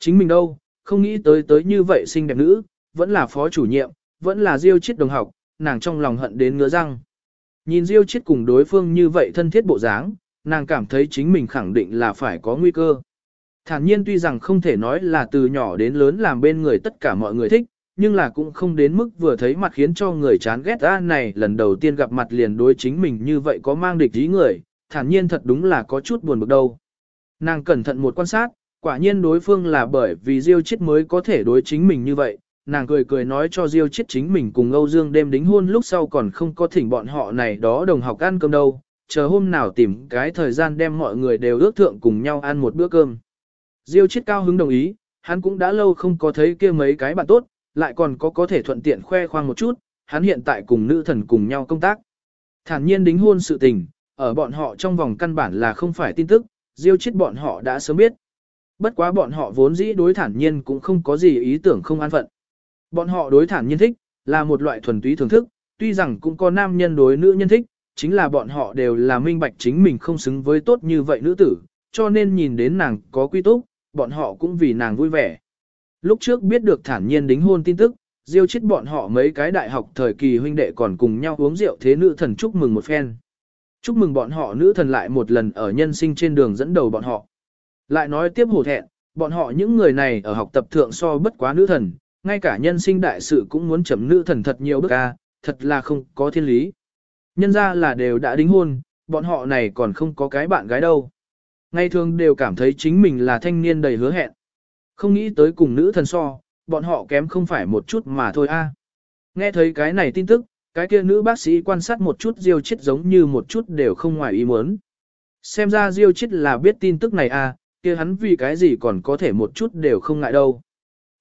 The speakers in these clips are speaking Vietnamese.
Chính mình đâu, không nghĩ tới tới như vậy xinh đẹp nữ, vẫn là phó chủ nhiệm, vẫn là diêu chết đồng học, nàng trong lòng hận đến ngứa răng. Nhìn diêu chết cùng đối phương như vậy thân thiết bộ dáng, nàng cảm thấy chính mình khẳng định là phải có nguy cơ. Thản nhiên tuy rằng không thể nói là từ nhỏ đến lớn làm bên người tất cả mọi người thích, nhưng là cũng không đến mức vừa thấy mặt khiến cho người chán ghét ra này lần đầu tiên gặp mặt liền đối chính mình như vậy có mang địch ý người, thản nhiên thật đúng là có chút buồn bực đâu. Nàng cẩn thận một quan sát, quả nhiên đối phương là bởi vì Diêu chết mới có thể đối chính mình như vậy, nàng cười cười nói cho Diêu chết chính mình cùng Âu Dương đêm đính hôn lúc sau còn không có thỉnh bọn họ này đó đồng học ăn cơm đâu, chờ hôm nào tìm cái thời gian đem mọi người đều ước thượng cùng nhau ăn một bữa cơm. Diêu chết cao hứng đồng ý, hắn cũng đã lâu không có thấy kia mấy cái bạn tốt, lại còn có có thể thuận tiện khoe khoang một chút, hắn hiện tại cùng nữ thần cùng nhau công tác. Thản nhiên đính hôn sự tình, ở bọn họ trong vòng căn bản là không phải tin tức, diêu chết bọn họ đã sớm biết. Bất quá bọn họ vốn dĩ đối thản nhiên cũng không có gì ý tưởng không an phận. Bọn họ đối thản nhiên thích, là một loại thuần túy thưởng thức, tuy rằng cũng có nam nhân đối nữ nhân thích, chính là bọn họ đều là minh bạch chính mình không xứng với tốt như vậy nữ tử, cho nên nhìn đến nàng có quy túc, bọn họ cũng vì nàng vui vẻ. Lúc trước biết được thản nhiên đính hôn tin tức, diêu chết bọn họ mấy cái đại học thời kỳ huynh đệ còn cùng nhau uống rượu thế nữ thần chúc mừng một phen. Chúc mừng bọn họ nữ thần lại một lần ở nhân sinh trên đường dẫn đầu bọn họ. Lại nói tiếp hổ thẹn, bọn họ những người này ở học tập thượng so bất quá nữ thần, ngay cả nhân sinh đại sự cũng muốn chấm nữ thần thật nhiều bước ca, thật là không có thiên lý. Nhân ra là đều đã đính hôn, bọn họ này còn không có cái bạn gái đâu. Ngày thường đều cảm thấy chính mình là thanh niên đầy hứa hẹn. Không nghĩ tới cùng nữ thần so, bọn họ kém không phải một chút mà thôi a. Nghe thấy cái này tin tức, cái kia nữ bác sĩ quan sát một chút Diêu chết giống như một chút đều không ngoài ý muốn. Xem ra Diêu chết là biết tin tức này a, kia hắn vì cái gì còn có thể một chút đều không ngại đâu.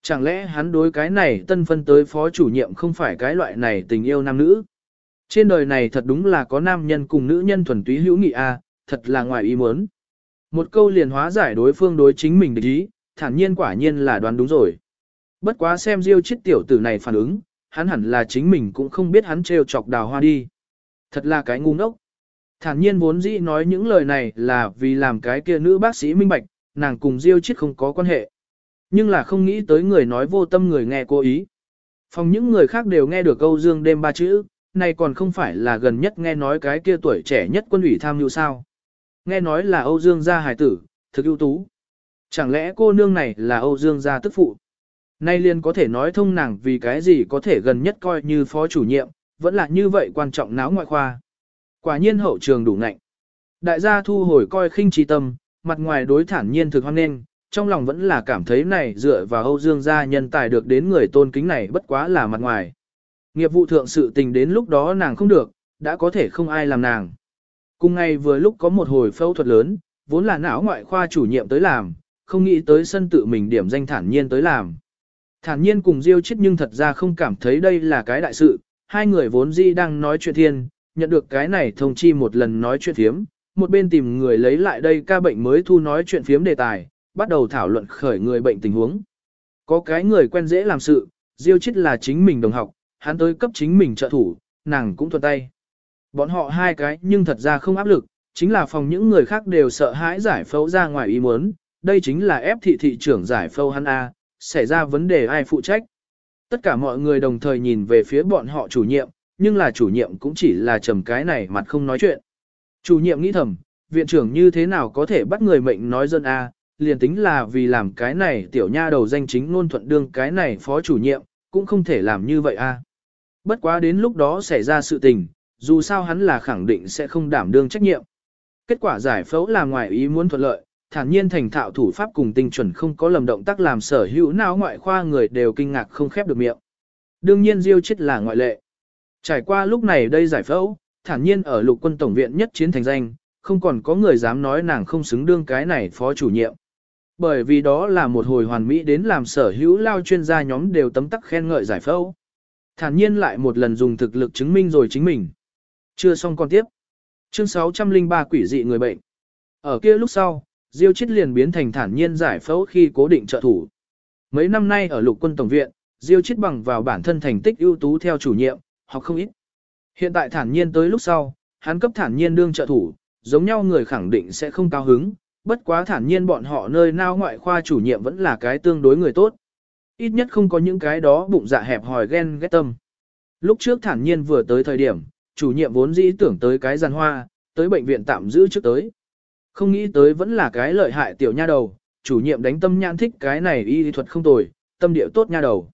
Chẳng lẽ hắn đối cái này tân phân tới phó chủ nhiệm không phải cái loại này tình yêu nam nữ? Trên đời này thật đúng là có nam nhân cùng nữ nhân thuần túy hữu nghị a, thật là ngoài ý muốn. Một câu liền hóa giải đối phương đối chính mình địch ý, thản nhiên quả nhiên là đoán đúng rồi. Bất quá xem Diêu chết tiểu tử này phản ứng, hắn hẳn là chính mình cũng không biết hắn trêu chọc đào hoa đi. Thật là cái ngu ngốc. Thản nhiên vốn dĩ nói những lời này là vì làm cái kia nữ bác sĩ minh bạch, nàng cùng Diêu chết không có quan hệ. Nhưng là không nghĩ tới người nói vô tâm người nghe cố ý. Phòng những người khác đều nghe được câu dương đêm ba chữ, này còn không phải là gần nhất nghe nói cái kia tuổi trẻ nhất quân ủy tham nhu sao. Nghe nói là Âu Dương gia hài tử, thực ưu tú. Chẳng lẽ cô nương này là Âu Dương gia tức phụ? Nay liền có thể nói thông nàng vì cái gì có thể gần nhất coi như phó chủ nhiệm, vẫn là như vậy quan trọng náo ngoại khoa. Quả nhiên hậu trường đủ ngạnh. Đại gia thu hồi coi khinh trí tâm, mặt ngoài đối thản nhiên thực hoan nghênh, trong lòng vẫn là cảm thấy này dựa vào Âu Dương gia nhân tài được đến người tôn kính này bất quá là mặt ngoài. Nghiệp vụ thượng sự tình đến lúc đó nàng không được, đã có thể không ai làm nàng. Cùng ngày vừa lúc có một hồi phẫu thuật lớn, vốn là não ngoại khoa chủ nhiệm tới làm, không nghĩ tới sân tự mình điểm danh thản nhiên tới làm. Thản nhiên cùng Diêu chết nhưng thật ra không cảm thấy đây là cái đại sự, hai người vốn di đang nói chuyện thiên, nhận được cái này thông chi một lần nói chuyện thiếm, một bên tìm người lấy lại đây ca bệnh mới thu nói chuyện phiếm đề tài, bắt đầu thảo luận khởi người bệnh tình huống. Có cái người quen dễ làm sự, Diêu Chít là chính mình đồng học, hắn tới cấp chính mình trợ thủ, nàng cũng thuận tay. Bọn họ hai cái nhưng thật ra không áp lực, chính là phòng những người khác đều sợ hãi giải phẫu ra ngoài ý muốn, đây chính là ép thị thị trưởng giải phẫu hắn A, xảy ra vấn đề ai phụ trách. Tất cả mọi người đồng thời nhìn về phía bọn họ chủ nhiệm, nhưng là chủ nhiệm cũng chỉ là trầm cái này mặt không nói chuyện. Chủ nhiệm nghĩ thầm, viện trưởng như thế nào có thể bắt người mệnh nói dân A, liền tính là vì làm cái này tiểu nha đầu danh chính ngôn thuận đương cái này phó chủ nhiệm, cũng không thể làm như vậy A. Bất quá đến lúc đó xảy ra sự tình, dù sao hắn là khẳng định sẽ không đảm đương trách nhiệm. Kết quả giải phẫu là ngoài ý muốn thuận lợi, thản nhiên thành thạo thủ pháp cùng tinh chuẩn không có lầm động tác làm sở hữu não ngoại khoa người đều kinh ngạc không khép được miệng. Đương nhiên Diêu chết là ngoại lệ. Trải qua lúc này đây giải phẫu, thản nhiên ở lục quân tổng viện nhất chiến thành danh, không còn có người dám nói nàng không xứng đương cái này phó chủ nhiệm. Bởi vì đó là một hồi hoàn mỹ đến làm sở hữu lao chuyên gia nhóm đều tấm tắc khen ngợi giải phẫu. Thản nhiên lại một lần dùng thực lực chứng minh rồi chính mình. Chưa xong con tiếp. Chương 603 quỷ dị người bệnh. Ở kia lúc sau, Diêu chết liền biến thành thản nhiên giải phẫu khi cố định trợ thủ. Mấy năm nay ở lục quân tổng viện, Diêu chết bằng vào bản thân thành tích ưu tú theo chủ nhiệm, học không ít. Hiện tại thản nhiên tới lúc sau, hắn cấp thản nhiên đương trợ thủ, giống nhau người khẳng định sẽ không cao hứng, Bất quá thản nhiên bọn họ nơi nào ngoại khoa chủ nhiệm vẫn là cái tương đối người tốt. Ít nhất không có những cái đó bụng dạ hẹp hòi ghen ghét tâm. Lúc trước thản nhiên vừa tới thời điểm, chủ nhiệm vốn dĩ tưởng tới cái giàn hoa, tới bệnh viện tạm giữ trước tới. Không nghĩ tới vẫn là cái lợi hại tiểu nha đầu, chủ nhiệm đánh tâm nhãn thích cái này y thuật không tồi, tâm địa tốt nha đầu.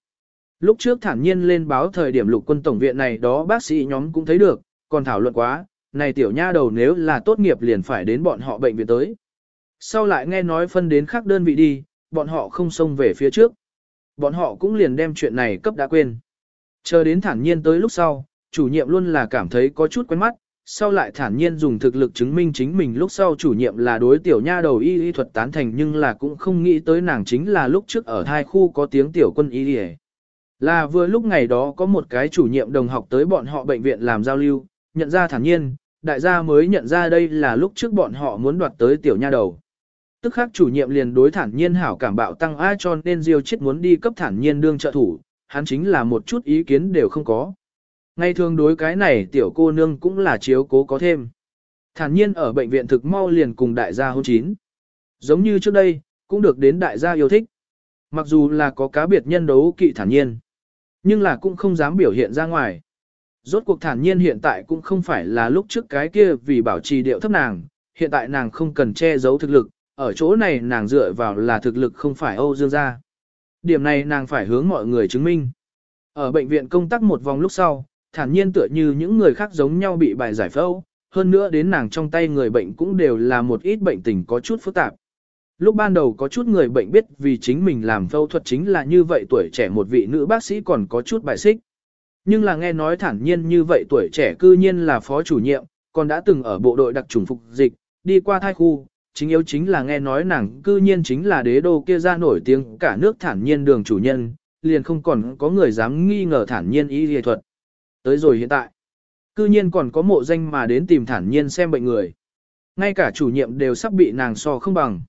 Lúc trước thản nhiên lên báo thời điểm lục quân tổng viện này đó bác sĩ nhóm cũng thấy được, còn thảo luận quá, này tiểu nha đầu nếu là tốt nghiệp liền phải đến bọn họ bệnh viện tới. Sau lại nghe nói phân đến khác đơn vị đi, bọn họ không xông về phía trước. Bọn họ cũng liền đem chuyện này cấp đã quên. Chờ đến thản nhiên tới lúc sau, chủ nhiệm luôn là cảm thấy có chút quen mắt, sau lại thản nhiên dùng thực lực chứng minh chính mình lúc sau chủ nhiệm là đối tiểu nha đầu y y thuật tán thành nhưng là cũng không nghĩ tới nàng chính là lúc trước ở hai khu có tiếng tiểu quân y y. Là vừa lúc ngày đó có một cái chủ nhiệm đồng học tới bọn họ bệnh viện làm giao lưu, nhận ra thản nhiên, đại gia mới nhận ra đây là lúc trước bọn họ muốn đoạt tới tiểu nha đầu. Tức khác chủ nhiệm liền đối thản nhiên hảo cảm bạo tăng ai cho nên Diêu chết muốn đi cấp thản nhiên đương trợ thủ, hắn chính là một chút ý kiến đều không có. Ngay thường đối cái này tiểu cô nương cũng là chiếu cố có thêm. Thản nhiên ở bệnh viện thực mau liền cùng đại gia hôn chín. Giống như trước đây, cũng được đến đại gia yêu thích. Mặc dù là có cá biệt nhân đấu kỵ thản nhiên, nhưng là cũng không dám biểu hiện ra ngoài. Rốt cuộc thản nhiên hiện tại cũng không phải là lúc trước cái kia vì bảo trì điệu thấp nàng, hiện tại nàng không cần che giấu thực lực, ở chỗ này nàng dựa vào là thực lực không phải Âu Dương gia. Điểm này nàng phải hướng mọi người chứng minh. Ở bệnh viện công tác một vòng lúc sau, thản nhiên tựa như những người khác giống nhau bị bài giải phẫu, hơn nữa đến nàng trong tay người bệnh cũng đều là một ít bệnh tình có chút phức tạp. Lúc ban đầu có chút người bệnh biết vì chính mình làm phẫu thuật chính là như vậy tuổi trẻ một vị nữ bác sĩ còn có chút bài xích. Nhưng là nghe nói thản nhiên như vậy tuổi trẻ cư nhiên là phó chủ nhiệm, còn đã từng ở bộ đội đặc trùng phục dịch, đi qua thai khu, chính yếu chính là nghe nói nàng cư nhiên chính là đế đô kia ra nổi tiếng cả nước thản nhiên đường chủ nhân, liền không còn có người dám nghi ngờ thản nhiên y y thuật. Tới rồi hiện tại, cư nhiên còn có mộ danh mà đến tìm thản nhiên xem bệnh người. Ngay cả chủ nhiệm đều sắp bị nàng so không bằng.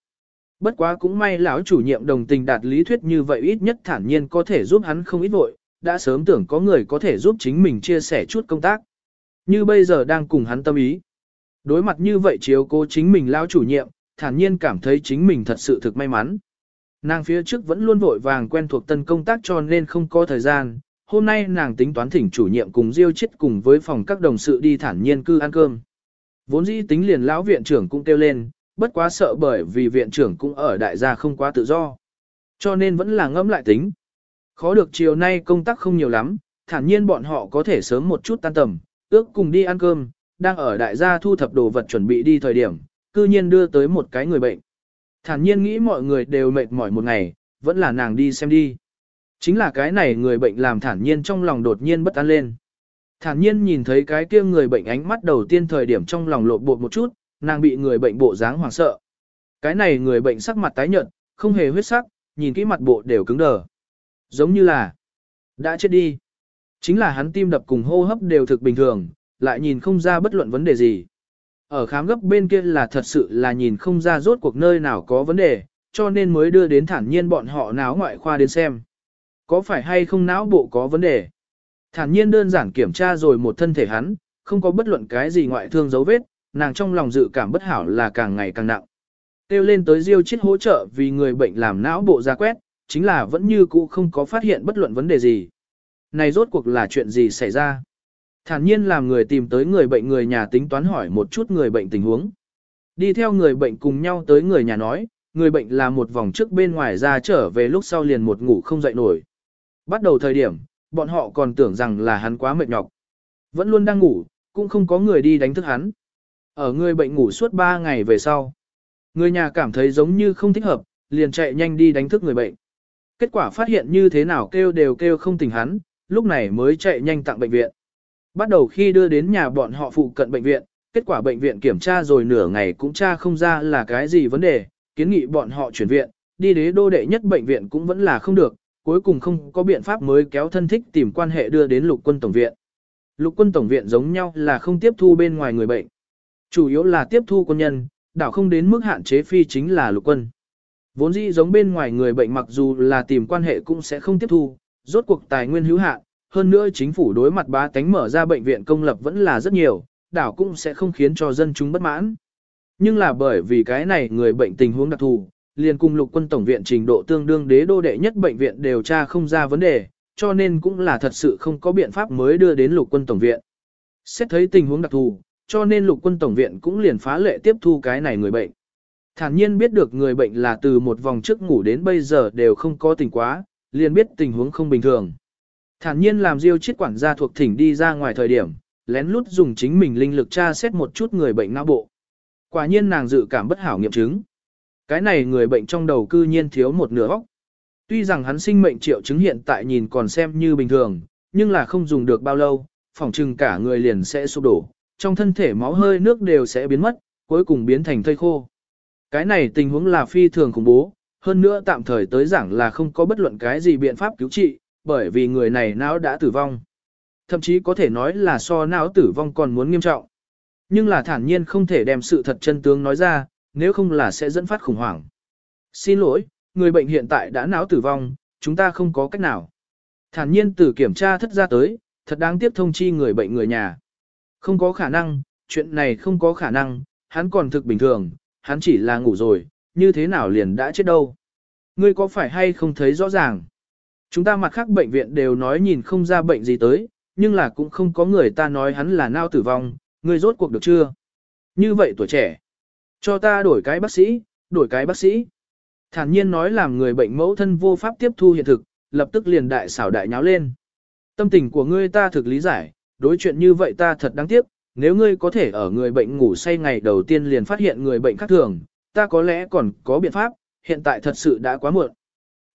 Bất quá cũng may lão chủ nhiệm đồng tình đạt lý thuyết như vậy ít nhất thản nhiên có thể giúp hắn không ít vội, đã sớm tưởng có người có thể giúp chính mình chia sẻ chút công tác. Như bây giờ đang cùng hắn tâm ý. Đối mặt như vậy chiếu cố chính mình lão chủ nhiệm, thản nhiên cảm thấy chính mình thật sự thực may mắn. Nàng phía trước vẫn luôn vội vàng quen thuộc tân công tác cho nên không có thời gian, hôm nay nàng tính toán thỉnh chủ nhiệm cùng Diêu chết cùng với phòng các đồng sự đi thản nhiên cư ăn cơm. Vốn dĩ tính liền lão viện trưởng cũng kêu lên, bất quá sợ bởi vì viện trưởng cũng ở đại gia không quá tự do. Cho nên vẫn là ngẫm lại tính. Khó được chiều nay công tác không nhiều lắm, thản nhiên bọn họ có thể sớm một chút tan tầm, ước cùng đi ăn cơm, đang ở đại gia thu thập đồ vật chuẩn bị đi thời điểm, cư nhiên đưa tới một cái người bệnh. Thản nhiên nghĩ mọi người đều mệt mỏi một ngày, vẫn là nàng đi xem đi. Chính là cái này người bệnh làm thản nhiên trong lòng đột nhiên bất an lên. Thản nhiên nhìn thấy cái kia người bệnh ánh mắt đầu tiên thời điểm trong lòng lộ bột một chút, nàng bị người bệnh bộ dáng hoảng sợ. Cái này người bệnh sắc mặt tái nhợt, không hề huyết sắc, nhìn kỹ mặt bộ đều cứng đờ. Giống như là đã chết đi. Chính là hắn tim đập cùng hô hấp đều thực bình thường, lại nhìn không ra bất luận vấn đề gì. Ở khám gấp bên kia là thật sự là nhìn không ra rốt cuộc nơi nào có vấn đề, cho nên mới đưa đến thản nhiên bọn họ náo ngoại khoa đến xem. Có phải hay không não bộ có vấn đề? Thản nhiên đơn giản kiểm tra rồi một thân thể hắn, không có bất luận cái gì ngoại thương dấu vết, nàng trong lòng dự cảm bất hảo là càng ngày càng nặng. Tiêu lên tới diêu chết hỗ trợ vì người bệnh làm não bộ ra quét, chính là vẫn như cũ không có phát hiện bất luận vấn đề gì. Này rốt cuộc là chuyện gì xảy ra? Thản nhiên làm người tìm tới người bệnh người nhà tính toán hỏi một chút người bệnh tình huống. Đi theo người bệnh cùng nhau tới người nhà nói, người bệnh là một vòng trước bên ngoài ra trở về lúc sau liền một ngủ không dậy nổi. Bắt đầu thời điểm, bọn họ còn tưởng rằng là hắn quá mệt nhọc. Vẫn luôn đang ngủ, cũng không có người đi đánh thức hắn. Ở người bệnh ngủ suốt 3 ngày về sau. Người nhà cảm thấy giống như không thích hợp, liền chạy nhanh đi đánh thức người bệnh. Kết quả phát hiện như thế nào kêu đều kêu không tỉnh hắn, lúc này mới chạy nhanh tặng bệnh viện. Bắt đầu khi đưa đến nhà bọn họ phụ cận bệnh viện, kết quả bệnh viện kiểm tra rồi nửa ngày cũng tra không ra là cái gì vấn đề, kiến nghị bọn họ chuyển viện, đi đế đô đệ nhất bệnh viện cũng vẫn là không được, cuối cùng không có biện pháp mới kéo thân thích tìm quan hệ đưa đến lục quân tổng viện. Lục quân tổng viện giống nhau là không tiếp thu bên ngoài người bệnh. Chủ yếu là tiếp thu quân nhân, đảo không đến mức hạn chế phi chính là lục quân. Vốn dĩ giống bên ngoài người bệnh mặc dù là tìm quan hệ cũng sẽ không tiếp thu, rốt cuộc tài nguyên hữu hạn, hơn nữa chính phủ đối mặt bá tánh mở ra bệnh viện công lập vẫn là rất nhiều, đảo cũng sẽ không khiến cho dân chúng bất mãn. Nhưng là bởi vì cái này người bệnh tình huống đặc thù, liền cùng lục quân tổng viện trình độ tương đương đế đô đệ nhất bệnh viện điều tra không ra vấn đề, cho nên cũng là thật sự không có biện pháp mới đưa đến lục quân tổng viện. Xét thấy tình huống đặc thù, cho nên lục quân tổng viện cũng liền phá lệ tiếp thu cái này người bệnh. Thản nhiên biết được người bệnh là từ một vòng trước ngủ đến bây giờ đều không có tỉnh quá, liền biết tình huống không bình thường. Thản nhiên làm diêu chiết quản gia thuộc thỉnh đi ra ngoài thời điểm, lén lút dùng chính mình linh lực tra xét một chút người bệnh não bộ. Quả nhiên nàng dự cảm bất hảo nghiệm chứng. Cái này người bệnh trong đầu cư nhiên thiếu một nửa óc. Tuy rằng hắn sinh mệnh triệu chứng hiện tại nhìn còn xem như bình thường, nhưng là không dùng được bao lâu, phỏng chừng cả người liền sẽ sụp đổ, trong thân thể máu hơi nước đều sẽ biến mất, cuối cùng biến thành thây khô. Cái này tình huống là phi thường khủng bố, hơn nữa tạm thời tới giảng là không có bất luận cái gì biện pháp cứu trị, bởi vì người này não đã tử vong. Thậm chí có thể nói là so não tử vong còn muốn nghiêm trọng. Nhưng là thản nhiên không thể đem sự thật chân tướng nói ra, nếu không là sẽ dẫn phát khủng hoảng. Xin lỗi, người bệnh hiện tại đã não tử vong, chúng ta không có cách nào. Thản nhiên từ kiểm tra thất ra tới, thật đáng tiếc thông chi người bệnh người nhà. Không có khả năng, chuyện này không có khả năng, hắn còn thực bình thường, hắn chỉ là ngủ rồi, như thế nào liền đã chết đâu. Ngươi có phải hay không thấy rõ ràng? Chúng ta mặt khác bệnh viện đều nói nhìn không ra bệnh gì tới, nhưng là cũng không có người ta nói hắn là nao tử vong, ngươi rốt cuộc được chưa? Như vậy tuổi trẻ, cho ta đổi cái bác sĩ, đổi cái bác sĩ. Thản nhiên nói làm người bệnh mẫu thân vô pháp tiếp thu hiện thực, lập tức liền đại xảo đại nháo lên. Tâm tình của ngươi ta thực lý giải, đối chuyện như vậy ta thật đáng tiếc, nếu ngươi có thể ở người bệnh ngủ say ngày đầu tiên liền phát hiện người bệnh khác thường, ta có lẽ còn có biện pháp, hiện tại thật sự đã quá muộn.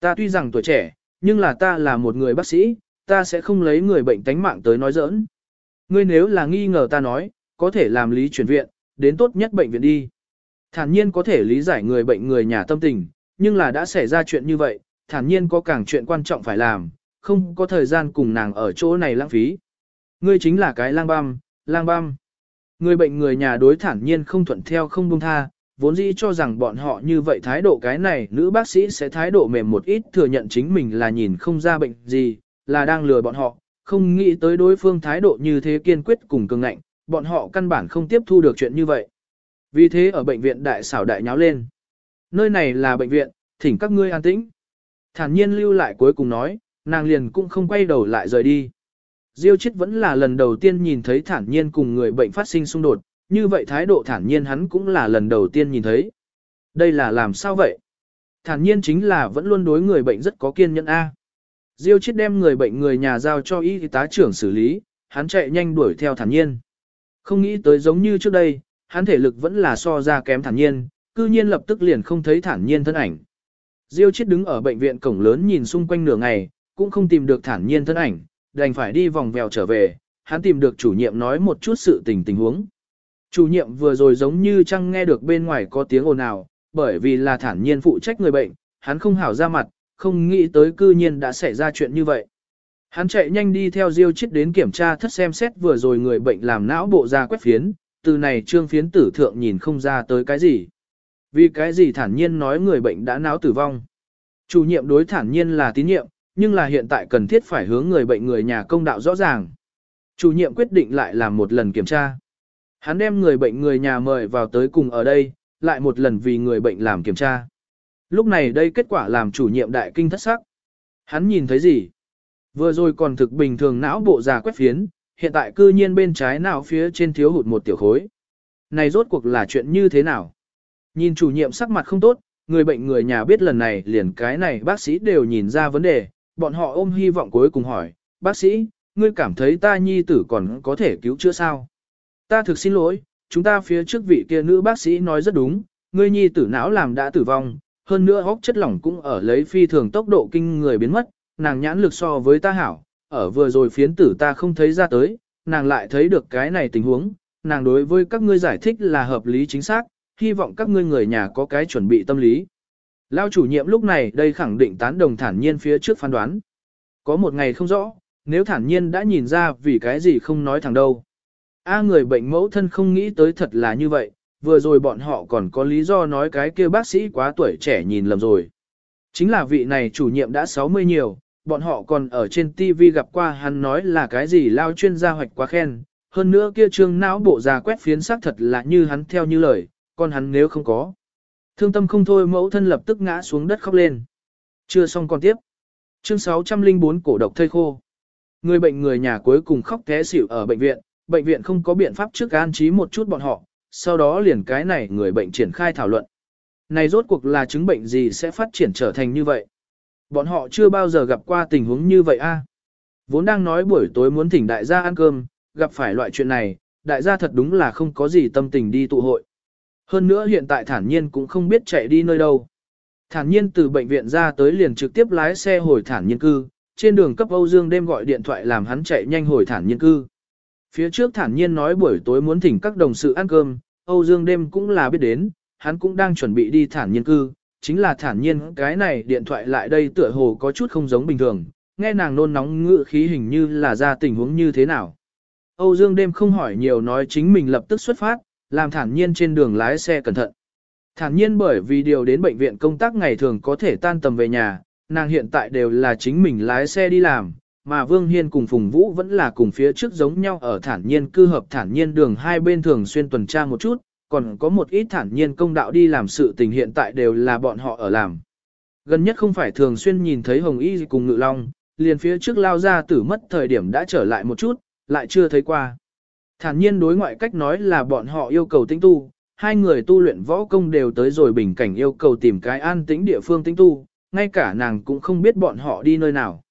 Ta tuy rằng tuổi trẻ, nhưng là ta là một người bác sĩ, ta sẽ không lấy người bệnh tánh mạng tới nói giỡn. Ngươi nếu là nghi ngờ ta nói, có thể làm lý chuyển viện, đến tốt nhất bệnh viện đi. Thản nhiên có thể lý giải người bệnh người nhà tâm tình, nhưng là đã xảy ra chuyện như vậy, thản nhiên có càng chuyện quan trọng phải làm, không có thời gian cùng nàng ở chỗ này lãng phí. Ngươi chính là cái lang băm, lang băm. Người bệnh người nhà đối thản nhiên không thuận theo không buông tha, vốn dĩ cho rằng bọn họ như vậy thái độ cái này nữ bác sĩ sẽ thái độ mềm một ít thừa nhận chính mình là nhìn không ra bệnh gì, là đang lừa bọn họ, không nghĩ tới đối phương thái độ như thế kiên quyết cùng cường ngạnh, bọn họ căn bản không tiếp thu được chuyện như vậy. Vì thế ở bệnh viện đại xảo đại nháo lên. Nơi này là bệnh viện, thỉnh các ngươi an tĩnh. Thản nhiên lưu lại cuối cùng nói, nàng liền cũng không quay đầu lại rời đi. Diêu chết vẫn là lần đầu tiên nhìn thấy thản nhiên cùng người bệnh phát sinh xung đột, như vậy thái độ thản nhiên hắn cũng là lần đầu tiên nhìn thấy. Đây là làm sao vậy? Thản nhiên chính là vẫn luôn đối người bệnh rất có kiên nhẫn A. Diêu chết đem người bệnh người nhà giao cho y tá trưởng xử lý, hắn chạy nhanh đuổi theo thản nhiên. Không nghĩ tới giống như trước đây, hắn thể lực vẫn là so ra kém thản nhiên, cư nhiên lập tức liền không thấy thản nhiên thân ảnh. Diêu chết đứng ở bệnh viện cổng lớn nhìn xung quanh nửa ngày, cũng không tìm được thản nhiên thân ảnh, đành phải đi vòng vèo trở về, hắn tìm được chủ nhiệm nói một chút sự tình tình huống. Chủ nhiệm vừa rồi giống như chăng nghe được bên ngoài có tiếng ồn ào, bởi vì là thản nhiên phụ trách người bệnh, hắn không hảo ra mặt, không nghĩ tới cư nhiên đã xảy ra chuyện như vậy. Hắn chạy nhanh đi theo Diêu Chít đến kiểm tra thất xem xét vừa rồi người bệnh làm não bộ ra quét phiến, từ này trương phiến tử thượng nhìn không ra tới cái gì. Vì cái gì thản nhiên nói người bệnh đã não tử vong. Chủ nhiệm đối thản nhiên là tín nhiệm, nhưng là hiện tại cần thiết phải hướng người bệnh người nhà công đạo rõ ràng. Chủ nhiệm quyết định lại làm một lần kiểm tra. Hắn đem người bệnh người nhà mời vào tới cùng ở đây, lại một lần vì người bệnh làm kiểm tra. Lúc này đây kết quả làm chủ nhiệm đại kinh thất sắc. Hắn nhìn thấy gì? Vừa rồi còn thực bình thường não bộ già quét phiến, hiện tại cư nhiên bên trái não phía trên thiếu hụt một tiểu khối. Này rốt cuộc là chuyện như thế nào? Nhìn chủ nhiệm sắc mặt không tốt, người bệnh người nhà biết lần này liền cái này bác sĩ đều nhìn ra vấn đề, bọn họ ôm hy vọng cuối cùng hỏi, bác sĩ, ngươi cảm thấy ta nhi tử còn có thể cứu chữa sao? Ta thực xin lỗi, chúng ta phía trước vị kia nữ bác sĩ nói rất đúng, ngươi nhi tử não làm đã tử vong, hơn nữa hốc chất lỏng cũng ở lấy phi thường tốc độ kinh người biến mất, nàng nhãn lực so với ta hảo, ở vừa rồi phiến tử ta không thấy ra tới, nàng lại thấy được cái này tình huống, nàng đối với các ngươi giải thích là hợp lý chính xác, hy vọng các ngươi người nhà có cái chuẩn bị tâm lý. Lao chủ nhiệm lúc này đây khẳng định tán đồng thản nhiên phía trước phán đoán. Có một ngày không rõ, nếu thản nhiên đã nhìn ra vì cái gì không nói thẳng đâu. A người bệnh mẫu thân không nghĩ tới thật là như vậy, vừa rồi bọn họ còn có lý do nói cái kia bác sĩ quá tuổi trẻ nhìn lầm rồi. Chính là vị này chủ nhiệm đã 60 nhiều, bọn họ còn ở trên TV gặp qua hắn nói là cái gì lao chuyên gia hoạch quá khen, hơn nữa kia trương não bộ già quét phiến xác thật là như hắn theo như lời, Còn hắn nếu không có. Thương tâm không thôi mẫu thân lập tức ngã xuống đất khóc lên. Chưa xong còn tiếp. Chương 604 cổ độc thây khô. Người bệnh người nhà cuối cùng khóc té xỉu ở bệnh viện, bệnh viện không có biện pháp trước an trí một chút bọn họ, sau đó liền cái này người bệnh triển khai thảo luận. Này rốt cuộc là chứng bệnh gì sẽ phát triển trở thành như vậy? Bọn họ chưa bao giờ gặp qua tình huống như vậy a. À? Vốn đang nói buổi tối muốn thỉnh đại gia ăn cơm, gặp phải loại chuyện này, đại gia thật đúng là không có gì tâm tình đi tụ hội. Hơn nữa hiện tại thản nhiên cũng không biết chạy đi nơi đâu. Thản nhiên từ bệnh viện ra tới liền trực tiếp lái xe hồi thản nhiên cư, trên đường cấp Âu Dương đêm gọi điện thoại làm hắn chạy nhanh hồi thản nhiên cư. Phía trước thản nhiên nói buổi tối muốn thỉnh các đồng sự ăn cơm, Âu Dương đêm cũng là biết đến, hắn cũng đang chuẩn bị đi thản nhiên cư, chính là thản nhiên cái này điện thoại lại đây tựa hồ có chút không giống bình thường, nghe nàng nôn nóng ngựa khí hình như là ra tình huống như thế nào. Âu Dương đêm không hỏi nhiều nói chính mình lập tức xuất phát, làm thản nhiên trên đường lái xe cẩn thận. Thản nhiên bởi vì điều đến bệnh viện công tác ngày thường có thể tan tầm về nhà, nàng hiện tại đều là chính mình lái xe đi làm, mà Vương Hiên cùng Phùng Vũ vẫn là cùng phía trước giống nhau ở thản nhiên cư hợp thản nhiên đường hai bên thường xuyên tuần tra một chút, còn có một ít thản nhiên công đạo đi làm sự tình hiện tại đều là bọn họ ở làm. Gần nhất không phải thường xuyên nhìn thấy Hồng Y cùng Ngự Long, liền phía trước lao ra tử mất thời điểm đã trở lại một chút, lại chưa thấy qua. Thản nhiên đối ngoại cách nói là bọn họ yêu cầu tĩnh tu, hai người tu luyện võ công đều tới rồi bình cảnh yêu cầu tìm cái an tĩnh địa phương tĩnh tu, ngay cả nàng cũng không biết bọn họ đi nơi nào.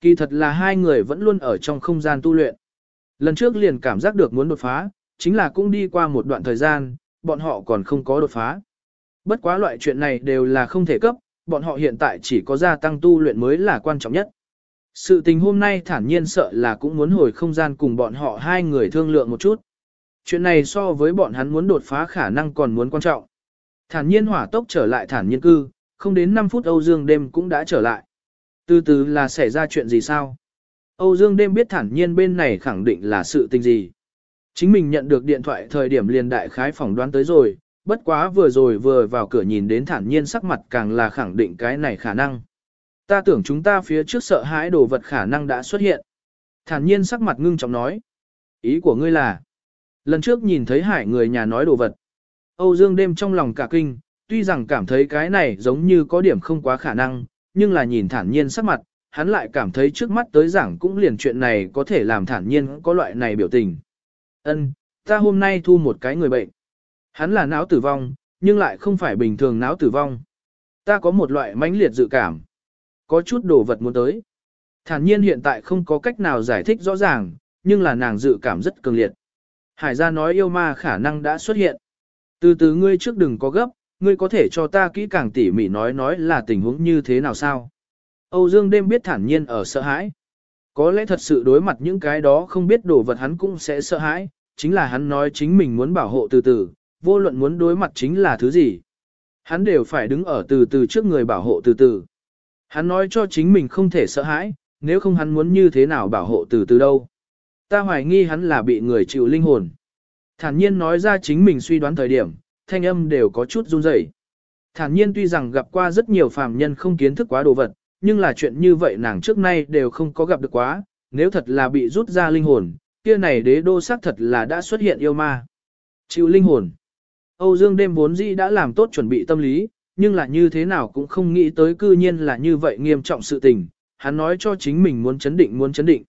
Kỳ thật là hai người vẫn luôn ở trong không gian tu luyện. Lần trước liền cảm giác được muốn đột phá, chính là cũng đi qua một đoạn thời gian, bọn họ còn không có đột phá. Bất quá loại chuyện này đều là không thể cấp, bọn họ hiện tại chỉ có gia tăng tu luyện mới là quan trọng nhất. Sự tình hôm nay thản nhiên sợ là cũng muốn hồi không gian cùng bọn họ hai người thương lượng một chút. Chuyện này so với bọn hắn muốn đột phá khả năng còn muốn quan trọng. Thản nhiên hỏa tốc trở lại thản nhiên cư, không đến 5 phút Âu Dương đêm cũng đã trở lại. Từ từ là xảy ra chuyện gì sao? Âu Dương đêm biết thản nhiên bên này khẳng định là sự tình gì. Chính mình nhận được điện thoại thời điểm liền đại khái phỏng đoán tới rồi, bất quá vừa rồi vừa vào cửa nhìn đến thản nhiên sắc mặt càng là khẳng định cái này khả năng. Ta tưởng chúng ta phía trước sợ hãi đồ vật khả năng đã xuất hiện. Thản nhiên sắc mặt ngưng trọng nói. Ý của ngươi là, lần trước nhìn thấy hải người nhà nói đồ vật. Âu Dương đêm trong lòng cả kinh, tuy rằng cảm thấy cái này giống như có điểm không quá khả năng, nhưng là nhìn thản nhiên sắc mặt, hắn lại cảm thấy trước mắt tới giảng cũng liền chuyện này có thể làm thản nhiên có loại này biểu tình. Ân, ta hôm nay thu một cái người bệnh. Hắn là não tử vong, nhưng lại không phải bình thường não tử vong. Ta có một loại mãnh liệt dự cảm. Có chút đồ vật muốn tới. Thản nhiên hiện tại không có cách nào giải thích rõ ràng, nhưng là nàng dự cảm rất cường liệt. Hải gia nói yêu ma khả năng đã xuất hiện. Từ từ ngươi trước đừng có gấp, ngươi có thể cho ta kỹ càng tỉ mỉ nói nói là tình huống như thế nào sao. Âu Dương đêm biết thản nhiên ở sợ hãi. Có lẽ thật sự đối mặt những cái đó không biết đồ vật hắn cũng sẽ sợ hãi, chính là hắn nói chính mình muốn bảo hộ từ từ, vô luận muốn đối mặt chính là thứ gì. Hắn đều phải đứng ở từ từ trước người bảo hộ từ từ. Hắn nói cho chính mình không thể sợ hãi, nếu không hắn muốn như thế nào bảo hộ từ từ đâu. Ta hoài nghi hắn là bị người chịu linh hồn. Thản nhiên nói ra chính mình suy đoán thời điểm, thanh âm đều có chút run rẩy. Thản nhiên tuy rằng gặp qua rất nhiều phàm nhân không kiến thức quá đồ vật, nhưng là chuyện như vậy nàng trước nay đều không có gặp được quá, nếu thật là bị rút ra linh hồn, kia này đế đô xác thật là đã xuất hiện yêu ma. Chịu linh hồn. Âu Dương đêm vốn dĩ đã làm tốt chuẩn bị tâm lý, nhưng là như thế nào cũng không nghĩ tới cư nhiên là như vậy nghiêm trọng sự tình, hắn nói cho chính mình muốn chấn định muốn chấn định.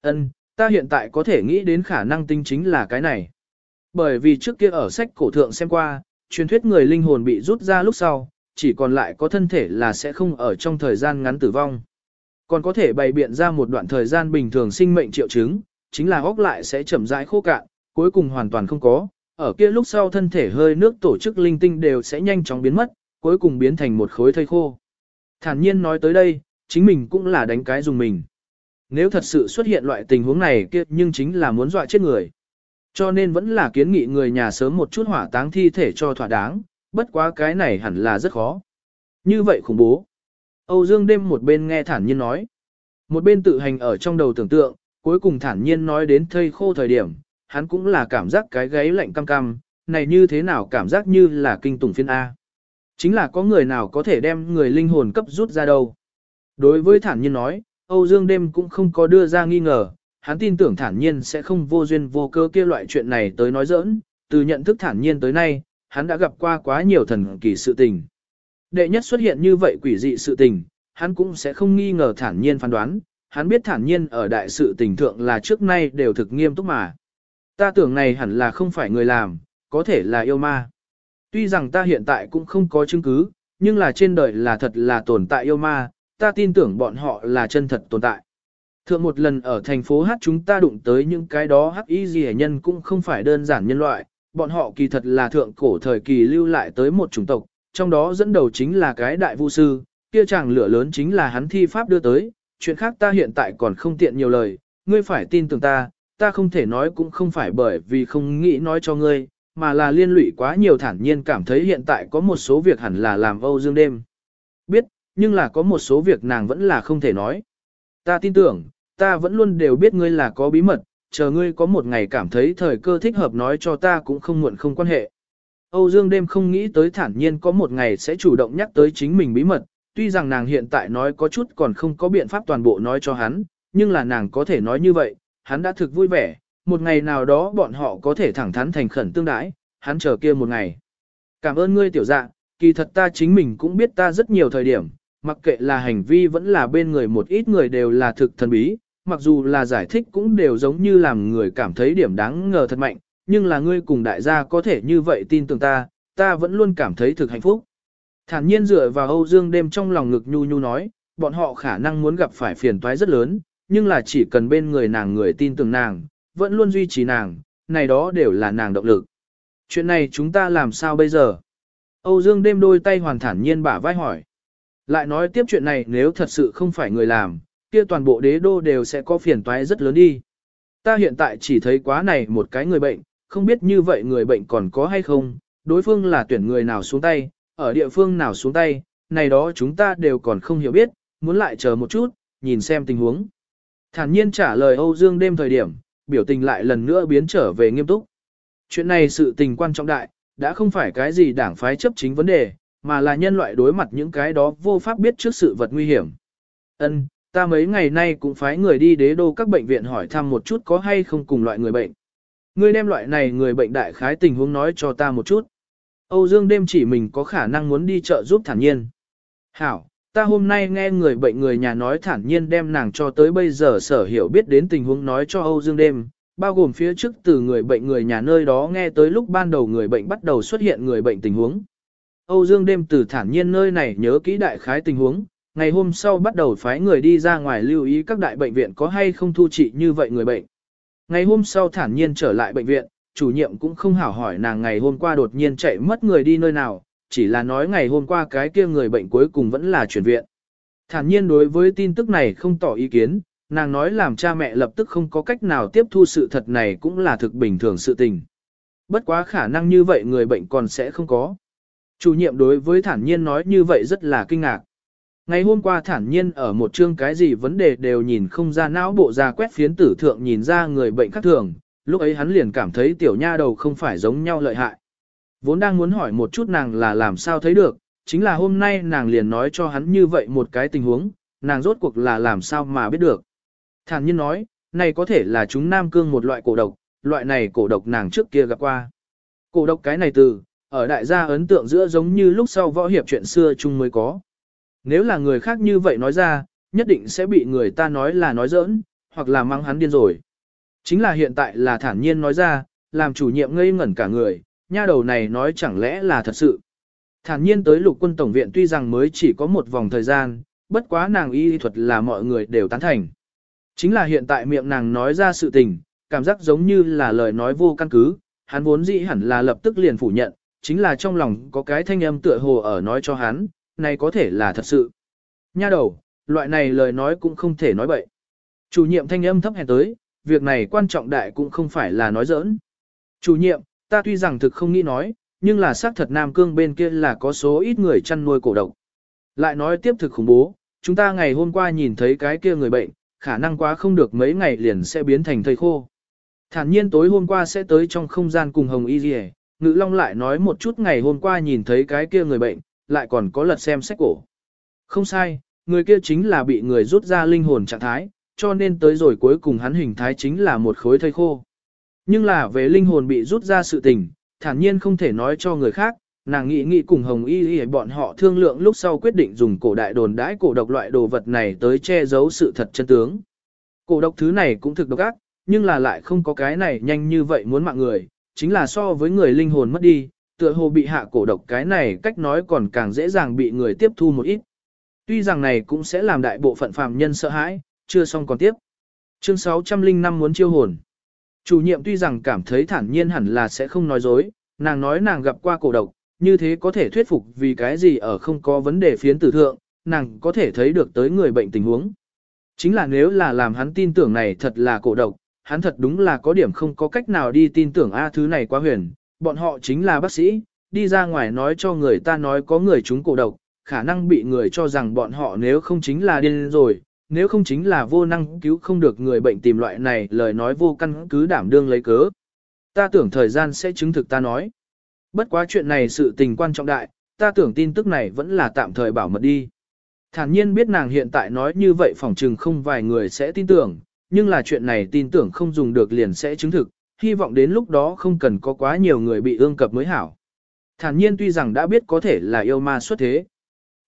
Ân, ta hiện tại có thể nghĩ đến khả năng tinh chính là cái này. Bởi vì trước kia ở sách cổ thượng xem qua, truyền thuyết người linh hồn bị rút ra lúc sau, chỉ còn lại có thân thể là sẽ không ở trong thời gian ngắn tử vong. Còn có thể bày biện ra một đoạn thời gian bình thường sinh mệnh triệu chứng, chính là góc lại sẽ chậm rãi khô cạn, cuối cùng hoàn toàn không có. Ở kia lúc sau thân thể hơi nước tổ chức linh tinh đều sẽ nhanh chóng biến mất, cuối cùng biến thành một khối thây khô. Thản nhiên nói tới đây, chính mình cũng là đánh cái dùng mình. Nếu thật sự xuất hiện loại tình huống này kia nhưng chính là muốn dọa chết người. Cho nên vẫn là kiến nghị người nhà sớm một chút hỏa táng thi thể cho thỏa đáng, bất quá cái này hẳn là rất khó. Như vậy khủng bố. Âu Dương đêm một bên nghe thản nhiên nói. Một bên tự hành ở trong đầu tưởng tượng, cuối cùng thản nhiên nói đến thây khô thời điểm, hắn cũng là cảm giác cái gáy lạnh cam cam, này như thế nào cảm giác như là kinh tủng phiên A. Chính là có người nào có thể đem người linh hồn cấp rút ra đâu. Đối với thản nhiên nói, Âu Dương đêm cũng không có đưa ra nghi ngờ, hắn tin tưởng thản nhiên sẽ không vô duyên vô cơ kia loại chuyện này tới nói giỡn, từ nhận thức thản nhiên tới nay, hắn đã gặp qua quá nhiều thần kỳ sự tình. Đệ nhất xuất hiện như vậy quỷ dị sự tình, hắn cũng sẽ không nghi ngờ thản nhiên phán đoán, hắn biết thản nhiên ở đại sự tình thượng là trước nay đều thực nghiêm túc mà. Ta tưởng này hẳn là không phải người làm, có thể là yêu ma. Tuy rằng ta hiện tại cũng không có chứng cứ, nhưng là trên đời là thật là tồn tại yêu ma, ta tin tưởng bọn họ là chân thật tồn tại. Thượng một lần ở thành phố Hát chúng ta đụng tới những cái đó hắc y gì nhân cũng không phải đơn giản nhân loại, bọn họ kỳ thật là thượng cổ thời kỳ lưu lại tới một chủng tộc, trong đó dẫn đầu chính là cái đại vu sư, kia chàng lửa lớn chính là hắn thi pháp đưa tới, chuyện khác ta hiện tại còn không tiện nhiều lời, ngươi phải tin tưởng ta, ta không thể nói cũng không phải bởi vì không nghĩ nói cho ngươi, mà là liên lụy quá nhiều thản nhiên cảm thấy hiện tại có một số việc hẳn là làm Âu Dương đêm. Biết, nhưng là có một số việc nàng vẫn là không thể nói. Ta tin tưởng, ta vẫn luôn đều biết ngươi là có bí mật, chờ ngươi có một ngày cảm thấy thời cơ thích hợp nói cho ta cũng không muộn không quan hệ. Âu Dương đêm không nghĩ tới thản nhiên có một ngày sẽ chủ động nhắc tới chính mình bí mật, tuy rằng nàng hiện tại nói có chút còn không có biện pháp toàn bộ nói cho hắn, nhưng là nàng có thể nói như vậy, hắn đã thực vui vẻ, một ngày nào đó bọn họ có thể thẳng thắn thành khẩn tương đãi, hắn chờ kia một ngày. Cảm ơn ngươi tiểu dạ, kỳ thật ta chính mình cũng biết ta rất nhiều thời điểm, mặc kệ là hành vi vẫn là bên người một ít người đều là thực thần bí, mặc dù là giải thích cũng đều giống như làm người cảm thấy điểm đáng ngờ thật mạnh, nhưng là ngươi cùng đại gia có thể như vậy tin tưởng ta, ta vẫn luôn cảm thấy thực hạnh phúc. Thản nhiên dựa vào Âu Dương đêm trong lòng ngực nhu nhu nói, bọn họ khả năng muốn gặp phải phiền toái rất lớn, nhưng là chỉ cần bên người nàng người tin tưởng nàng, vẫn luôn duy trì nàng, này đó đều là nàng động lực. Chuyện này chúng ta làm sao bây giờ? Âu Dương đêm đôi tay hoàn thản nhiên bả vai hỏi. Lại nói tiếp chuyện này nếu thật sự không phải người làm, kia toàn bộ đế đô đều sẽ có phiền toái rất lớn đi. Ta hiện tại chỉ thấy quá này một cái người bệnh, không biết như vậy người bệnh còn có hay không, đối phương là tuyển người nào xuống tay, ở địa phương nào xuống tay, này đó chúng ta đều còn không hiểu biết, muốn lại chờ một chút, nhìn xem tình huống. Thản nhiên trả lời Âu Dương đêm thời điểm, biểu tình lại lần nữa biến trở về nghiêm túc. Chuyện này sự tình quan trọng đại, đã không phải cái gì đảng phái chấp chính vấn đề, mà là nhân loại đối mặt những cái đó vô pháp biết trước sự vật nguy hiểm. Ân, ta mấy ngày nay cũng phái người đi đế đô các bệnh viện hỏi thăm một chút có hay không cùng loại người bệnh. Ngươi đem loại này người bệnh đại khái tình huống nói cho ta một chút. Âu Dương đêm chỉ mình có khả năng muốn đi chợ giúp thản nhiên. Hảo, ta hôm nay nghe người bệnh người nhà nói thản nhiên đem nàng cho tới bây giờ sở hiểu biết đến tình huống nói cho Âu Dương đêm, bao gồm phía trước từ người bệnh người nhà nơi đó nghe tới lúc ban đầu người bệnh bắt đầu xuất hiện người bệnh tình huống. Âu Dương đêm từ thản nhiên nơi này nhớ kỹ đại khái tình huống, ngày hôm sau bắt đầu phái người đi ra ngoài lưu ý các đại bệnh viện có hay không thu trị như vậy người bệnh. Ngày hôm sau thản nhiên trở lại bệnh viện, chủ nhiệm cũng không hảo hỏi nàng ngày hôm qua đột nhiên chạy mất người đi nơi nào, chỉ là nói ngày hôm qua cái kia người bệnh cuối cùng vẫn là chuyển viện. Thản nhiên đối với tin tức này không tỏ ý kiến, nàng nói làm cha mẹ lập tức không có cách nào tiếp thu sự thật này cũng là thực bình thường sự tình. Bất quá khả năng như vậy người bệnh còn sẽ không có. Chủ nhiệm đối với thản nhiên nói như vậy rất là kinh ngạc. Ngày hôm qua thản nhiên ở một chương cái gì vấn đề đều nhìn không ra não bộ ra quét phiến tử thượng nhìn ra người bệnh khác thường, lúc ấy hắn liền cảm thấy tiểu nha đầu không phải giống nhau lợi hại. Vốn đang muốn hỏi một chút nàng là làm sao thấy được, chính là hôm nay nàng liền nói cho hắn như vậy một cái tình huống, nàng rốt cuộc là làm sao mà biết được. Thản nhiên nói, này có thể là chúng nam cương một loại cổ độc, loại này cổ độc nàng trước kia gặp qua. Cổ độc cái này từ, ở đại gia ấn tượng giữa giống như lúc sau võ hiệp chuyện xưa chung mới có. Nếu là người khác như vậy nói ra, nhất định sẽ bị người ta nói là nói giỡn, hoặc là mang hắn điên rồi. Chính là hiện tại là thản nhiên nói ra, làm chủ nhiệm ngây ngẩn cả người, nha đầu này nói chẳng lẽ là thật sự. Thản nhiên tới lục quân tổng viện tuy rằng mới chỉ có một vòng thời gian, bất quá nàng y thuật là mọi người đều tán thành. Chính là hiện tại miệng nàng nói ra sự tình, cảm giác giống như là lời nói vô căn cứ, hắn vốn dĩ hẳn là lập tức liền phủ nhận, chính là trong lòng có cái thanh âm tựa hồ ở nói cho hắn, này có thể là thật sự. Nha đầu, loại này lời nói cũng không thể nói bậy. Chủ nhiệm thanh âm thấp hèn tới, việc này quan trọng đại cũng không phải là nói giỡn. Chủ nhiệm, ta tuy rằng thực không nghĩ nói, nhưng là xác thật Nam Cương bên kia là có số ít người chăn nuôi cổ độc. Lại nói tiếp thực khủng bố, chúng ta ngày hôm qua nhìn thấy cái kia người bệnh, khả năng quá không được mấy ngày liền sẽ biến thành thây khô. Thản nhiên tối hôm qua sẽ tới trong không gian cùng Hồng Y Diệ, Ngự Long lại nói một chút ngày hôm qua nhìn thấy cái kia người bệnh, lại còn có lật xem sách cổ. Không sai, người kia chính là bị người rút ra linh hồn trạng thái, cho nên tới rồi cuối cùng hắn hình thái chính là một khối thây khô. Nhưng là về linh hồn bị rút ra sự tình, thản nhiên không thể nói cho người khác, nàng nghĩ nghĩ cùng Hồng Y Y bọn họ thương lượng lúc sau quyết định dùng cổ đại đồn đãi cổ độc loại đồ vật này tới che giấu sự thật chân tướng. Cổ độc thứ này cũng thực độc ác, nhưng là lại không có cái này nhanh như vậy muốn mạng người, chính là so với người linh hồn mất đi, tựa hồ bị hạ cổ độc cái này cách nói còn càng dễ dàng bị người tiếp thu một ít. Tuy rằng này cũng sẽ làm đại bộ phận phàm nhân sợ hãi, chưa xong còn tiếp. Chương 605 muốn chiêu hồn. Chủ nhiệm tuy rằng cảm thấy thản nhiên hẳn là sẽ không nói dối, nàng nói nàng gặp qua cổ độc, như thế có thể thuyết phục vì cái gì ở không có vấn đề phiến tử thượng, nàng có thể thấy được tới người bệnh tình huống. Chính là nếu là làm hắn tin tưởng này thật là cổ độc, hắn thật đúng là có điểm không có cách nào đi tin tưởng A thứ này quá huyền, bọn họ chính là bác sĩ, đi ra ngoài nói cho người ta nói có người chúng cổ độc, khả năng bị người cho rằng bọn họ nếu không chính là điên rồi, nếu không chính là vô năng cứu không được người bệnh tìm loại này lời nói vô căn cứ đảm đương lấy cớ. Ta tưởng thời gian sẽ chứng thực ta nói. Bất quá chuyện này sự tình quan trọng đại, ta tưởng tin tức này vẫn là tạm thời bảo mật đi. Thản nhiên biết nàng hiện tại nói như vậy phỏng chừng không vài người sẽ tin tưởng, nhưng là chuyện này tin tưởng không dùng được liền sẽ chứng thực, hy vọng đến lúc đó không cần có quá nhiều người bị ương cập mới hảo. Thản nhiên tuy rằng đã biết có thể là yêu ma xuất thế,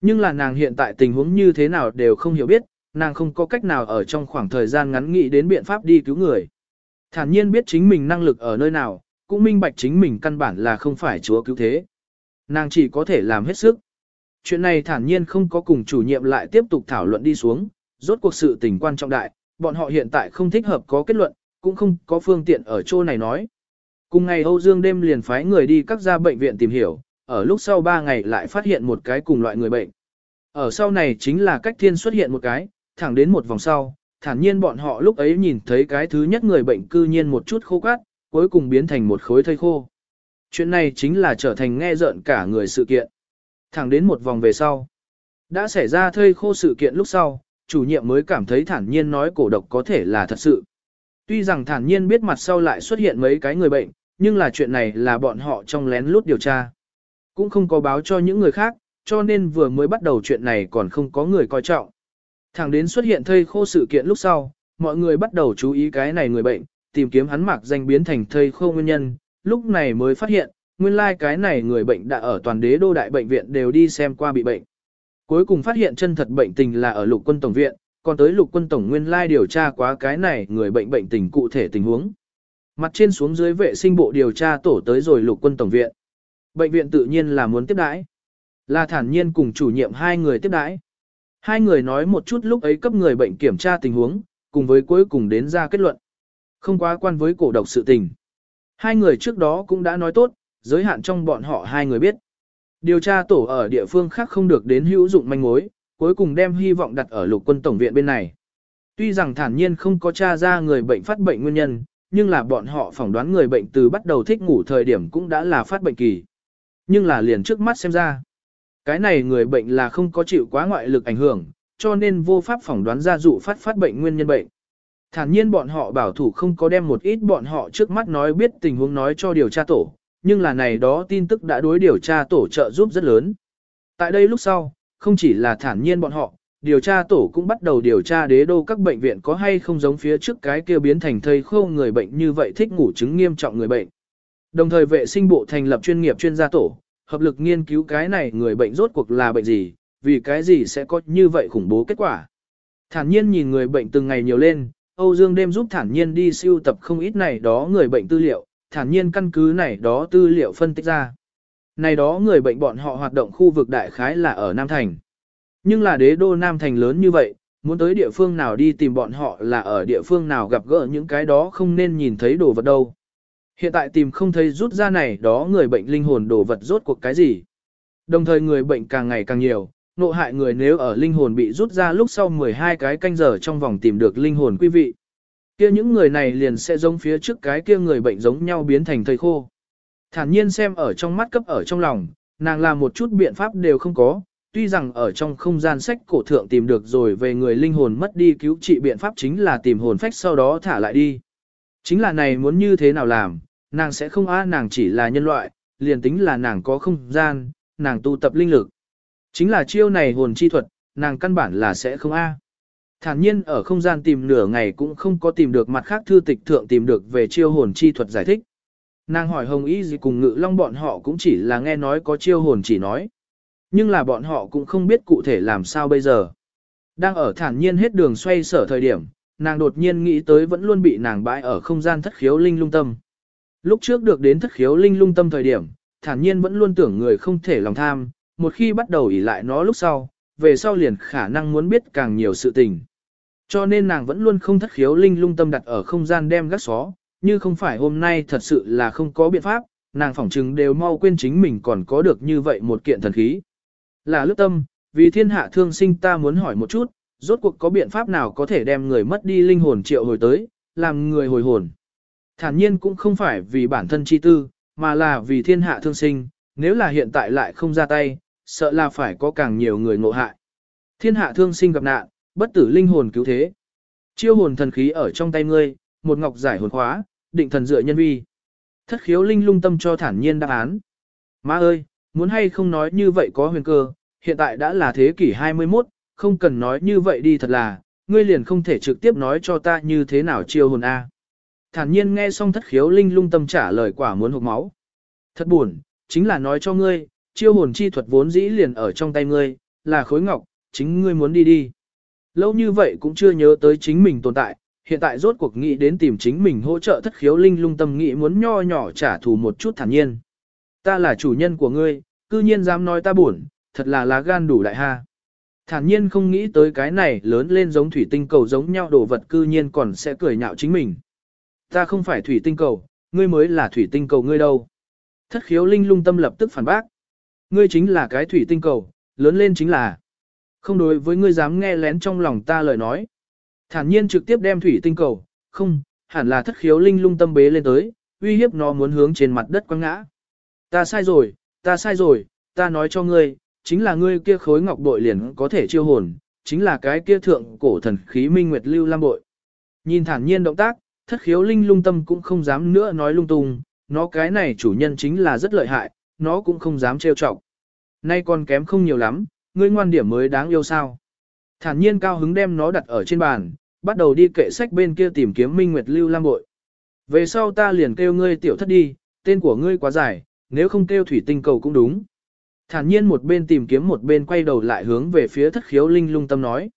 nhưng là nàng hiện tại tình huống như thế nào đều không hiểu biết, nàng không có cách nào ở trong khoảng thời gian ngắn nghĩ đến biện pháp đi cứu người. Thản nhiên biết chính mình năng lực ở nơi nào, cũng minh bạch chính mình căn bản là không phải chúa cứu thế. Nàng chỉ có thể làm hết sức. Chuyện này thản nhiên không có cùng chủ nhiệm lại tiếp tục thảo luận đi xuống, rốt cuộc sự tình quan trọng đại, bọn họ hiện tại không thích hợp có kết luận, cũng không có phương tiện ở chỗ này nói. Cùng ngày Âu Dương đêm liền phái người đi các gia bệnh viện tìm hiểu, ở lúc sau 3 ngày lại phát hiện một cái cùng loại người bệnh. Ở sau này chính là cách thiên xuất hiện một cái, thẳng đến một vòng sau, thản nhiên bọn họ lúc ấy nhìn thấy cái thứ nhất người bệnh cư nhiên một chút khô cát, cuối cùng biến thành một khối thây khô. Chuyện này chính là trở thành nghe rợn cả người sự kiện. Thẳng đến một vòng về sau. Đã xảy ra thây khô sự kiện lúc sau, chủ nhiệm mới cảm thấy thản nhiên nói cổ độc có thể là thật sự. Tuy rằng thản nhiên biết mặt sau lại xuất hiện mấy cái người bệnh, nhưng là chuyện này là bọn họ trong lén lút điều tra. Cũng không có báo cho những người khác, cho nên vừa mới bắt đầu chuyện này còn không có người coi trọng. Thẳng đến xuất hiện thây khô sự kiện lúc sau, mọi người bắt đầu chú ý cái này người bệnh, tìm kiếm hắn mặc danh biến thành thây khô nguyên nhân, lúc này mới phát hiện, nguyên lai like cái này người bệnh đã ở toàn đế đô đại bệnh viện đều đi xem qua bị bệnh. Cuối cùng phát hiện chân thật bệnh tình là ở lục quân tổng viện, còn tới lục quân tổng nguyên lai like điều tra quá cái này người bệnh bệnh tình cụ thể tình huống. Mặt trên xuống dưới vệ sinh bộ điều tra tổ tới rồi lục quân tổng viện. Bệnh viện tự nhiên là muốn tiếp đãi. Là thản nhiên cùng chủ nhiệm hai người tiếp đãi. Hai người nói một chút lúc ấy cấp người bệnh kiểm tra tình huống, cùng với cuối cùng đến ra kết luận. Không quá quan với cổ độc sự tình. Hai người trước đó cũng đã nói tốt, giới hạn trong bọn họ hai người biết. Điều tra tổ ở địa phương khác không được đến hữu dụng manh mối, cuối cùng đem hy vọng đặt ở lục quân tổng viện bên này. Tuy rằng thản nhiên không có tra ra người bệnh phát bệnh nguyên nhân, nhưng là bọn họ phỏng đoán người bệnh từ bắt đầu thích ngủ thời điểm cũng đã là phát bệnh kỳ. Nhưng là liền trước mắt xem ra, cái này người bệnh là không có chịu quá ngoại lực ảnh hưởng, cho nên vô pháp phỏng đoán ra dụ phát phát bệnh nguyên nhân bệnh. Thản nhiên bọn họ bảo thủ không có đem một ít bọn họ trước mắt nói biết tình huống nói cho điều tra tổ, nhưng là này đó tin tức đã đối điều tra tổ trợ giúp rất lớn. Tại đây lúc sau, không chỉ là thản nhiên bọn họ, điều tra tổ cũng bắt đầu điều tra đế đô các bệnh viện có hay không giống phía trước cái kia biến thành thây khô người bệnh như vậy thích ngủ chứng nghiêm trọng người bệnh. Đồng thời vệ sinh bộ thành lập chuyên nghiệp chuyên gia tổ, hợp lực nghiên cứu cái này người bệnh rốt cuộc là bệnh gì, vì cái gì sẽ có như vậy khủng bố kết quả. Thản nhiên nhìn người bệnh từng ngày nhiều lên, Âu Dương đêm giúp thản nhiên đi siêu tập không ít này đó người bệnh tư liệu, thản nhiên căn cứ này đó tư liệu phân tích ra. Này đó người bệnh bọn họ hoạt động khu vực đại khái là ở Nam Thành. Nhưng là đế đô Nam Thành lớn như vậy, muốn tới địa phương nào đi tìm bọn họ là ở địa phương nào gặp gỡ những cái đó không nên nhìn thấy đồ vật đâu. Hiện tại tìm không thấy rút ra này đó người bệnh linh hồn đồ vật rốt cuộc cái gì. Đồng thời người bệnh càng ngày càng nhiều, nộ hại người nếu ở linh hồn bị rút ra lúc sau 12 cái canh giờ trong vòng tìm được linh hồn quý vị. kia những người này liền sẽ giống phía trước cái kia người bệnh giống nhau biến thành thầy khô. Thản nhiên xem ở trong mắt cấp ở trong lòng, nàng làm một chút biện pháp đều không có, tuy rằng ở trong không gian sách cổ thượng tìm được rồi về người linh hồn mất đi cứu trị biện pháp chính là tìm hồn phách sau đó thả lại đi. Chính là này muốn như thế nào làm, nàng sẽ không á nàng chỉ là nhân loại, liền tính là nàng có không gian, nàng tu tập linh lực. Chính là chiêu này hồn chi thuật, nàng căn bản là sẽ không a. Thản nhiên ở không gian tìm nửa ngày cũng không có tìm được mặt khác thư tịch thượng tìm được về chiêu hồn chi thuật giải thích. Nàng hỏi Hồng Y gì cùng Ngự Long bọn họ cũng chỉ là nghe nói có chiêu hồn chỉ nói. Nhưng là bọn họ cũng không biết cụ thể làm sao bây giờ. Đang ở thản nhiên hết đường xoay sở thời điểm, nàng đột nhiên nghĩ tới vẫn luôn bị nàng bãi ở không gian thất khiếu linh lung tâm. Lúc trước được đến thất khiếu linh lung tâm thời điểm, thản nhiên vẫn luôn tưởng người không thể lòng tham, một khi bắt đầu ỉ lại nó lúc sau, về sau liền khả năng muốn biết càng nhiều sự tình. Cho nên nàng vẫn luôn không thất khiếu linh lung tâm đặt ở không gian đem gác xó, như không phải hôm nay thật sự là không có biện pháp, nàng phỏng chừng đều mau quên chính mình còn có được như vậy một kiện thần khí. Là lướt tâm, vì thiên hạ thương sinh ta muốn hỏi một chút, rốt cuộc có biện pháp nào có thể đem người mất đi linh hồn triệu hồi tới, làm người hồi hồn. Thản nhiên cũng không phải vì bản thân chi tư, mà là vì thiên hạ thương sinh, nếu là hiện tại lại không ra tay, sợ là phải có càng nhiều người ngộ hại. Thiên hạ thương sinh gặp nạn, bất tử linh hồn cứu thế. Chiêu hồn thần khí ở trong tay ngươi, một ngọc giải hồn khóa, định thần dựa nhân vi. Thất khiếu linh lung tâm cho thản nhiên đáp án. Má ơi, muốn hay không nói như vậy có huyền cơ, hiện tại đã là thế kỷ 21, không cần nói như vậy đi thật là, ngươi liền không thể trực tiếp nói cho ta như thế nào chiêu hồn A. Thản nhiên nghe xong thất khiếu linh lung tâm trả lời quả muốn hụt máu. Thật buồn, chính là nói cho ngươi, chiêu hồn chi thuật vốn dĩ liền ở trong tay ngươi, là khối ngọc, chính ngươi muốn đi đi. Lâu như vậy cũng chưa nhớ tới chính mình tồn tại, hiện tại rốt cuộc nghĩ đến tìm chính mình hỗ trợ thất khiếu linh lung tâm nghĩ muốn nho nhỏ trả thù một chút thản nhiên. Ta là chủ nhân của ngươi, cư nhiên dám nói ta buồn, thật là lá gan đủ đại ha. Thản nhiên không nghĩ tới cái này lớn lên giống thủy tinh cầu giống nhau đồ vật cư nhiên còn sẽ cười nhạo chính mình. Ta không phải thủy tinh cầu, ngươi mới là thủy tinh cầu ngươi đâu. Thất khiếu linh lung tâm lập tức phản bác. Ngươi chính là cái thủy tinh cầu, lớn lên chính là. Không đối với ngươi dám nghe lén trong lòng ta lời nói. Thản nhiên trực tiếp đem thủy tinh cầu, không, hẳn là thất khiếu linh lung tâm bế lên tới, uy hiếp nó muốn hướng trên mặt đất quăng ngã. Ta sai rồi, ta sai rồi, ta nói cho ngươi, chính là ngươi kia khối ngọc bội liền có thể chiêu hồn, chính là cái kia thượng cổ thần khí minh nguyệt lưu lam bội. Nhìn thản nhiên động tác, thất khiếu linh lung tâm cũng không dám nữa nói lung tung, nó cái này chủ nhân chính là rất lợi hại, nó cũng không dám trêu chọc. Nay còn kém không nhiều lắm, ngươi ngoan điểm mới đáng yêu sao. Thản nhiên cao hứng đem nó đặt ở trên bàn, bắt đầu đi kệ sách bên kia tìm kiếm Minh Nguyệt Lưu Lam bội. Về sau ta liền kêu ngươi tiểu thất đi, tên của ngươi quá dài, nếu không kêu thủy tinh cầu cũng đúng. Thản nhiên một bên tìm kiếm một bên quay đầu lại hướng về phía thất khiếu linh lung tâm nói.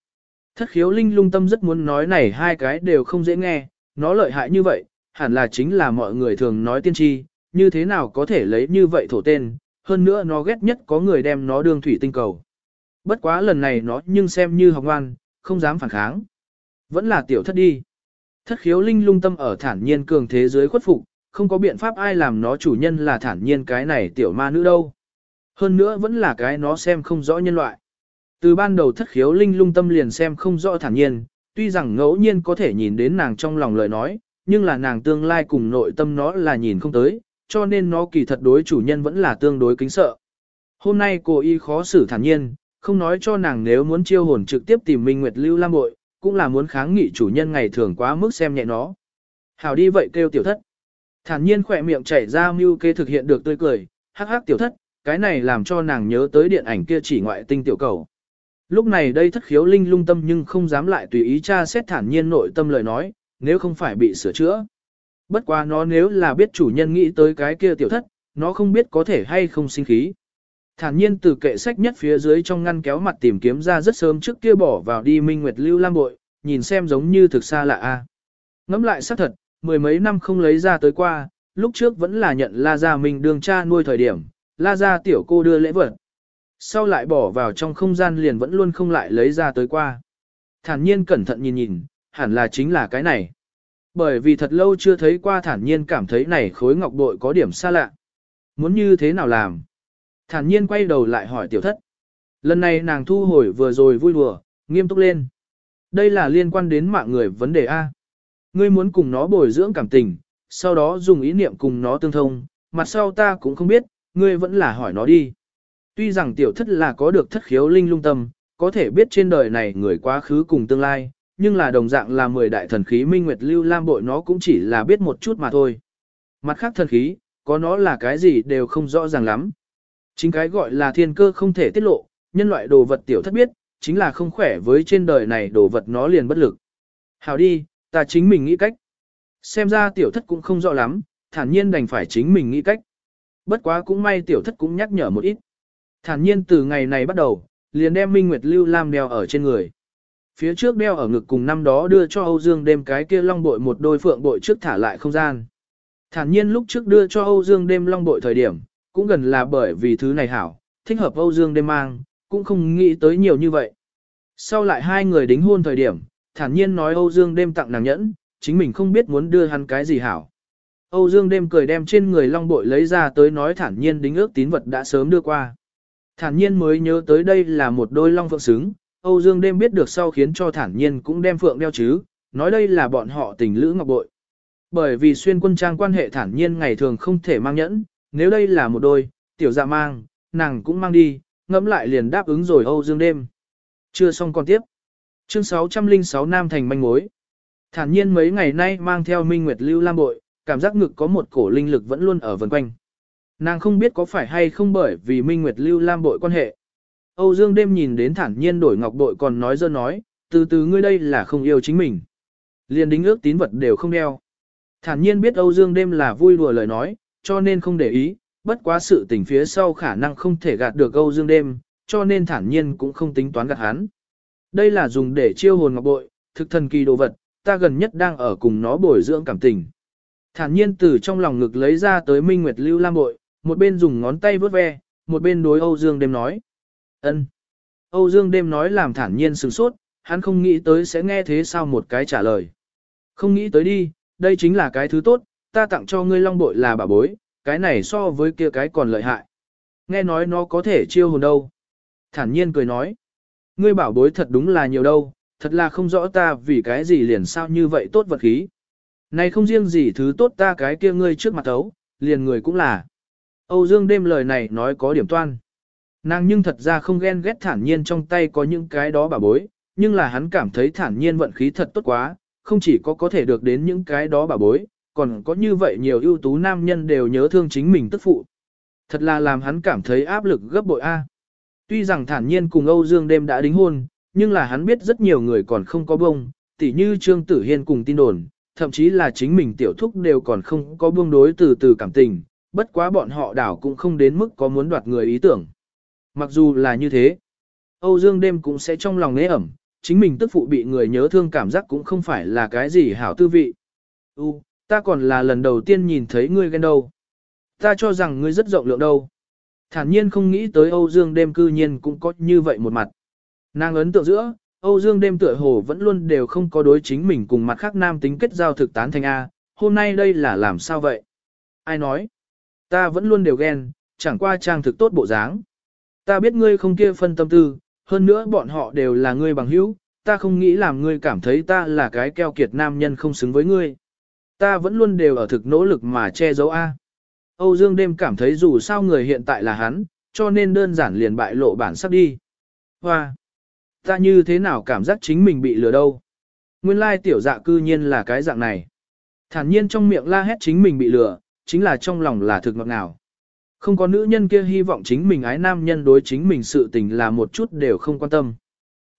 Thất khiếu linh lung tâm rất muốn nói này hai cái đều không dễ nghe, nó lợi hại như vậy, hẳn là chính là mọi người thường nói tiên tri, như thế nào có thể lấy như vậy thổ tên, hơn nữa nó ghét nhất có người đem nó đương thủy tinh cầu. Bất quá lần này nó nhưng xem như học ngoan, không dám phản kháng. Vẫn là tiểu thất đi. Thất khiếu linh lung tâm ở thản nhiên cường thế giới khuất phục, không có biện pháp ai làm nó chủ nhân là thản nhiên cái này tiểu ma nữ đâu. Hơn nữa vẫn là cái nó xem không rõ nhân loại. Từ ban đầu thất khiếu linh lung tâm liền xem không rõ thản nhiên, tuy rằng ngẫu nhiên có thể nhìn đến nàng trong lòng lời nói, nhưng là nàng tương lai cùng nội tâm nó là nhìn không tới, cho nên nó kỳ thật đối chủ nhân vẫn là tương đối kính sợ. Hôm nay cô y khó xử thản nhiên, không nói cho nàng nếu muốn chiêu hồn trực tiếp tìm Minh Nguyệt Lưu Lam bội, cũng là muốn kháng nghị chủ nhân ngày thường quá mức xem nhẹ nó. Hảo đi vậy kêu tiểu thất. Thản nhiên khỏe miệng chảy ra mưu kê thực hiện được tươi cười, hắc hắc tiểu thất, cái này làm cho nàng nhớ tới điện ảnh kia chỉ ngoại tinh tiểu cầu. Lúc này đây thất khiếu linh lung tâm nhưng không dám lại tùy ý tra xét thản nhiên nội tâm lời nói, nếu không phải bị sửa chữa. Bất quá nó nếu là biết chủ nhân nghĩ tới cái kia tiểu thất, nó không biết có thể hay không sinh khí. Thản nhiên từ kệ sách nhất phía dưới trong ngăn kéo mặt tìm kiếm ra rất sớm trước kia bỏ vào đi Minh Nguyệt Lưu Lam bội, nhìn xem giống như thực xa lạ a. Ngẫm lại xác thật, mười mấy năm không lấy ra tới qua, lúc trước vẫn là nhận La Gia Minh đường cha nuôi thời điểm, La ra tiểu cô đưa lễ vật. Sau lại bỏ vào trong không gian liền vẫn luôn không lại lấy ra tới qua. Thản nhiên cẩn thận nhìn nhìn, hẳn là chính là cái này. Bởi vì thật lâu chưa thấy qua thản nhiên cảm thấy này khối ngọc bội có điểm xa lạ. Muốn như thế nào làm? Thản nhiên quay đầu lại hỏi tiểu thất. Lần này nàng thu hồi vừa rồi vui đùa, nghiêm túc lên. Đây là liên quan đến mạng người vấn đề A. Ngươi muốn cùng nó bồi dưỡng cảm tình, sau đó dùng ý niệm cùng nó tương thông, mặt sau ta cũng không biết, ngươi vẫn là hỏi nó đi. Tuy rằng tiểu thất là có được thất khiếu linh lung tâm, có thể biết trên đời này người quá khứ cùng tương lai, nhưng là đồng dạng là 10 đại thần khí minh nguyệt lưu lam bội nó cũng chỉ là biết một chút mà thôi. Mặt khác thần khí, có nó là cái gì đều không rõ ràng lắm. Chính cái gọi là thiên cơ không thể tiết lộ, nhân loại đồ vật tiểu thất biết, chính là không khỏe với trên đời này đồ vật nó liền bất lực. Hào đi, ta chính mình nghĩ cách. Xem ra tiểu thất cũng không rõ lắm, thản nhiên đành phải chính mình nghĩ cách. Bất quá cũng may tiểu thất cũng nhắc nhở một ít. Thản nhiên từ ngày này bắt đầu, liền đem Minh Nguyệt Lưu Lam đeo ở trên người. Phía trước đeo ở ngực cùng năm đó đưa cho Âu Dương đêm cái kia long bội một đôi phượng bội trước thả lại không gian. Thản nhiên lúc trước đưa cho Âu Dương đêm long bội thời điểm, cũng gần là bởi vì thứ này hảo, thích hợp Âu Dương đêm mang, cũng không nghĩ tới nhiều như vậy. Sau lại hai người đính hôn thời điểm, thản nhiên nói Âu Dương đêm tặng nàng nhẫn, chính mình không biết muốn đưa hắn cái gì hảo. Âu Dương đêm cười đem trên người long bội lấy ra tới nói thản nhiên đính ước tín vật đã sớm đưa qua. Thản nhiên mới nhớ tới đây là một đôi long phượng xứng, Âu Dương đêm biết được sau khiến cho thản nhiên cũng đem phượng đeo chứ, nói đây là bọn họ tình lữ ngọc bội. Bởi vì xuyên quân trang quan hệ thản nhiên ngày thường không thể mang nhẫn, nếu đây là một đôi, tiểu dạ mang, nàng cũng mang đi, ngẫm lại liền đáp ứng rồi Âu Dương đêm. Chưa xong còn tiếp. Chương 606 Nam Thành manh mối. Thản nhiên mấy ngày nay mang theo Minh Nguyệt Lưu Lam bội, cảm giác ngực có một cổ linh lực vẫn luôn ở vần quanh. Nàng không biết có phải hay không bởi vì Minh Nguyệt Lưu Lam bội quan hệ. Âu Dương đêm nhìn đến thản nhiên đổi ngọc bội còn nói dơ nói, từ từ ngươi đây là không yêu chính mình. Liên đính ước tín vật đều không đeo. Thản nhiên biết Âu Dương đêm là vui đùa lời nói, cho nên không để ý, bất quá sự tình phía sau khả năng không thể gạt được Âu Dương đêm, cho nên thản nhiên cũng không tính toán gạt hắn. Đây là dùng để chiêu hồn ngọc bội, thực thần kỳ đồ vật, ta gần nhất đang ở cùng nó bồi dưỡng cảm tình. Thản nhiên từ trong lòng ngực lấy ra tới Minh Nguyệt Lưu Lam bội, một bên dùng ngón tay vớt ve, một bên đối Âu Dương đêm nói. ân. Âu Dương đêm nói làm thản nhiên sửng sốt, hắn không nghĩ tới sẽ nghe thế sao một cái trả lời. Không nghĩ tới đi, đây chính là cái thứ tốt, ta tặng cho ngươi long bội là bà bối, cái này so với kia cái còn lợi hại. Nghe nói nó có thể chiêu hồn đâu. Thản nhiên cười nói. Ngươi bảo bối thật đúng là nhiều đâu, thật là không rõ ta vì cái gì liền sao như vậy tốt vật khí. Này không riêng gì thứ tốt ta cái kia ngươi trước mặt ấu, liền người cũng là. Âu Dương đêm lời này nói có điểm toan. Nàng nhưng thật ra không ghen ghét thản nhiên trong tay có những cái đó bà bối, nhưng là hắn cảm thấy thản nhiên vận khí thật tốt quá, không chỉ có có thể được đến những cái đó bà bối, còn có như vậy nhiều ưu tú nam nhân đều nhớ thương chính mình tức phụ. Thật là làm hắn cảm thấy áp lực gấp bội A. Tuy rằng thản nhiên cùng Âu Dương đêm đã đính hôn, nhưng là hắn biết rất nhiều người còn không có bông, tỉ như Trương Tử Hiên cùng tin đồn, thậm chí là chính mình tiểu thúc đều còn không có buông đối từ từ cảm tình, bất quá bọn họ đảo cũng không đến mức có muốn đoạt người ý tưởng. Mặc dù là như thế, Âu Dương đêm cũng sẽ trong lòng nế ẩm, chính mình tức phụ bị người nhớ thương cảm giác cũng không phải là cái gì hảo tư vị. U, ta còn là lần đầu tiên nhìn thấy ngươi ghen đâu. Ta cho rằng ngươi rất rộng lượng đâu. Thản nhiên không nghĩ tới Âu Dương đêm cư nhiên cũng có như vậy một mặt. Nàng ấn tượng giữa, Âu Dương đêm tựa hồ vẫn luôn đều không có đối chính mình cùng mặt khác nam tính kết giao thực tán thành A, hôm nay đây là làm sao vậy? Ai nói? Ta vẫn luôn đều ghen, chẳng qua trang thực tốt bộ dáng. Ta biết ngươi không kia phân tâm tư, hơn nữa bọn họ đều là ngươi bằng hữu, ta không nghĩ làm ngươi cảm thấy ta là cái keo kiệt nam nhân không xứng với ngươi. Ta vẫn luôn đều ở thực nỗ lực mà che giấu A. Âu Dương đêm cảm thấy dù sao người hiện tại là hắn, cho nên đơn giản liền bại lộ bản sắc đi. Hoa! Ta như thế nào cảm giác chính mình bị lừa đâu? Nguyên lai tiểu dạ cư nhiên là cái dạng này. Thản nhiên trong miệng la hét chính mình bị lừa, chính là trong lòng là thực ngọt ngào. Không có nữ nhân kia hy vọng chính mình ái nam nhân đối chính mình sự tình là một chút đều không quan tâm.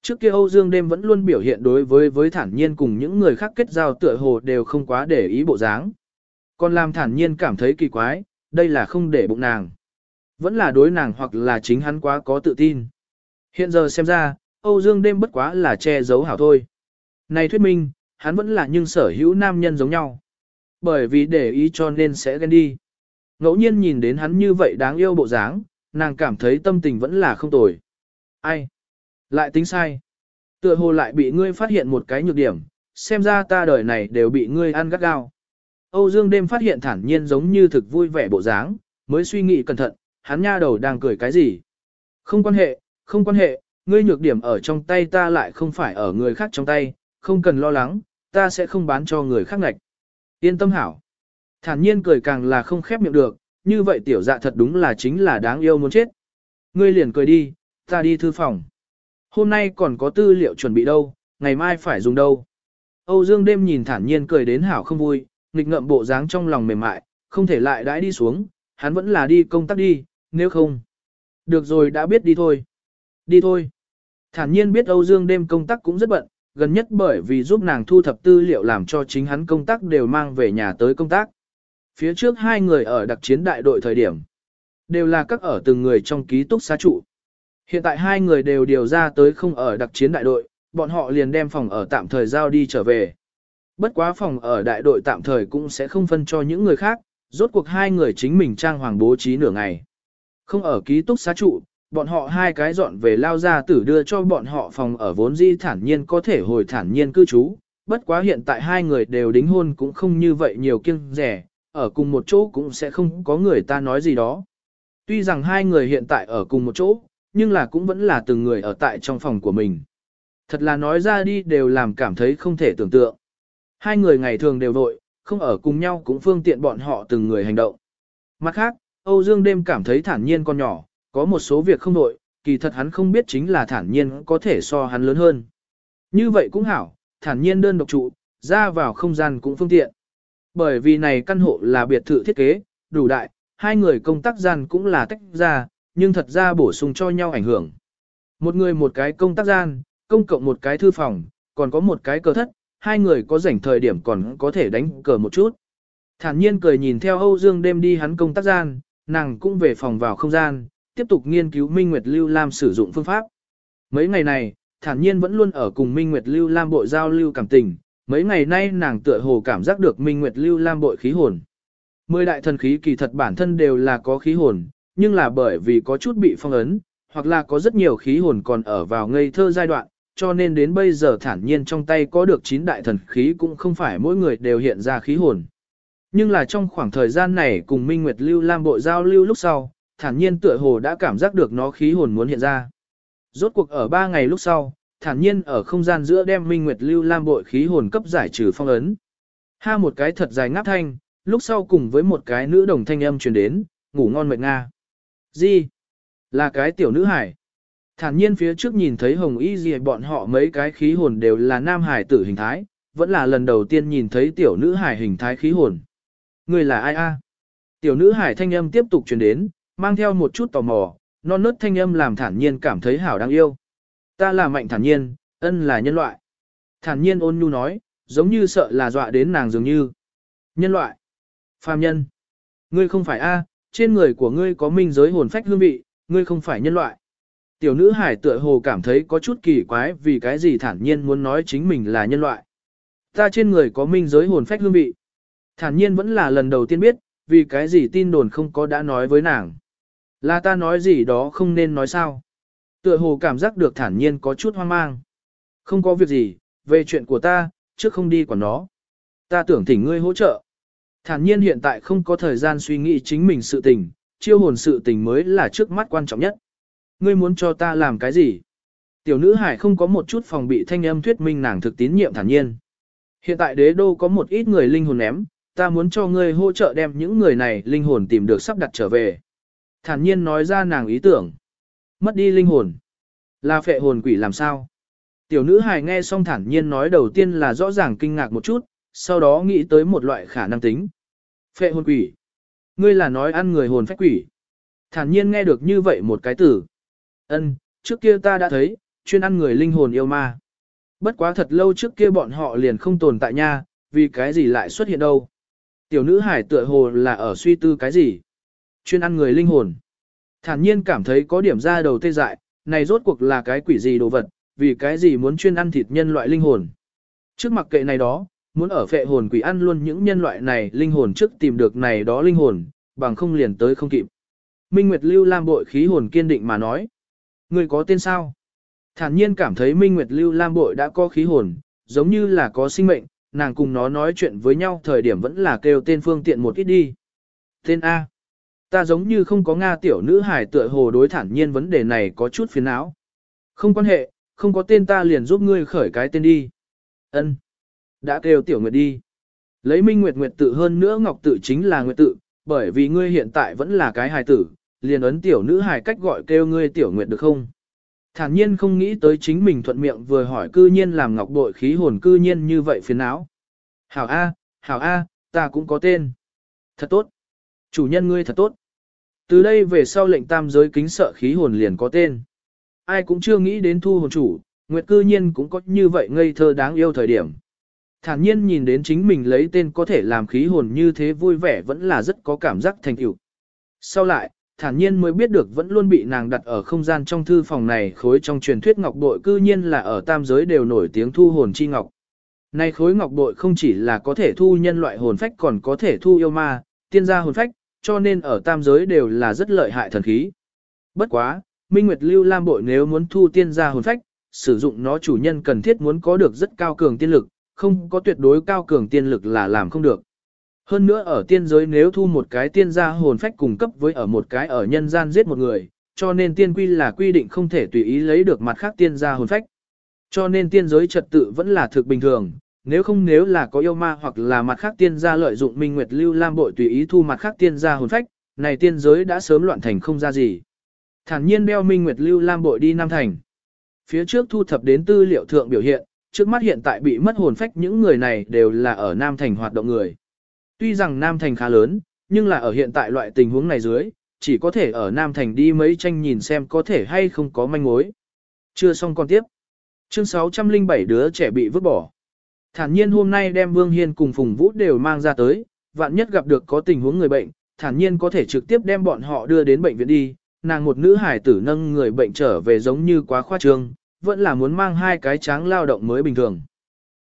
Trước kia Âu Dương đêm vẫn luôn biểu hiện đối với với thản nhiên cùng những người khác kết giao tựa hồ đều không quá để ý bộ dáng. Còn làm thản nhiên cảm thấy kỳ quái, đây là không để bụng nàng. Vẫn là đối nàng hoặc là chính hắn quá có tự tin. Hiện giờ xem ra, Âu Dương đêm bất quá là che giấu hảo thôi. Này thuyết minh, hắn vẫn là nhưng sở hữu nam nhân giống nhau. Bởi vì để ý cho nên sẽ ghen đi. Ngẫu nhiên nhìn đến hắn như vậy đáng yêu bộ dáng, nàng cảm thấy tâm tình vẫn là không tồi. Ai? Lại tính sai. Tựa hồ lại bị ngươi phát hiện một cái nhược điểm, xem ra ta đời này đều bị ngươi ăn gắt gao. Âu Dương đêm phát hiện thản nhiên giống như thực vui vẻ bộ dáng, mới suy nghĩ cẩn thận, hắn nha đầu đang cười cái gì. Không quan hệ, không quan hệ, ngươi nhược điểm ở trong tay ta lại không phải ở người khác trong tay, không cần lo lắng, ta sẽ không bán cho người khác ngạch. Yên tâm hảo. Thản nhiên cười càng là không khép miệng được, như vậy tiểu dạ thật đúng là chính là đáng yêu muốn chết. Ngươi liền cười đi, ta đi thư phòng. Hôm nay còn có tư liệu chuẩn bị đâu, ngày mai phải dùng đâu. Âu Dương đêm nhìn thản nhiên cười đến hảo không vui, nghịch ngậm bộ dáng trong lòng mềm mại, không thể lại đãi đi xuống, hắn vẫn là đi công tác đi, nếu không. Được rồi đã biết đi thôi. Đi thôi. Thản nhiên biết Âu Dương đêm công tác cũng rất bận, gần nhất bởi vì giúp nàng thu thập tư liệu làm cho chính hắn công tác đều mang về nhà tới công tác. Phía trước hai người ở đặc chiến đại đội thời điểm, đều là các ở từng người trong ký túc xá trụ. Hiện tại hai người đều điều ra tới không ở đặc chiến đại đội, bọn họ liền đem phòng ở tạm thời giao đi trở về. Bất quá phòng ở đại đội tạm thời cũng sẽ không phân cho những người khác, rốt cuộc hai người chính mình trang hoàng bố trí nửa ngày. Không ở ký túc xá trụ, bọn họ hai cái dọn về lao ra tử đưa cho bọn họ phòng ở vốn di thản nhiên có thể hồi thản nhiên cư trú. Bất quá hiện tại hai người đều đính hôn cũng không như vậy nhiều kiêng rẻ, ở cùng một chỗ cũng sẽ không có người ta nói gì đó. Tuy rằng hai người hiện tại ở cùng một chỗ, nhưng là cũng vẫn là từng người ở tại trong phòng của mình. Thật là nói ra đi đều làm cảm thấy không thể tưởng tượng. Hai người ngày thường đều vội, không ở cùng nhau cũng phương tiện bọn họ từng người hành động. Mặt khác, Âu Dương đêm cảm thấy thản nhiên con nhỏ, có một số việc không đội, kỳ thật hắn không biết chính là thản nhiên có thể so hắn lớn hơn. Như vậy cũng hảo, thản nhiên đơn độc trụ, ra vào không gian cũng phương tiện. Bởi vì này căn hộ là biệt thự thiết kế, đủ đại, hai người công tác gian cũng là tách ra, nhưng thật ra bổ sung cho nhau ảnh hưởng. Một người một cái công tác gian, công cộng một cái thư phòng, còn có một cái cờ thất, hai người có rảnh thời điểm còn có thể đánh cờ một chút. Thản nhiên cười nhìn theo Âu Dương đêm đi hắn công tác gian, nàng cũng về phòng vào không gian, tiếp tục nghiên cứu Minh Nguyệt Lưu Lam sử dụng phương pháp. Mấy ngày này, thản nhiên vẫn luôn ở cùng Minh Nguyệt Lưu Lam bội giao lưu cảm tình, mấy ngày nay nàng tựa hồ cảm giác được Minh Nguyệt Lưu Lam bội khí hồn. Mười đại thần khí kỳ thật bản thân đều là có khí hồn, nhưng là bởi vì có chút bị phong ấn, hoặc là có rất nhiều khí hồn còn ở vào ngây thơ giai đoạn, cho nên đến bây giờ thản nhiên trong tay có được 9 đại thần khí cũng không phải mỗi người đều hiện ra khí hồn. Nhưng là trong khoảng thời gian này cùng Minh Nguyệt Lưu Lam bộ giao lưu lúc sau, thản nhiên tựa hồ đã cảm giác được nó khí hồn muốn hiện ra. Rốt cuộc ở ba ngày lúc sau, thản nhiên ở không gian giữa đem Minh Nguyệt Lưu Lam bội khí hồn cấp giải trừ phong ấn. Ha một cái thật dài ngáp thanh, lúc sau cùng với một cái nữ đồng thanh âm truyền đến, ngủ ngon mệt nga. Gì? Là cái tiểu nữ hải. Thản nhiên phía trước nhìn thấy hồng y gì bọn họ mấy cái khí hồn đều là nam hải tử hình thái, vẫn là lần đầu tiên nhìn thấy tiểu nữ hải hình thái khí hồn. Người là ai a? Tiểu nữ hải thanh âm tiếp tục truyền đến, mang theo một chút tò mò, non nớt thanh âm làm thản nhiên cảm thấy hảo đáng yêu. Ta là mạnh thản nhiên, ân là nhân loại. Thản nhiên ôn nhu nói, giống như sợ là dọa đến nàng dường như. Nhân loại. Phàm nhân. Ngươi không phải A, trên người của ngươi có minh giới hồn phách hương vị, ngươi không phải nhân loại. Tiểu nữ hải tựa hồ cảm thấy có chút kỳ quái vì cái gì thản nhiên muốn nói chính mình là nhân loại. Ta trên người có minh giới hồn phách hương vị. Thản nhiên vẫn là lần đầu tiên biết, vì cái gì tin đồn không có đã nói với nàng. Là ta nói gì đó không nên nói sao. Tựa hồ cảm giác được thản nhiên có chút hoang mang. Không có việc gì, về chuyện của ta, trước không đi quản nó. Ta tưởng thỉnh ngươi hỗ trợ. Thản nhiên hiện tại không có thời gian suy nghĩ chính mình sự tình, chiêu hồn sự tình mới là trước mắt quan trọng nhất. Ngươi muốn cho ta làm cái gì? Tiểu nữ hải không có một chút phòng bị thanh âm thuyết minh nàng thực tín nhiệm thản nhiên. Hiện tại đế đô có một ít người linh hồn ném, ta muốn cho ngươi hỗ trợ đem những người này linh hồn tìm được sắp đặt trở về. Thản nhiên nói ra nàng ý tưởng. Mất đi linh hồn. Là phệ hồn quỷ làm sao? Tiểu nữ hài nghe xong thản nhiên nói đầu tiên là rõ ràng kinh ngạc một chút, sau đó nghĩ tới một loại khả năng tính. Phệ hồn quỷ. Ngươi là nói ăn người hồn phách quỷ. Thản nhiên nghe được như vậy một cái từ. Ân, trước kia ta đã thấy, chuyên ăn người linh hồn yêu ma. Bất quá thật lâu trước kia bọn họ liền không tồn tại nha, vì cái gì lại xuất hiện đâu. Tiểu nữ hải tựa hồ là ở suy tư cái gì. Chuyên ăn người linh hồn. Thản nhiên cảm thấy có điểm ra đầu tê dại, này rốt cuộc là cái quỷ gì đồ vật, vì cái gì muốn chuyên ăn thịt nhân loại linh hồn. Trước mặc kệ này đó, muốn ở phệ hồn quỷ ăn luôn những nhân loại này linh hồn trước tìm được này đó linh hồn, bằng không liền tới không kịp. Minh Nguyệt Lưu Lam bội khí hồn kiên định mà nói. Người có tên sao? Thản nhiên cảm thấy Minh Nguyệt Lưu Lam bội đã có khí hồn, giống như là có sinh mệnh, nàng cùng nó nói chuyện với nhau thời điểm vẫn là kêu tên phương tiện một ít đi. Tên A. Ta giống như không có Nga tiểu nữ hải tựa hồ đối thản nhiên vấn đề này có chút phiền não. Không quan hệ, không có tên ta liền giúp ngươi khởi cái tên đi. Ân, Đã kêu tiểu nguyệt đi. Lấy minh nguyệt nguyệt tự hơn nữa ngọc tự chính là nguyệt tự, bởi vì ngươi hiện tại vẫn là cái hài tử, liền ấn tiểu nữ hài cách gọi kêu ngươi tiểu nguyệt được không? Thản nhiên không nghĩ tới chính mình thuận miệng vừa hỏi cư nhiên làm ngọc bội khí hồn cư nhiên như vậy phiền não. Hảo A, hảo A, ta cũng có tên. Thật tốt. Chủ nhân ngươi thật tốt. Từ đây về sau lệnh tam giới kính sợ khí hồn liền có tên. Ai cũng chưa nghĩ đến thu hồn chủ, Nguyệt cư nhiên cũng có như vậy ngây thơ đáng yêu thời điểm. Thản nhiên nhìn đến chính mình lấy tên có thể làm khí hồn như thế vui vẻ vẫn là rất có cảm giác thành tựu. Sau lại, thản nhiên mới biết được vẫn luôn bị nàng đặt ở không gian trong thư phòng này khối trong truyền thuyết ngọc bội cư nhiên là ở tam giới đều nổi tiếng thu hồn chi ngọc. Này khối ngọc bội không chỉ là có thể thu nhân loại hồn phách còn có thể thu yêu ma, tiên gia hồn phách, cho nên ở tam giới đều là rất lợi hại thần khí. Bất quá, Minh Nguyệt Lưu Lam bội nếu muốn thu tiên gia hồn phách, sử dụng nó chủ nhân cần thiết muốn có được rất cao cường tiên lực, không có tuyệt đối cao cường tiên lực là làm không được. Hơn nữa ở tiên giới nếu thu một cái tiên gia hồn phách cùng cấp với ở một cái ở nhân gian giết một người, cho nên tiên quy là quy định không thể tùy ý lấy được mặt khác tiên gia hồn phách. Cho nên tiên giới trật tự vẫn là thực bình thường, nếu không nếu là có yêu ma hoặc là mặt khác tiên gia lợi dụng minh nguyệt lưu lam bội tùy ý thu mặt khác tiên gia hồn phách, này tiên giới đã sớm loạn thành không ra gì. Thản nhiên đeo minh nguyệt lưu lam bội đi Nam Thành. Phía trước thu thập đến tư liệu thượng biểu hiện, trước mắt hiện tại bị mất hồn phách những người này đều là ở Nam Thành hoạt động người. Tuy rằng Nam Thành khá lớn, nhưng là ở hiện tại loại tình huống này dưới, chỉ có thể ở Nam Thành đi mấy tranh nhìn xem có thể hay không có manh mối. Chưa xong con tiếp. Chương 607 đứa trẻ bị vứt bỏ. Thản nhiên hôm nay đem Vương Hiên cùng Phùng Vũ đều mang ra tới, vạn nhất gặp được có tình huống người bệnh, thản nhiên có thể trực tiếp đem bọn họ đưa đến bệnh viện đi, nàng một nữ hải tử nâng người bệnh trở về giống như quá khoa trương, vẫn là muốn mang hai cái tráng lao động mới bình thường.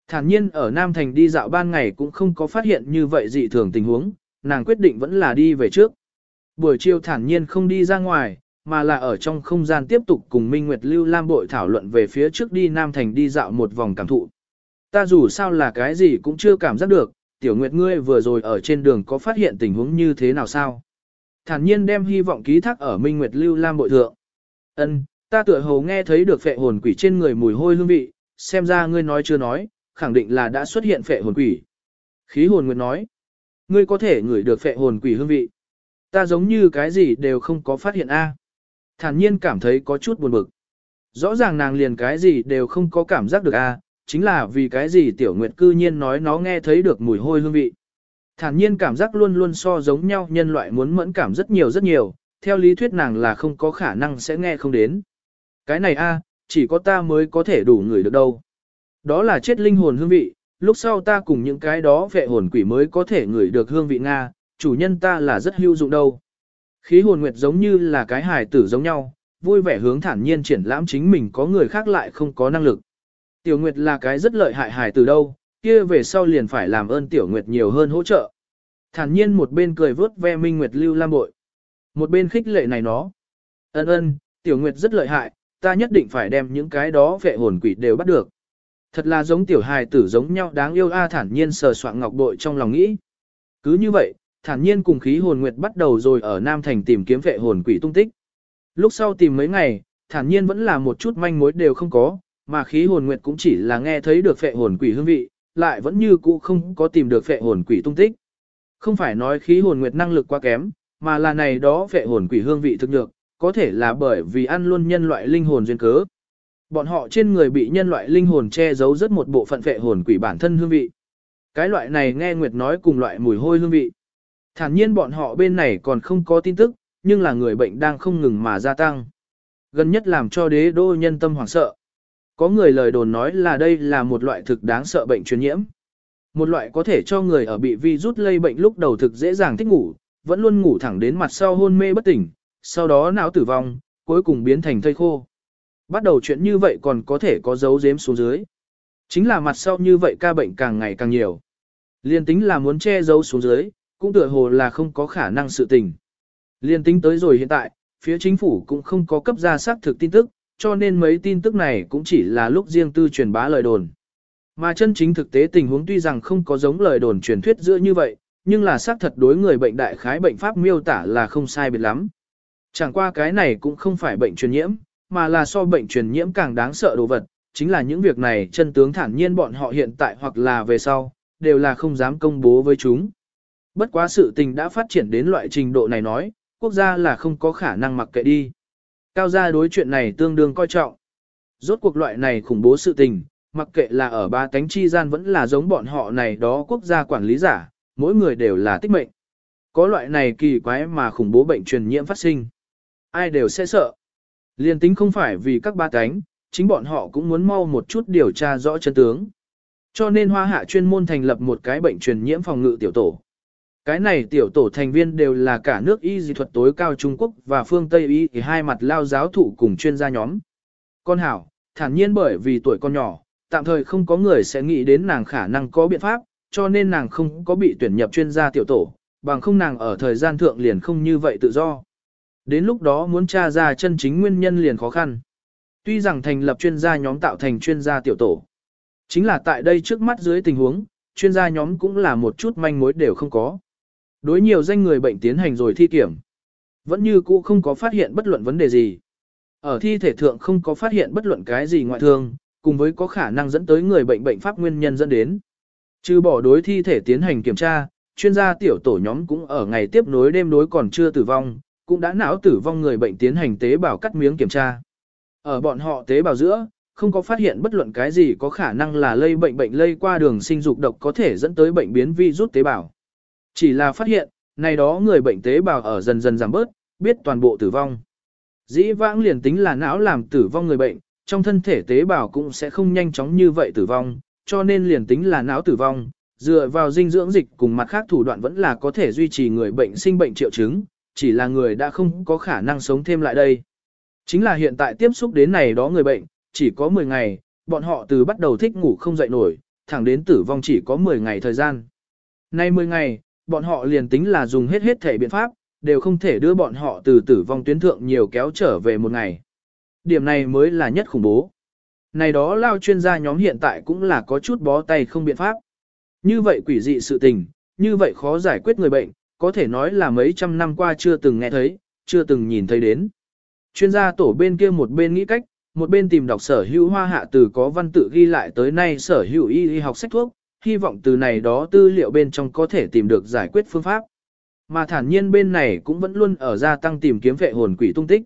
Thản nhiên ở Nam Thành đi dạo ban ngày cũng không có phát hiện như vậy dị thường tình huống, nàng quyết định vẫn là đi về trước. Buổi chiều thản nhiên không đi ra ngoài, mà là ở trong không gian tiếp tục cùng Minh Nguyệt Lưu Lam bội thảo luận về phía trước đi Nam Thành đi dạo một vòng cảm thụ. Ta dù sao là cái gì cũng chưa cảm giác được, tiểu nguyệt ngươi vừa rồi ở trên đường có phát hiện tình huống như thế nào sao? Thản nhiên đem hy vọng ký thác ở Minh Nguyệt Lưu Lam bội thượng. Ân, ta tựa hồ nghe thấy được phệ hồn quỷ trên người mùi hôi hương vị, xem ra ngươi nói chưa nói, khẳng định là đã xuất hiện phệ hồn quỷ. Khí hồn nguyệt nói, ngươi có thể ngửi được phệ hồn quỷ hương vị. Ta giống như cái gì đều không có phát hiện a. Thản nhiên cảm thấy có chút buồn bực. Rõ ràng nàng liền cái gì đều không có cảm giác được a, chính là vì cái gì tiểu nguyệt cư nhiên nói nó nghe thấy được mùi hôi hương vị. Thản nhiên cảm giác luôn luôn so giống nhau nhân loại muốn mẫn cảm rất nhiều rất nhiều, theo lý thuyết nàng là không có khả năng sẽ nghe không đến. Cái này a, à, chỉ có ta mới có thể đủ người được đâu. Đó là chết linh hồn hương vị, lúc sau ta cùng những cái đó vệ hồn quỷ mới có thể ngửi được hương vị Nga, chủ nhân ta là rất hữu dụng đâu. Khí hồn nguyệt giống như là cái hài tử giống nhau, vui vẻ hướng thản nhiên triển lãm chính mình có người khác lại không có năng lực. Tiểu Nguyệt là cái rất lợi hại hài tử đâu, kia về sau liền phải làm ơn Tiểu Nguyệt nhiều hơn hỗ trợ. Thản nhiên một bên cười vớt ve Minh Nguyệt lưu lam bội. Một bên khích lệ này nó. Ân ân, Tiểu Nguyệt rất lợi hại, ta nhất định phải đem những cái đó vệ hồn quỷ đều bắt được. Thật là giống tiểu hài tử giống nhau đáng yêu a thản nhiên sờ soạn ngọc bội trong lòng nghĩ. Cứ như vậy, thản nhiên cùng khí hồn nguyệt bắt đầu rồi ở Nam Thành tìm kiếm vệ hồn quỷ tung tích. Lúc sau tìm mấy ngày, thản nhiên vẫn là một chút manh mối đều không có, mà khí hồn nguyệt cũng chỉ là nghe thấy được phệ hồn quỷ hương vị, lại vẫn như cũ không có tìm được phệ hồn quỷ tung tích. Không phải nói khí hồn nguyệt năng lực quá kém, mà là này đó phệ hồn quỷ hương vị thực được, có thể là bởi vì ăn luôn nhân loại linh hồn duyên cớ. Bọn họ trên người bị nhân loại linh hồn che giấu rất một bộ phận phệ hồn quỷ bản thân hương vị. Cái loại này nghe Nguyệt nói cùng loại mùi hôi hương vị. Thản nhiên bọn họ bên này còn không có tin tức, nhưng là người bệnh đang không ngừng mà gia tăng. Gần nhất làm cho đế đô nhân tâm hoảng sợ. Có người lời đồn nói là đây là một loại thực đáng sợ bệnh truyền nhiễm. Một loại có thể cho người ở bị virus lây bệnh lúc đầu thực dễ dàng thích ngủ, vẫn luôn ngủ thẳng đến mặt sau hôn mê bất tỉnh, sau đó não tử vong, cuối cùng biến thành thây khô. Bắt đầu chuyện như vậy còn có thể có dấu giếm xuống dưới. Chính là mặt sau như vậy ca bệnh càng ngày càng nhiều. Liên tính là muốn che giấu xuống dưới, cũng tựa hồ là không có khả năng sự tình. Liên tính tới rồi hiện tại, phía chính phủ cũng không có cấp ra xác thực tin tức, cho nên mấy tin tức này cũng chỉ là lúc riêng tư truyền bá lời đồn. Mà chân chính thực tế tình huống tuy rằng không có giống lời đồn truyền thuyết giữa như vậy, nhưng là xác thật đối người bệnh đại khái bệnh pháp miêu tả là không sai biệt lắm. Chẳng qua cái này cũng không phải bệnh truyền nhiễm, mà là so bệnh truyền nhiễm càng đáng sợ đồ vật, chính là những việc này chân tướng thản nhiên bọn họ hiện tại hoặc là về sau, đều là không dám công bố với chúng. Bất quá sự tình đã phát triển đến loại trình độ này nói, quốc gia là không có khả năng mặc kệ đi. Cao gia đối chuyện này tương đương coi trọng. Rốt cuộc loại này khủng bố sự tình, mặc kệ là ở ba cánh chi gian vẫn là giống bọn họ này đó quốc gia quản lý giả, mỗi người đều là tích mệnh. Có loại này kỳ quái mà khủng bố bệnh truyền nhiễm phát sinh. Ai đều sẽ sợ. Liên tính không phải vì các ba cánh, chính bọn họ cũng muốn mau một chút điều tra rõ chân tướng. Cho nên hoa hạ chuyên môn thành lập một cái bệnh truyền nhiễm phòng ngự tiểu tổ. Cái này tiểu tổ thành viên đều là cả nước y dị thuật tối cao Trung Quốc và phương Tây y thì hai mặt lao giáo thụ cùng chuyên gia nhóm. Con hảo, thản nhiên bởi vì tuổi con nhỏ, tạm thời không có người sẽ nghĩ đến nàng khả năng có biện pháp, cho nên nàng không có bị tuyển nhập chuyên gia tiểu tổ, bằng không nàng ở thời gian thượng liền không như vậy tự do. Đến lúc đó muốn tra ra chân chính nguyên nhân liền khó khăn. Tuy rằng thành lập chuyên gia nhóm tạo thành chuyên gia tiểu tổ. Chính là tại đây trước mắt dưới tình huống, chuyên gia nhóm cũng là một chút manh mối đều không có. Đối nhiều danh người bệnh tiến hành rồi thi kiểm. Vẫn như cũ không có phát hiện bất luận vấn đề gì. Ở thi thể thượng không có phát hiện bất luận cái gì ngoại thương, cùng với có khả năng dẫn tới người bệnh bệnh pháp nguyên nhân dẫn đến. Trừ bỏ đối thi thể tiến hành kiểm tra, chuyên gia tiểu tổ nhóm cũng ở ngày tiếp nối đêm đối còn chưa tử vong, cũng đã não tử vong người bệnh tiến hành tế bào cắt miếng kiểm tra. Ở bọn họ tế bào giữa, không có phát hiện bất luận cái gì có khả năng là lây bệnh bệnh lây qua đường sinh dục độc có thể dẫn tới bệnh biến virus tế bào. Chỉ là phát hiện, này đó người bệnh tế bào ở dần dần giảm bớt, biết toàn bộ tử vong. Dĩ vãng liền tính là não làm tử vong người bệnh, trong thân thể tế bào cũng sẽ không nhanh chóng như vậy tử vong, cho nên liền tính là não tử vong, dựa vào dinh dưỡng dịch cùng mặt khác thủ đoạn vẫn là có thể duy trì người bệnh sinh bệnh triệu chứng, chỉ là người đã không có khả năng sống thêm lại đây. Chính là hiện tại tiếp xúc đến này đó người bệnh, chỉ có 10 ngày, bọn họ từ bắt đầu thích ngủ không dậy nổi, thẳng đến tử vong chỉ có 10 ngày thời gian. Nay 10 ngày, bọn họ liền tính là dùng hết hết thể biện pháp, đều không thể đưa bọn họ từ tử vong tuyến thượng nhiều kéo trở về một ngày. Điểm này mới là nhất khủng bố. Này đó lao chuyên gia nhóm hiện tại cũng là có chút bó tay không biện pháp. Như vậy quỷ dị sự tình, như vậy khó giải quyết người bệnh, có thể nói là mấy trăm năm qua chưa từng nghe thấy, chưa từng nhìn thấy đến. Chuyên gia tổ bên kia một bên nghĩ cách, một bên tìm đọc sở hữu hoa hạ từ có văn tự ghi lại tới nay sở hữu y y học sách thuốc, hy vọng từ này đó tư liệu bên trong có thể tìm được giải quyết phương pháp. Mà thản nhiên bên này cũng vẫn luôn ở gia tăng tìm kiếm vệ hồn quỷ tung tích.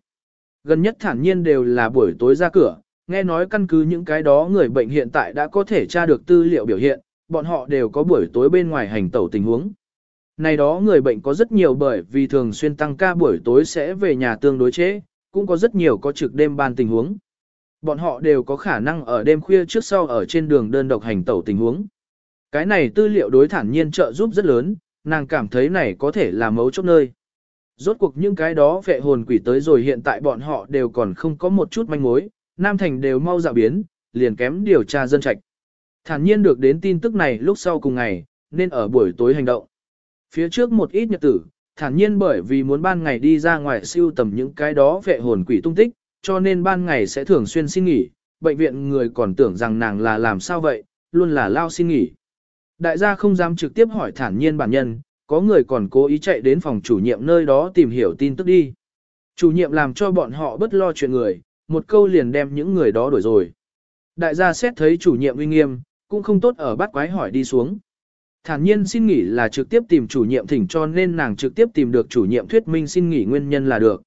Gần nhất thản nhiên đều là buổi tối ra cửa, nghe nói căn cứ những cái đó người bệnh hiện tại đã có thể tra được tư liệu biểu hiện, bọn họ đều có buổi tối bên ngoài hành tẩu tình huống. Này đó người bệnh có rất nhiều bởi vì thường xuyên tăng ca buổi tối sẽ về nhà tương đối chế, cũng có rất nhiều có trực đêm ban tình huống. Bọn họ đều có khả năng ở đêm khuya trước sau ở trên đường đơn độc hành tẩu tình huống. Cái này tư liệu đối thản nhiên trợ giúp rất lớn, nàng cảm thấy này có thể là mấu chốt nơi. Rốt cuộc những cái đó vệ hồn quỷ tới rồi hiện tại bọn họ đều còn không có một chút manh mối, Nam Thành đều mau dạo biến, liền kém điều tra dân trạch. Thản nhiên được đến tin tức này lúc sau cùng ngày, nên ở buổi tối hành động. Phía trước một ít nhật tử, thản nhiên bởi vì muốn ban ngày đi ra ngoài siêu tầm những cái đó vệ hồn quỷ tung tích, cho nên ban ngày sẽ thường xuyên xin nghỉ, bệnh viện người còn tưởng rằng nàng là làm sao vậy, luôn là lao xin nghỉ. Đại gia không dám trực tiếp hỏi thản nhiên bản nhân, có người còn cố ý chạy đến phòng chủ nhiệm nơi đó tìm hiểu tin tức đi. Chủ nhiệm làm cho bọn họ bất lo chuyện người, một câu liền đem những người đó đuổi rồi. Đại gia xét thấy chủ nhiệm uy nghiêm, cũng không tốt ở bắt quái hỏi đi xuống. Thản nhiên xin nghỉ là trực tiếp tìm chủ nhiệm thỉnh cho nên nàng trực tiếp tìm được chủ nhiệm thuyết minh xin nghỉ nguyên nhân là được.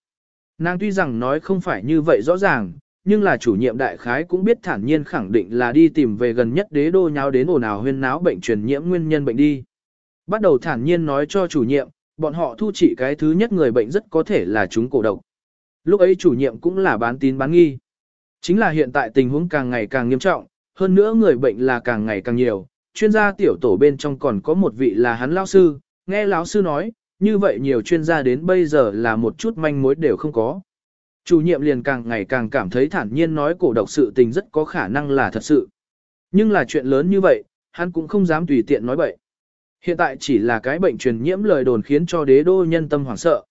Nàng tuy rằng nói không phải như vậy rõ ràng, nhưng là chủ nhiệm đại khái cũng biết thản nhiên khẳng định là đi tìm về gần nhất đế đô nháo đến ồn ào huyên náo bệnh truyền nhiễm nguyên nhân bệnh đi. Bắt đầu thản nhiên nói cho chủ nhiệm, bọn họ thu trị cái thứ nhất người bệnh rất có thể là chúng cổ độc. Lúc ấy chủ nhiệm cũng là bán tín bán nghi. Chính là hiện tại tình huống càng ngày càng nghiêm trọng, hơn nữa người bệnh là càng ngày càng nhiều, chuyên gia tiểu tổ bên trong còn có một vị là hắn lão sư, nghe lão sư nói, như vậy nhiều chuyên gia đến bây giờ là một chút manh mối đều không có. Chủ nhiệm liền càng ngày càng cảm thấy thản nhiên nói cổ độc sự tình rất có khả năng là thật sự. Nhưng là chuyện lớn như vậy, hắn cũng không dám tùy tiện nói bậy. Hiện tại chỉ là cái bệnh truyền nhiễm lời đồn khiến cho đế đô nhân tâm hoảng sợ.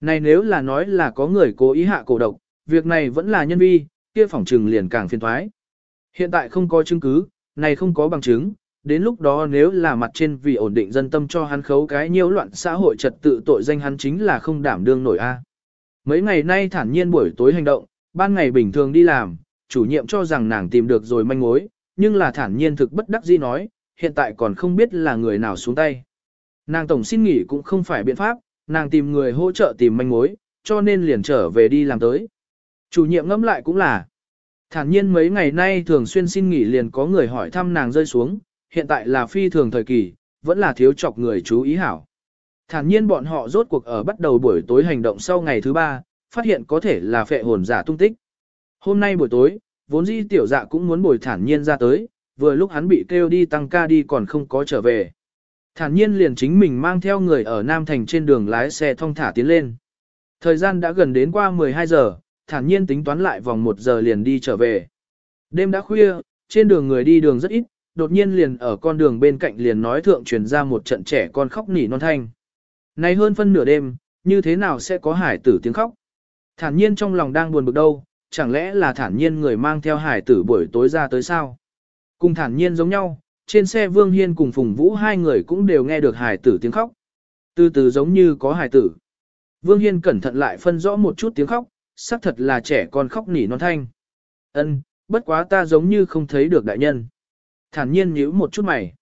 Này nếu là nói là có người cố ý hạ cổ độc, việc này vẫn là nhân vi, kia phỏng trừng liền càng phiền thoái. Hiện tại không có chứng cứ, này không có bằng chứng, đến lúc đó nếu là mặt trên vì ổn định dân tâm cho hắn khấu cái nhiễu loạn xã hội trật tự tội danh hắn chính là không đảm đương nổi a. Mấy ngày nay thản nhiên buổi tối hành động, ban ngày bình thường đi làm, chủ nhiệm cho rằng nàng tìm được rồi manh mối, nhưng là thản nhiên thực bất đắc dĩ nói, hiện tại còn không biết là người nào xuống tay. Nàng tổng xin nghỉ cũng không phải biện pháp, nàng tìm người hỗ trợ tìm manh mối, cho nên liền trở về đi làm tới. Chủ nhiệm ngẫm lại cũng là, thản nhiên mấy ngày nay thường xuyên xin nghỉ liền có người hỏi thăm nàng rơi xuống, hiện tại là phi thường thời kỳ, vẫn là thiếu chọc người chú ý hảo. Thản nhiên bọn họ rốt cuộc ở bắt đầu buổi tối hành động sau ngày thứ ba, phát hiện có thể là phệ hồn giả tung tích. Hôm nay buổi tối, vốn dĩ tiểu dạ cũng muốn bồi thản nhiên ra tới, vừa lúc hắn bị kêu đi tăng ca đi còn không có trở về. Thản nhiên liền chính mình mang theo người ở Nam Thành trên đường lái xe thong thả tiến lên. Thời gian đã gần đến qua 12 giờ, thản nhiên tính toán lại vòng 1 giờ liền đi trở về. Đêm đã khuya, trên đường người đi đường rất ít, đột nhiên liền ở con đường bên cạnh liền nói thượng truyền ra một trận trẻ con khóc nỉ non thanh. Này hơn phân nửa đêm, như thế nào sẽ có hải tử tiếng khóc? Thản nhiên trong lòng đang buồn bực đâu, chẳng lẽ là thản nhiên người mang theo hải tử buổi tối ra tới sao? Cùng thản nhiên giống nhau, trên xe Vương Hiên cùng Phùng Vũ hai người cũng đều nghe được hải tử tiếng khóc. Từ từ giống như có hải tử. Vương Hiên cẩn thận lại phân rõ một chút tiếng khóc, xác thật là trẻ con khóc nỉ non thanh. Ân, bất quá ta giống như không thấy được đại nhân. Thản nhiên nhíu một chút mày.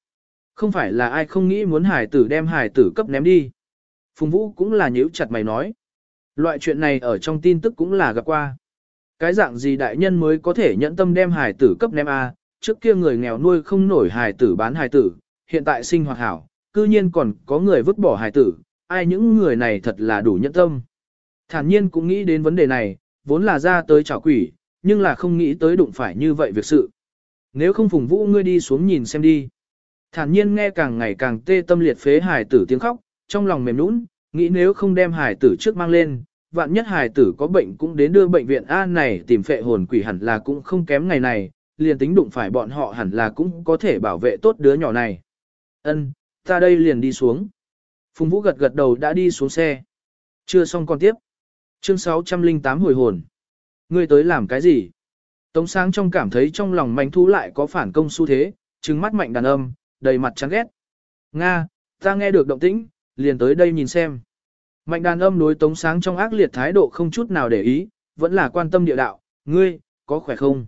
Không phải là ai không nghĩ muốn hải tử đem hải tử cấp ném đi. Phùng Vũ cũng là nhíu chặt mày nói. Loại chuyện này ở trong tin tức cũng là gặp qua. Cái dạng gì đại nhân mới có thể nhẫn tâm đem hài tử cấp ném A, trước kia người nghèo nuôi không nổi hài tử bán hài tử, hiện tại sinh hoạt hảo, cư nhiên còn có người vứt bỏ hài tử, ai những người này thật là đủ nhẫn tâm. Thản nhiên cũng nghĩ đến vấn đề này, vốn là ra tới chảo quỷ, nhưng là không nghĩ tới đụng phải như vậy việc sự. Nếu không phùng vũ ngươi đi xuống nhìn xem đi. Thản nhiên nghe càng ngày càng tê tâm liệt phế hài tử tiếng khóc, trong lòng mềm nũng, nghĩ nếu không đem hải tử trước mang lên, vạn nhất hải tử có bệnh cũng đến đưa bệnh viện A này tìm phệ hồn quỷ hẳn là cũng không kém ngày này, liền tính đụng phải bọn họ hẳn là cũng có thể bảo vệ tốt đứa nhỏ này. Ân, ta đây liền đi xuống. Phùng Vũ gật gật đầu đã đi xuống xe. Chưa xong còn tiếp. Chương 608 hồi hồn. Ngươi tới làm cái gì? Tống sáng trong cảm thấy trong lòng mạnh thú lại có phản công xu thế, trừng mắt mạnh đàn âm, đầy mặt chán ghét. Nga, ta nghe được động tĩnh, liền tới đây nhìn xem. Mạnh đàn âm đối tống sáng trong ác liệt thái độ không chút nào để ý, vẫn là quan tâm địa đạo, ngươi, có khỏe không?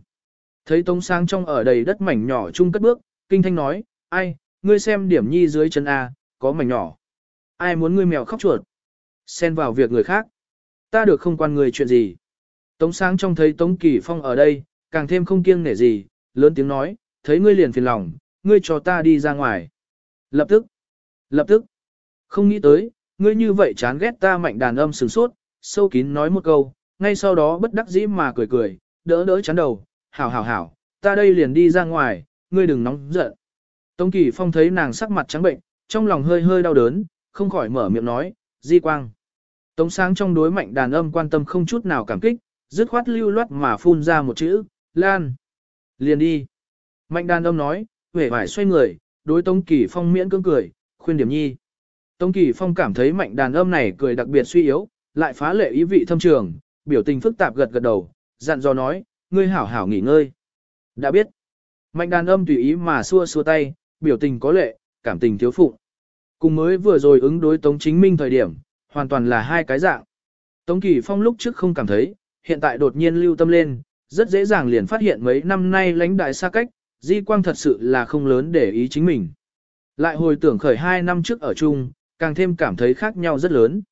Thấy tống sáng trong ở đầy đất mảnh nhỏ chung cất bước, kinh thanh nói, ai, ngươi xem điểm nhi dưới chân A, có mảnh nhỏ. Ai muốn ngươi mèo khóc chuột? Xen vào việc người khác. Ta được không quan người chuyện gì. Tống sáng trong thấy Tống Kỳ Phong ở đây, càng thêm không kiêng nể gì, lớn tiếng nói, thấy ngươi liền phiền lòng, ngươi cho ta đi ra ngoài. Lập tức, lập tức, không nghĩ tới, ngươi như vậy chán ghét ta mạnh đàn âm sừng sốt, sâu kín nói một câu, ngay sau đó bất đắc dĩ mà cười cười, đỡ đỡ chán đầu, hảo hảo hảo, ta đây liền đi ra ngoài, ngươi đừng nóng giận. Tống Kỳ Phong thấy nàng sắc mặt trắng bệnh, trong lòng hơi hơi đau đớn, không khỏi mở miệng nói, di quang. Tống sáng trong đối mạnh đàn âm quan tâm không chút nào cảm kích, dứt khoát lưu loát mà phun ra một chữ, Lan. Liền đi. Mạnh đàn âm nói, vẻ vải xoay người, đối Tống Kỳ Phong miễn cưỡng cười, khuyên điểm nhi. Tống Kỳ Phong cảm thấy mạnh đàn âm này cười đặc biệt suy yếu, lại phá lệ ý vị thâm trường, biểu tình phức tạp gật gật đầu, dặn dò nói, ngươi hảo hảo nghỉ ngơi. Đã biết. Mạnh đàn âm tùy ý mà xua xua tay, biểu tình có lệ, cảm tình thiếu phụ. Cùng mới vừa rồi ứng đối Tống Chính Minh thời điểm, hoàn toàn là hai cái dạng. Tống Kỳ Phong lúc trước không cảm thấy, hiện tại đột nhiên lưu tâm lên, rất dễ dàng liền phát hiện mấy năm nay lãnh đại xa cách, Di Quang thật sự là không lớn để ý chính mình. Lại hồi tưởng khởi hai năm trước ở chung, càng thêm cảm thấy khác nhau rất lớn.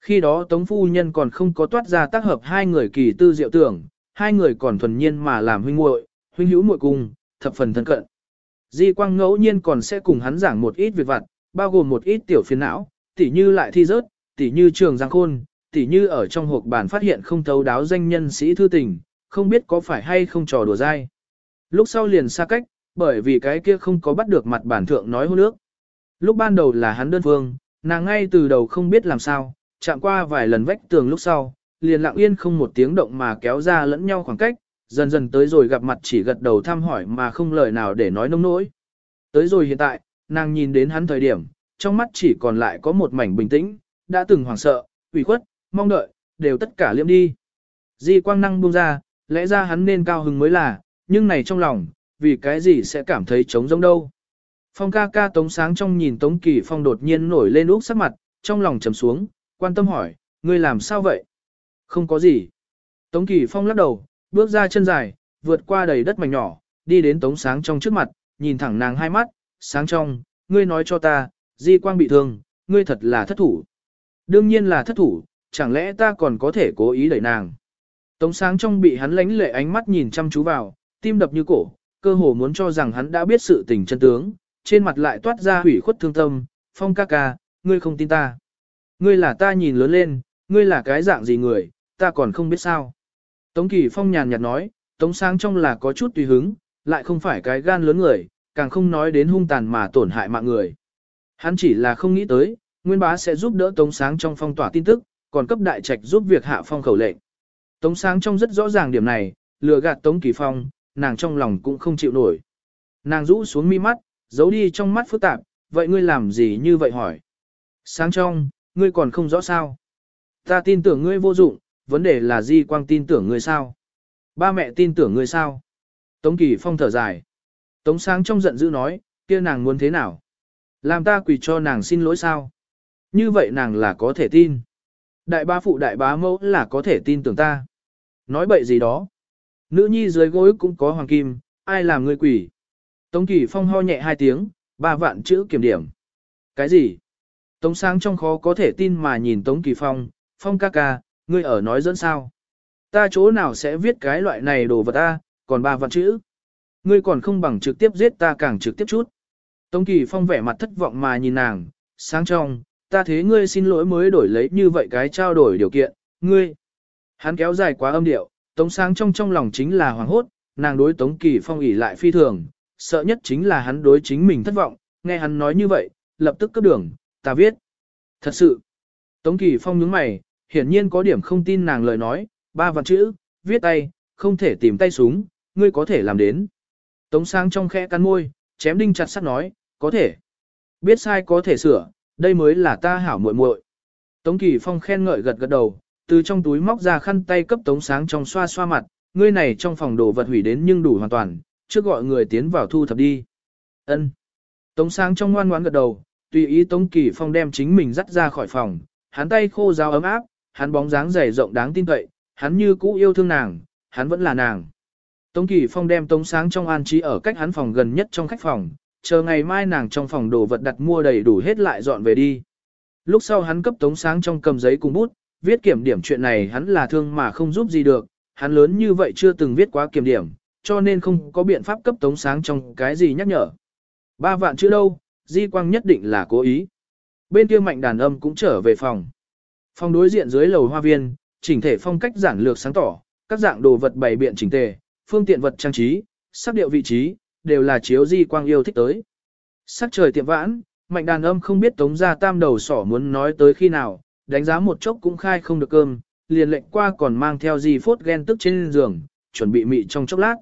Khi đó Tống Phu Nhân còn không có toát ra tác hợp hai người kỳ tư diệu tưởng, hai người còn thuần nhiên mà làm huynh muội, huynh hữu muội cùng, thập phần thân cận. Di Quang ngẫu nhiên còn sẽ cùng hắn giảng một ít việc vặt, bao gồm một ít tiểu phiền não, tỉ như lại thi rớt, tỉ như trường giang khôn, tỉ như ở trong hộp bản phát hiện không thấu đáo danh nhân sĩ thư tình, không biết có phải hay không trò đùa dai. Lúc sau liền xa cách, bởi vì cái kia không có bắt được mặt bản thượng nói hôn nước. Lúc ban đầu là hắn đơn phương, nàng ngay từ đầu không biết làm sao, chạm qua vài lần vách tường lúc sau, liền lặng yên không một tiếng động mà kéo ra lẫn nhau khoảng cách, dần dần tới rồi gặp mặt chỉ gật đầu thăm hỏi mà không lời nào để nói nông nỗi. Tới rồi hiện tại, nàng nhìn đến hắn thời điểm, trong mắt chỉ còn lại có một mảnh bình tĩnh, đã từng hoảng sợ, ủy khuất, mong đợi, đều tất cả liêm đi. Di quang năng buông ra, lẽ ra hắn nên cao hứng mới là, nhưng này trong lòng, vì cái gì sẽ cảm thấy trống rỗng đâu. Phong ca ca tống sáng trong nhìn tống kỳ phong đột nhiên nổi lên úp sắc mặt, trong lòng trầm xuống, quan tâm hỏi, ngươi làm sao vậy? Không có gì. Tống kỳ phong lắc đầu, bước ra chân dài, vượt qua đầy đất mảnh nhỏ, đi đến tống sáng trong trước mặt, nhìn thẳng nàng hai mắt, sáng trong, ngươi nói cho ta, di quang bị thương, ngươi thật là thất thủ. Đương nhiên là thất thủ, chẳng lẽ ta còn có thể cố ý đẩy nàng. Tống sáng trong bị hắn lánh lệ ánh mắt nhìn chăm chú vào, tim đập như cổ, cơ hồ muốn cho rằng hắn đã biết sự tình chân tướng, trên mặt lại toát ra hủy khuất thương tâm, phong ca ca, ngươi không tin ta. Ngươi là ta nhìn lớn lên, ngươi là cái dạng gì người, ta còn không biết sao. Tống kỳ phong nhàn nhạt nói, tống sáng trong là có chút tùy hứng, lại không phải cái gan lớn người, càng không nói đến hung tàn mà tổn hại mạng người. Hắn chỉ là không nghĩ tới, Nguyên Bá sẽ giúp đỡ Tống Sáng trong phong tỏa tin tức, còn cấp đại trạch giúp việc hạ phong khẩu lệnh. Tống Sáng trong rất rõ ràng điểm này, lừa gạt Tống Kỳ Phong, nàng trong lòng cũng không chịu nổi. Nàng rũ xuống mi mắt, giấu đi trong mắt phức tạp, vậy ngươi làm gì như vậy hỏi? Sáng trong, ngươi còn không rõ sao? Ta tin tưởng ngươi vô dụng, vấn đề là Di Quang tin tưởng ngươi sao? Ba mẹ tin tưởng ngươi sao? Tống Kỳ Phong thở dài. Tống Sáng trong giận dữ nói, kia nàng muốn thế nào? Làm ta quỳ cho nàng xin lỗi sao? Như vậy nàng là có thể tin. Đại bá phụ đại bá mẫu là có thể tin tưởng ta. Nói bậy gì đó. Nữ nhi dưới gối cũng có hoàng kim, ai làm ngươi quỷ. Tống Kỳ Phong ho nhẹ hai tiếng, ba vạn chữ kiểm điểm. Cái gì? Tống Sáng trong khó có thể tin mà nhìn Tống Kỳ Phong, Phong ca ca, ngươi ở nói dẫn sao? Ta chỗ nào sẽ viết cái loại này đồ vật ta, còn ba vạn chữ. Ngươi còn không bằng trực tiếp giết ta càng trực tiếp chút. Tống Kỳ Phong vẻ mặt thất vọng mà nhìn nàng, sáng trong, ta thế ngươi xin lỗi mới đổi lấy như vậy cái trao đổi điều kiện, ngươi. Hắn kéo dài quá âm điệu, Tống sáng trong trong lòng chính là hoàng hốt, nàng đối Tống Kỳ Phong ỉ lại phi thường, sợ nhất chính là hắn đối chính mình thất vọng, nghe hắn nói như vậy, lập tức cấp đường, ta viết. Thật sự, Tống Kỳ Phong nhướng mày, hiển nhiên có điểm không tin nàng lời nói, ba vạn chữ, viết tay, không thể tìm tay súng, ngươi có thể làm đến. Tống Sang trong khẽ cắn môi, chém đinh chặt sắt nói, có thể. Biết sai có thể sửa, đây mới là ta hảo muội muội. Tống Kỳ Phong khen ngợi gật gật đầu, từ trong túi móc ra khăn tay cấp Tống Sáng trong xoa xoa mặt, ngươi này trong phòng đồ vật hủy đến nhưng đủ hoàn toàn, trước gọi người tiến vào thu thập đi. Ân. Tống Sáng trong ngoan ngoãn gật đầu, tùy ý Tống Kỳ Phong đem chính mình dắt ra khỏi phòng, hắn tay khô ráo ấm áp, hắn bóng dáng dày rộng đáng tin cậy, hắn như cũ yêu thương nàng, hắn vẫn là nàng. Tống Kỳ Phong đem Tống Sáng trong an trí ở cách hắn phòng gần nhất trong khách phòng, chờ ngày mai nàng trong phòng đồ vật đặt mua đầy đủ hết lại dọn về đi. Lúc sau hắn cấp Tống Sáng trong cầm giấy cùng bút, viết kiểm điểm chuyện này hắn là thương mà không giúp gì được, hắn lớn như vậy chưa từng viết quá kiểm điểm, cho nên không có biện pháp cấp Tống Sáng trong cái gì nhắc nhở. Ba vạn chữ đâu, Di Quang nhất định là cố ý. Bên kia mạnh đàn âm cũng trở về phòng. Phòng đối diện dưới lầu hoa viên, chỉnh thể phong cách giản lược sáng tỏ, các dạng đồ vật bày biện chỉnh tề, phương tiện vật trang trí, sắc điệu vị trí, đều là chiếu di quang yêu thích tới. Sắc trời tiệm vãn, mạnh đàn âm không biết tống ra tam đầu sỏ muốn nói tới khi nào, đánh giá một chốc cũng khai không được cơm, liền lệnh qua còn mang theo di phốt ghen tức trên giường, chuẩn bị mị trong chốc lát.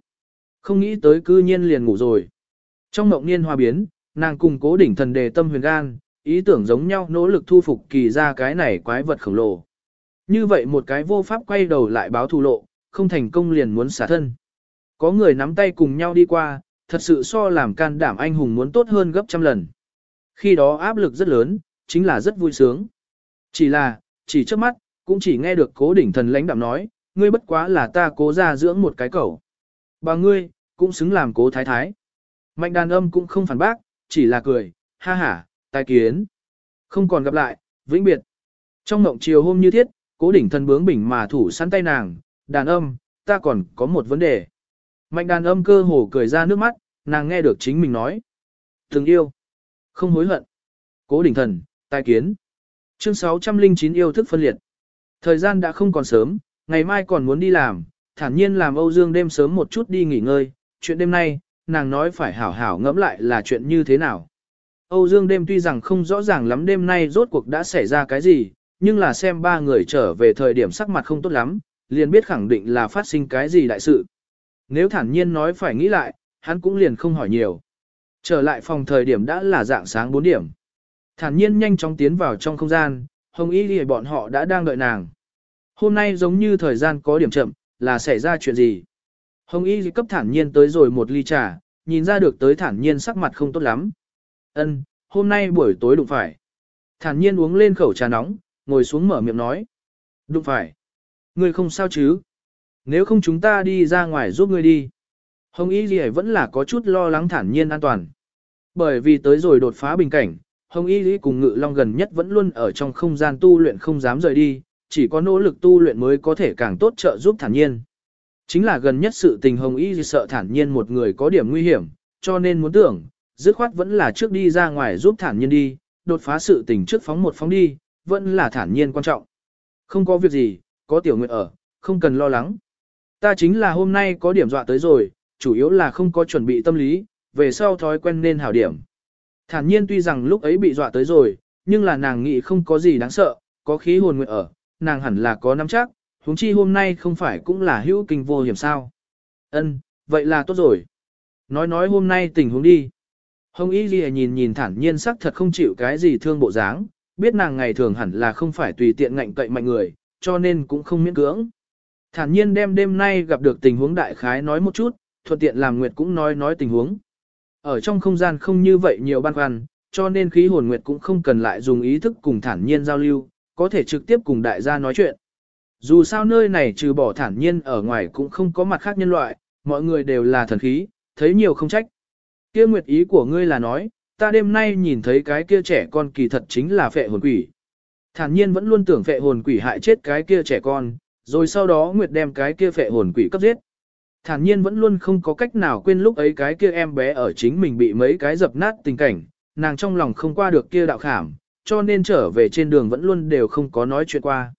Không nghĩ tới cư nhiên liền ngủ rồi. Trong mộng niên hòa biến, nàng cùng cố đỉnh thần đề tâm huyền gan, ý tưởng giống nhau nỗ lực thu phục kỳ ra cái này quái vật khổng lồ. Như vậy một cái vô pháp quay đầu lại báo thù lộ, không thành công liền muốn xả thân. Có người nắm tay cùng nhau đi qua, thật sự so làm can đảm anh hùng muốn tốt hơn gấp trăm lần. Khi đó áp lực rất lớn, chính là rất vui sướng. Chỉ là, chỉ trước mắt, cũng chỉ nghe được cố đỉnh thần lãnh đạm nói, ngươi bất quá là ta cố ra dưỡng một cái cẩu. Bà ngươi, cũng xứng làm cố thái thái. Mạnh đàn âm cũng không phản bác, chỉ là cười, ha ha, tai kiến. Không còn gặp lại, vĩnh biệt. Trong mộng chiều hôm như thiết, cố đỉnh thần bướng bỉnh mà thủ săn tay nàng, đàn âm, ta còn có một vấn đề. Mạnh đàn âm cơ hồ cười ra nước mắt, nàng nghe được chính mình nói. Từng yêu. Không hối hận. Cố đỉnh thần, tai kiến. Chương 609 yêu thức phân liệt. Thời gian đã không còn sớm, ngày mai còn muốn đi làm, thản nhiên làm Âu Dương đêm sớm một chút đi nghỉ ngơi. Chuyện đêm nay, nàng nói phải hảo hảo ngẫm lại là chuyện như thế nào. Âu Dương đêm tuy rằng không rõ ràng lắm đêm nay rốt cuộc đã xảy ra cái gì, nhưng là xem ba người trở về thời điểm sắc mặt không tốt lắm, liền biết khẳng định là phát sinh cái gì đại sự. Nếu thản nhiên nói phải nghĩ lại, hắn cũng liền không hỏi nhiều. Trở lại phòng thời điểm đã là dạng sáng 4 điểm. Thản nhiên nhanh chóng tiến vào trong không gian, Hồng Y Ghi bọn họ đã đang đợi nàng. Hôm nay giống như thời gian có điểm chậm, là xảy ra chuyện gì? Hồng Y cấp thản nhiên tới rồi một ly trà, nhìn ra được tới thản nhiên sắc mặt không tốt lắm. Ân, hôm nay buổi tối đụng phải. Thản nhiên uống lên khẩu trà nóng, ngồi xuống mở miệng nói. Đụng phải. Ngươi không sao chứ? Nếu không chúng ta đi ra ngoài giúp ngươi đi. Hồng Y Ghi vẫn là có chút lo lắng thản nhiên an toàn. Bởi vì tới rồi đột phá bình cảnh, Hồng Y Ghi cùng Ngự Long gần nhất vẫn luôn ở trong không gian tu luyện không dám rời đi, chỉ có nỗ lực tu luyện mới có thể càng tốt trợ giúp thản nhiên. Chính là gần nhất sự tình Hồng Y sợ thản nhiên một người có điểm nguy hiểm, cho nên muốn tưởng, dứt khoát vẫn là trước đi ra ngoài giúp thản nhiên đi, đột phá sự tình trước phóng một phóng đi, vẫn là thản nhiên quan trọng. Không có việc gì, có tiểu nguyện ở, không cần lo lắng. Ta chính là hôm nay có điểm dọa tới rồi, chủ yếu là không có chuẩn bị tâm lý, về sau thói quen nên hảo điểm. Thản nhiên tuy rằng lúc ấy bị dọa tới rồi, nhưng là nàng nghĩ không có gì đáng sợ, có khí hồn nguyện ở, nàng hẳn là có nắm chắc, huống chi hôm nay không phải cũng là hữu kinh vô hiểm sao. Ân, vậy là tốt rồi. Nói nói hôm nay tình huống đi. Hồng Y Ghi nhìn nhìn thản nhiên sắc thật không chịu cái gì thương bộ dáng, biết nàng ngày thường hẳn là không phải tùy tiện ngạnh cậy mạnh người, cho nên cũng không miễn cưỡng. Thản nhiên đem đêm nay gặp được tình huống đại khái nói một chút, thuận tiện làm Nguyệt cũng nói nói tình huống. Ở trong không gian không như vậy nhiều ban khoăn, cho nên khí hồn Nguyệt cũng không cần lại dùng ý thức cùng thản nhiên giao lưu, có thể trực tiếp cùng đại gia nói chuyện. Dù sao nơi này trừ bỏ thản nhiên ở ngoài cũng không có mặt khác nhân loại, mọi người đều là thần khí, thấy nhiều không trách. Kia nguyệt ý của ngươi là nói, ta đêm nay nhìn thấy cái kia trẻ con kỳ thật chính là phệ hồn quỷ. Thản nhiên vẫn luôn tưởng phệ hồn quỷ hại chết cái kia trẻ con, rồi sau đó nguyệt đem cái kia phệ hồn quỷ cấp giết. Thản nhiên vẫn luôn không có cách nào quên lúc ấy cái kia em bé ở chính mình bị mấy cái dập nát tình cảnh, nàng trong lòng không qua được kia đạo khảm, cho nên trở về trên đường vẫn luôn đều không có nói chuyện qua.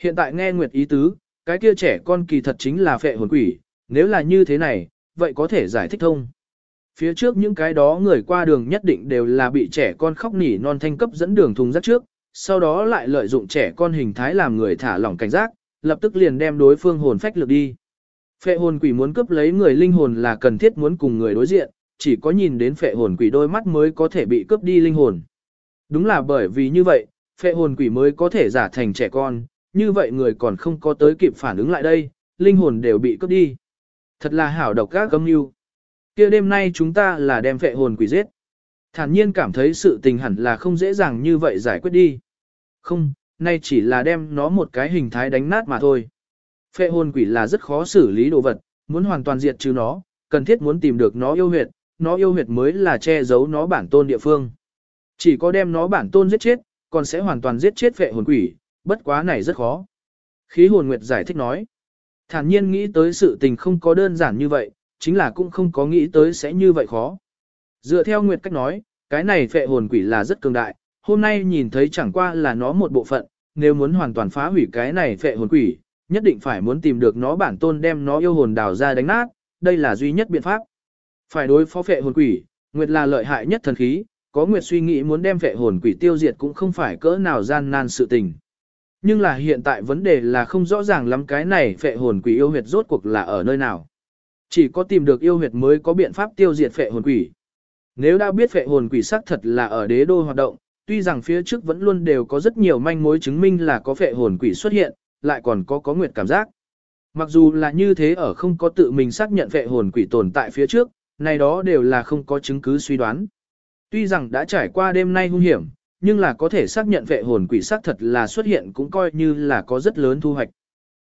Hiện tại nghe Nguyệt ý tứ, cái kia trẻ con kỳ thật chính là phệ hồn quỷ, nếu là như thế này, vậy có thể giải thích thông. Phía trước những cái đó người qua đường nhất định đều là bị trẻ con khóc nỉ non thanh cấp dẫn đường thùng rác trước, sau đó lại lợi dụng trẻ con hình thái làm người thả lỏng cảnh giác, lập tức liền đem đối phương hồn phách lực đi. Phệ hồn quỷ muốn cướp lấy người linh hồn là cần thiết muốn cùng người đối diện, chỉ có nhìn đến phệ hồn quỷ đôi mắt mới có thể bị cướp đi linh hồn. Đúng là bởi vì như vậy, phệ hồn quỷ mới có thể giả thành trẻ con, như vậy người còn không có tới kịp phản ứng lại đây, linh hồn đều bị cướp đi. Thật là hảo độc các cấm mưu. kia đêm nay chúng ta là đem phệ hồn quỷ giết. Thản nhiên cảm thấy sự tình hẳn là không dễ dàng như vậy giải quyết đi. Không, nay chỉ là đem nó một cái hình thái đánh nát mà thôi. Phệ hồn quỷ là rất khó xử lý đồ vật, muốn hoàn toàn diệt trừ nó, cần thiết muốn tìm được nó yêu huyệt, nó yêu huyệt mới là che giấu nó bản tôn địa phương. Chỉ có đem nó bản tôn giết chết, còn sẽ hoàn toàn giết chết vệ hồn quỷ, bất quá này rất khó. Khí hồn nguyệt giải thích nói. Thản nhiên nghĩ tới sự tình không có đơn giản như vậy, chính là cũng không có nghĩ tới sẽ như vậy khó. Dựa theo nguyệt cách nói, cái này phệ hồn quỷ là rất cường đại, hôm nay nhìn thấy chẳng qua là nó một bộ phận, nếu muốn hoàn toàn phá hủy cái này phệ hồn quỷ, nhất định phải muốn tìm được nó bản tôn đem nó yêu hồn đào ra đánh nát, đây là duy nhất biện pháp. Phải đối phó phệ hồn quỷ, Nguyệt là lợi hại nhất thần khí, có Nguyệt suy nghĩ muốn đem vệ hồn quỷ tiêu diệt cũng không phải cỡ nào gian nan sự tình. Nhưng là hiện tại vấn đề là không rõ ràng lắm cái này phệ hồn quỷ yêu huyệt rốt cuộc là ở nơi nào. Chỉ có tìm được yêu huyệt mới có biện pháp tiêu diệt phệ hồn quỷ. Nếu đã biết phệ hồn quỷ xác thật là ở đế đô hoạt động, tuy rằng phía trước vẫn luôn đều có rất nhiều manh mối chứng minh là có phệ hồn quỷ xuất hiện, lại còn có có nguyệt cảm giác. Mặc dù là như thế ở không có tự mình xác nhận phệ hồn quỷ tồn tại phía trước, này đó đều là không có chứng cứ suy đoán. Tuy rằng đã trải qua đêm nay hung hiểm, nhưng là có thể xác nhận vệ hồn quỷ xác thật là xuất hiện cũng coi như là có rất lớn thu hoạch.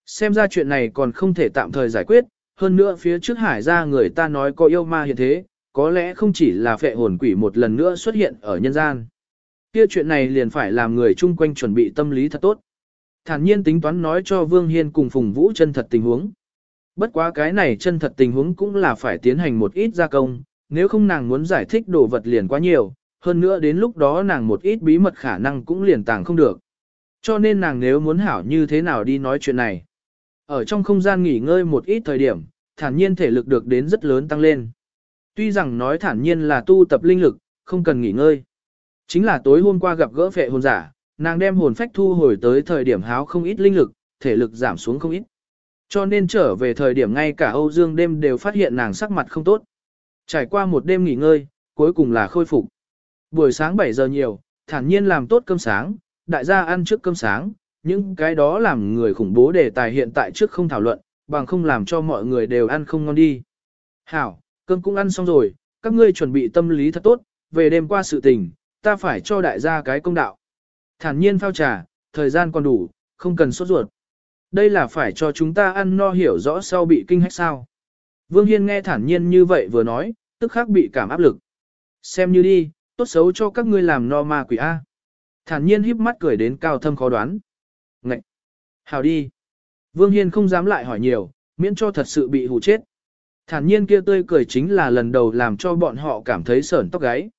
Xem ra chuyện này còn không thể tạm thời giải quyết, hơn nữa phía trước hải ra người ta nói có yêu ma hiện thế, có lẽ không chỉ là vệ hồn quỷ một lần nữa xuất hiện ở nhân gian. Kia chuyện này liền phải làm người chung quanh chuẩn bị tâm lý thật tốt. Thản nhiên tính toán nói cho Vương Hiên cùng Phùng Vũ chân thật tình huống. Bất quá cái này chân thật tình huống cũng là phải tiến hành một ít gia công, nếu không nàng muốn giải thích đồ vật liền quá nhiều, hơn nữa đến lúc đó nàng một ít bí mật khả năng cũng liền tàng không được. Cho nên nàng nếu muốn hảo như thế nào đi nói chuyện này. Ở trong không gian nghỉ ngơi một ít thời điểm, thản nhiên thể lực được đến rất lớn tăng lên. Tuy rằng nói thản nhiên là tu tập linh lực, không cần nghỉ ngơi. Chính là tối hôm qua gặp gỡ phệ hồn giả, nàng đem hồn phách thu hồi tới thời điểm háo không ít linh lực, thể lực giảm xuống không ít. Cho nên trở về thời điểm ngay cả Âu Dương đêm đều phát hiện nàng sắc mặt không tốt. Trải qua một đêm nghỉ ngơi, cuối cùng là khôi phục. Buổi sáng 7 giờ nhiều, thản nhiên làm tốt cơm sáng, đại gia ăn trước cơm sáng, những cái đó làm người khủng bố đề tài hiện tại trước không thảo luận, bằng không làm cho mọi người đều ăn không ngon đi. Hảo, cơm cũng ăn xong rồi, các ngươi chuẩn bị tâm lý thật tốt, về đêm qua sự tình, ta phải cho đại gia cái công đạo. Thản nhiên phao trà, thời gian còn đủ, không cần sốt ruột. Đây là phải cho chúng ta ăn no hiểu rõ sau bị kinh hách sao. Vương Hiên nghe thản nhiên như vậy vừa nói, tức khắc bị cảm áp lực. Xem như đi, tốt xấu cho các ngươi làm no ma quỷ A. Thản nhiên híp mắt cười đến cao thâm khó đoán. Ngậy! Hào đi! Vương Hiên không dám lại hỏi nhiều, miễn cho thật sự bị hù chết. Thản nhiên kia tươi cười chính là lần đầu làm cho bọn họ cảm thấy sởn tóc gáy.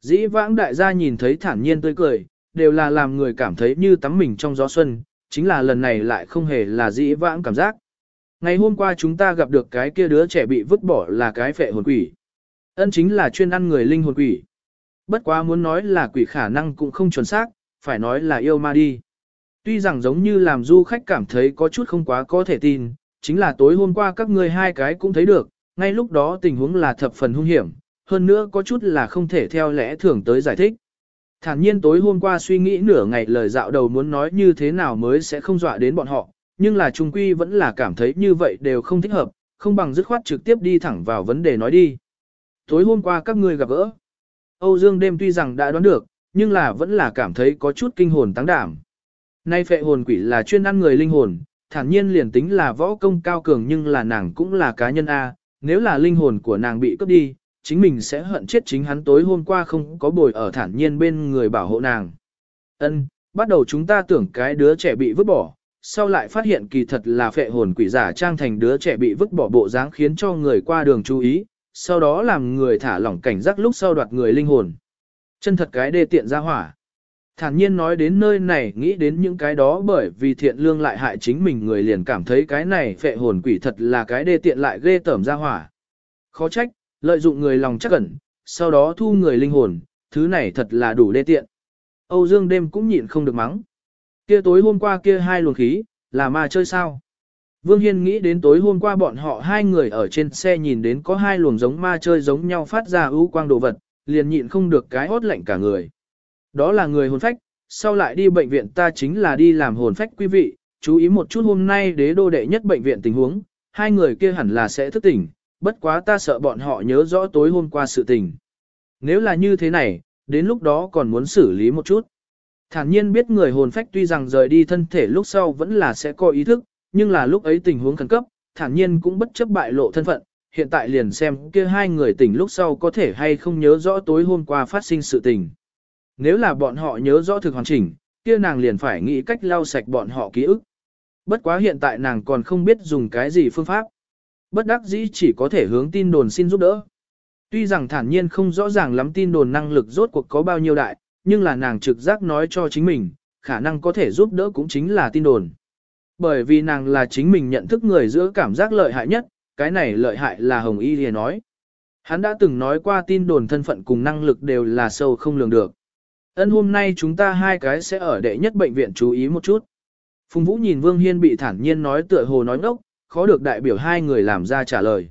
Dĩ vãng đại gia nhìn thấy thản nhiên tươi cười, đều là làm người cảm thấy như tắm mình trong gió xuân, chính là lần này lại không hề là dĩ vãng cảm giác. Ngày hôm qua chúng ta gặp được cái kia đứa trẻ bị vứt bỏ là cái phệ hồn quỷ. Ân chính là chuyên ăn người linh hồn quỷ. Bất quá muốn nói là quỷ khả năng cũng không chuẩn xác, phải nói là yêu ma đi. Tuy rằng giống như làm du khách cảm thấy có chút không quá có thể tin, chính là tối hôm qua các ngươi hai cái cũng thấy được, ngay lúc đó tình huống là thập phần hung hiểm, hơn nữa có chút là không thể theo lẽ thường tới giải thích. Thản nhiên tối hôm qua suy nghĩ nửa ngày lời dạo đầu muốn nói như thế nào mới sẽ không dọa đến bọn họ, nhưng là trung quy vẫn là cảm thấy như vậy đều không thích hợp, không bằng dứt khoát trực tiếp đi thẳng vào vấn đề nói đi. Tối hôm qua các ngươi gặp gỡ. Âu Dương đêm tuy rằng đã đoán được, nhưng là vẫn là cảm thấy có chút kinh hồn tăng đảm. Nay phệ hồn quỷ là chuyên ăn người linh hồn, thản nhiên liền tính là võ công cao cường nhưng là nàng cũng là cá nhân A, nếu là linh hồn của nàng bị cướp đi, chính mình sẽ hận chết chính hắn tối hôm qua không có bồi ở thản nhiên bên người bảo hộ nàng. Ân, bắt đầu chúng ta tưởng cái đứa trẻ bị vứt bỏ, sau lại phát hiện kỳ thật là phệ hồn quỷ giả trang thành đứa trẻ bị vứt bỏ bộ dáng khiến cho người qua đường chú ý, sau đó làm người thả lỏng cảnh giác lúc sau đoạt người linh hồn. Chân thật cái đê tiện ra hỏa. Thản nhiên nói đến nơi này nghĩ đến những cái đó bởi vì thiện lương lại hại chính mình người liền cảm thấy cái này phệ hồn quỷ thật là cái đê tiện lại ghê tởm ra hỏa. Khó trách, lợi dụng người lòng chắc ẩn, sau đó thu người linh hồn, thứ này thật là đủ đê tiện. Âu Dương đêm cũng nhịn không được mắng. Kia tối hôm qua kia hai luồng khí, là ma chơi sao? Vương Hiên nghĩ đến tối hôm qua bọn họ hai người ở trên xe nhìn đến có hai luồng giống ma chơi giống nhau phát ra ưu quang đồ vật, liền nhịn không được cái hốt lạnh cả người. Đó là người hồn phách, sau lại đi bệnh viện ta chính là đi làm hồn phách quý vị, chú ý một chút hôm nay đế đô đệ nhất bệnh viện tình huống, hai người kia hẳn là sẽ thức tỉnh, bất quá ta sợ bọn họ nhớ rõ tối hôm qua sự tình. Nếu là như thế này, đến lúc đó còn muốn xử lý một chút. Thản nhiên biết người hồn phách tuy rằng rời đi thân thể lúc sau vẫn là sẽ có ý thức, nhưng là lúc ấy tình huống khẩn cấp, thản nhiên cũng bất chấp bại lộ thân phận, hiện tại liền xem kia hai người tỉnh lúc sau có thể hay không nhớ rõ tối hôm qua phát sinh sự tình. Nếu là bọn họ nhớ rõ thực hoàn chỉnh, kia nàng liền phải nghĩ cách lau sạch bọn họ ký ức. Bất quá hiện tại nàng còn không biết dùng cái gì phương pháp. Bất đắc dĩ chỉ có thể hướng tin đồn xin giúp đỡ. Tuy rằng thản nhiên không rõ ràng lắm tin đồn năng lực rốt cuộc có bao nhiêu đại, nhưng là nàng trực giác nói cho chính mình, khả năng có thể giúp đỡ cũng chính là tin đồn. Bởi vì nàng là chính mình nhận thức người giữa cảm giác lợi hại nhất, cái này lợi hại là Hồng Y Lìa nói. Hắn đã từng nói qua tin đồn thân phận cùng năng lực đều là sâu không lường được. Ân hôm nay chúng ta hai cái sẽ ở đệ nhất bệnh viện chú ý một chút. Phùng Vũ nhìn Vương Hiên bị thản nhiên nói tựa hồ nói ngốc, khó được đại biểu hai người làm ra trả lời.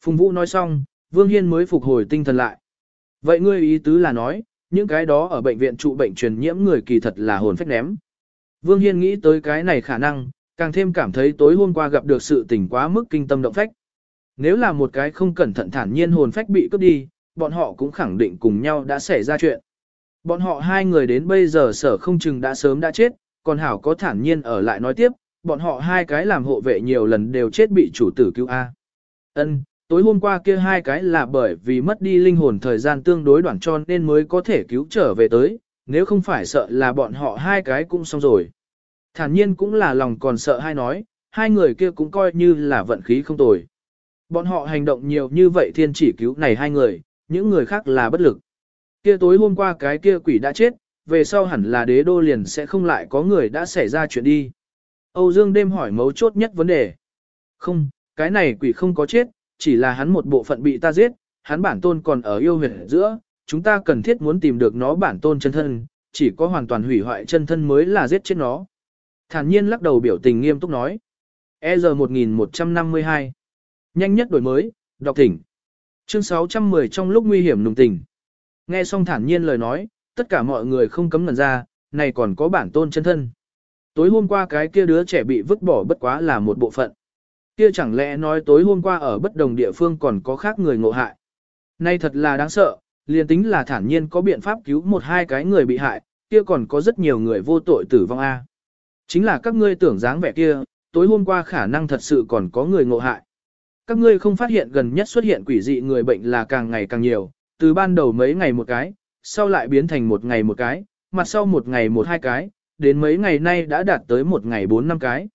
Phùng Vũ nói xong, Vương Hiên mới phục hồi tinh thần lại. Vậy ngươi ý tứ là nói, những cái đó ở bệnh viện trụ bệnh truyền nhiễm người kỳ thật là hồn phách ném. Vương Hiên nghĩ tới cái này khả năng, càng thêm cảm thấy tối hôm qua gặp được sự tình quá mức kinh tâm động phách. Nếu là một cái không cẩn thận thản nhiên hồn phách bị cướp đi, bọn họ cũng khẳng định cùng nhau đã xảy ra chuyện. Bọn họ hai người đến bây giờ sở không chừng đã sớm đã chết, còn Hảo có thản nhiên ở lại nói tiếp, bọn họ hai cái làm hộ vệ nhiều lần đều chết bị chủ tử cứu A. Ân, tối hôm qua kia hai cái là bởi vì mất đi linh hồn thời gian tương đối đoạn tròn nên mới có thể cứu trở về tới, nếu không phải sợ là bọn họ hai cái cũng xong rồi. Thản nhiên cũng là lòng còn sợ hai nói, hai người kia cũng coi như là vận khí không tồi. Bọn họ hành động nhiều như vậy thiên chỉ cứu này hai người, những người khác là bất lực. Kia tối hôm qua cái kia quỷ đã chết, về sau hẳn là đế đô liền sẽ không lại có người đã xảy ra chuyện đi. Âu Dương đêm hỏi mấu chốt nhất vấn đề. Không, cái này quỷ không có chết, chỉ là hắn một bộ phận bị ta giết, hắn bản tôn còn ở yêu huyệt giữa, chúng ta cần thiết muốn tìm được nó bản tôn chân thân, chỉ có hoàn toàn hủy hoại chân thân mới là giết chết nó. Thản nhiên lắc đầu biểu tình nghiêm túc nói. E giờ 1152. Nhanh nhất đổi mới, đọc thỉnh. Chương 610 trong lúc nguy hiểm nùng tình. Nghe xong thản nhiên lời nói, tất cả mọi người không cấm ngần ra, này còn có bản tôn chân thân. Tối hôm qua cái kia đứa trẻ bị vứt bỏ bất quá là một bộ phận. Kia chẳng lẽ nói tối hôm qua ở bất đồng địa phương còn có khác người ngộ hại. Nay thật là đáng sợ, liền tính là thản nhiên có biện pháp cứu một hai cái người bị hại, kia còn có rất nhiều người vô tội tử vong A. Chính là các ngươi tưởng dáng vẻ kia, tối hôm qua khả năng thật sự còn có người ngộ hại. Các ngươi không phát hiện gần nhất xuất hiện quỷ dị người bệnh là càng ngày càng nhiều, từ ban đầu mấy ngày một cái, sau lại biến thành một ngày một cái, mặt sau một ngày một hai cái, đến mấy ngày nay đã đạt tới một ngày bốn năm cái.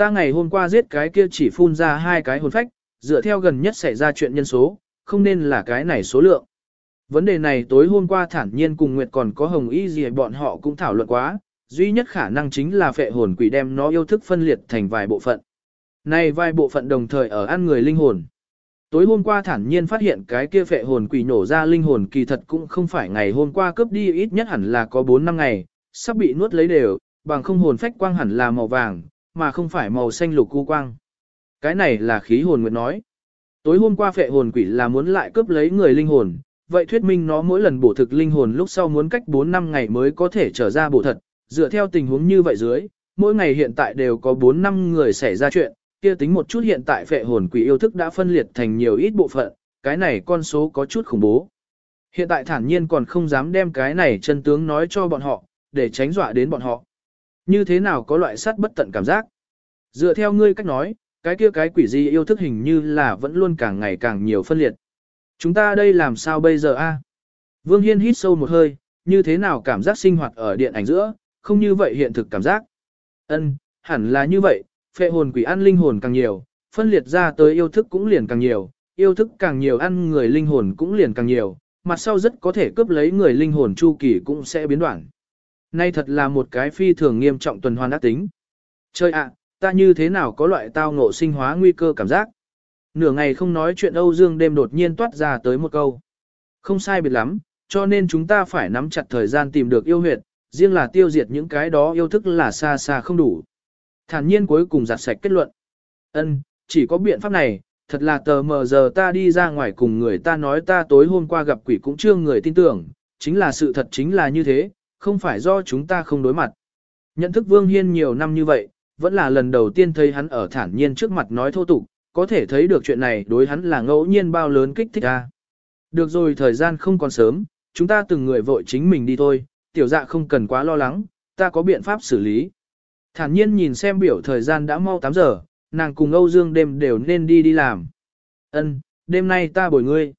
Ta ngày hôm qua giết cái kia chỉ phun ra hai cái hồn phách, dựa theo gần nhất xảy ra chuyện nhân số, không nên là cái này số lượng. Vấn đề này tối hôm qua thản nhiên cùng Nguyệt còn có hồng y gì bọn họ cũng thảo luận quá, duy nhất khả năng chính là phệ hồn quỷ đem nó yêu thức phân liệt thành vài bộ phận. Này vài bộ phận đồng thời ở ăn người linh hồn. Tối hôm qua thản nhiên phát hiện cái kia phệ hồn quỷ nổ ra linh hồn kỳ thật cũng không phải ngày hôm qua cướp đi ít nhất hẳn là có 4 năm ngày, sắp bị nuốt lấy đều, bằng không hồn phách quang hẳn là màu vàng, mà không phải màu xanh lục cu quang. Cái này là khí hồn nguyện nói. Tối hôm qua phệ hồn quỷ là muốn lại cướp lấy người linh hồn, vậy thuyết minh nó mỗi lần bổ thực linh hồn lúc sau muốn cách 4 năm ngày mới có thể trở ra bổ thật, dựa theo tình huống như vậy dưới, mỗi ngày hiện tại đều có 4 năm người xảy ra chuyện, kia tính một chút hiện tại phệ hồn quỷ yêu thức đã phân liệt thành nhiều ít bộ phận, cái này con số có chút khủng bố. Hiện tại thản nhiên còn không dám đem cái này chân tướng nói cho bọn họ, để tránh dọa đến bọn họ. Như thế nào có loại sát bất tận cảm giác? Dựa theo ngươi cách nói, cái kia cái quỷ gì yêu thức hình như là vẫn luôn càng ngày càng nhiều phân liệt. Chúng ta đây làm sao bây giờ a? Vương Hiên hít sâu một hơi, như thế nào cảm giác sinh hoạt ở điện ảnh giữa, không như vậy hiện thực cảm giác. Ân, hẳn là như vậy, phệ hồn quỷ ăn linh hồn càng nhiều, phân liệt ra tới yêu thức cũng liền càng nhiều, yêu thức càng nhiều ăn người linh hồn cũng liền càng nhiều, mặt sau rất có thể cướp lấy người linh hồn chu kỳ cũng sẽ biến đoạn. Nay thật là một cái phi thường nghiêm trọng tuần hoàn ác tính. Chơi ạ, ta như thế nào có loại tao ngộ sinh hóa nguy cơ cảm giác. Nửa ngày không nói chuyện Âu Dương đêm đột nhiên toát ra tới một câu. Không sai biệt lắm, cho nên chúng ta phải nắm chặt thời gian tìm được yêu huyệt, riêng là tiêu diệt những cái đó yêu thức là xa xa không đủ. Thản nhiên cuối cùng giặt sạch kết luận. Ân, chỉ có biện pháp này, thật là tờ mờ giờ ta đi ra ngoài cùng người ta nói ta tối hôm qua gặp quỷ cũng chưa người tin tưởng, chính là sự thật chính là như thế, không phải do chúng ta không đối mặt. Nhận thức Vương Hiên nhiều năm như vậy, vẫn là lần đầu tiên thấy hắn ở thản nhiên trước mặt nói thô tục, có thể thấy được chuyện này đối hắn là ngẫu nhiên bao lớn kích thích ra. Được rồi thời gian không còn sớm, chúng ta từng người vội chính mình đi thôi, tiểu dạ không cần quá lo lắng, ta có biện pháp xử lý. Thản nhiên nhìn xem biểu thời gian đã mau 8 giờ, nàng cùng Âu Dương đêm đều nên đi đi làm. Ân, đêm nay ta bồi ngươi.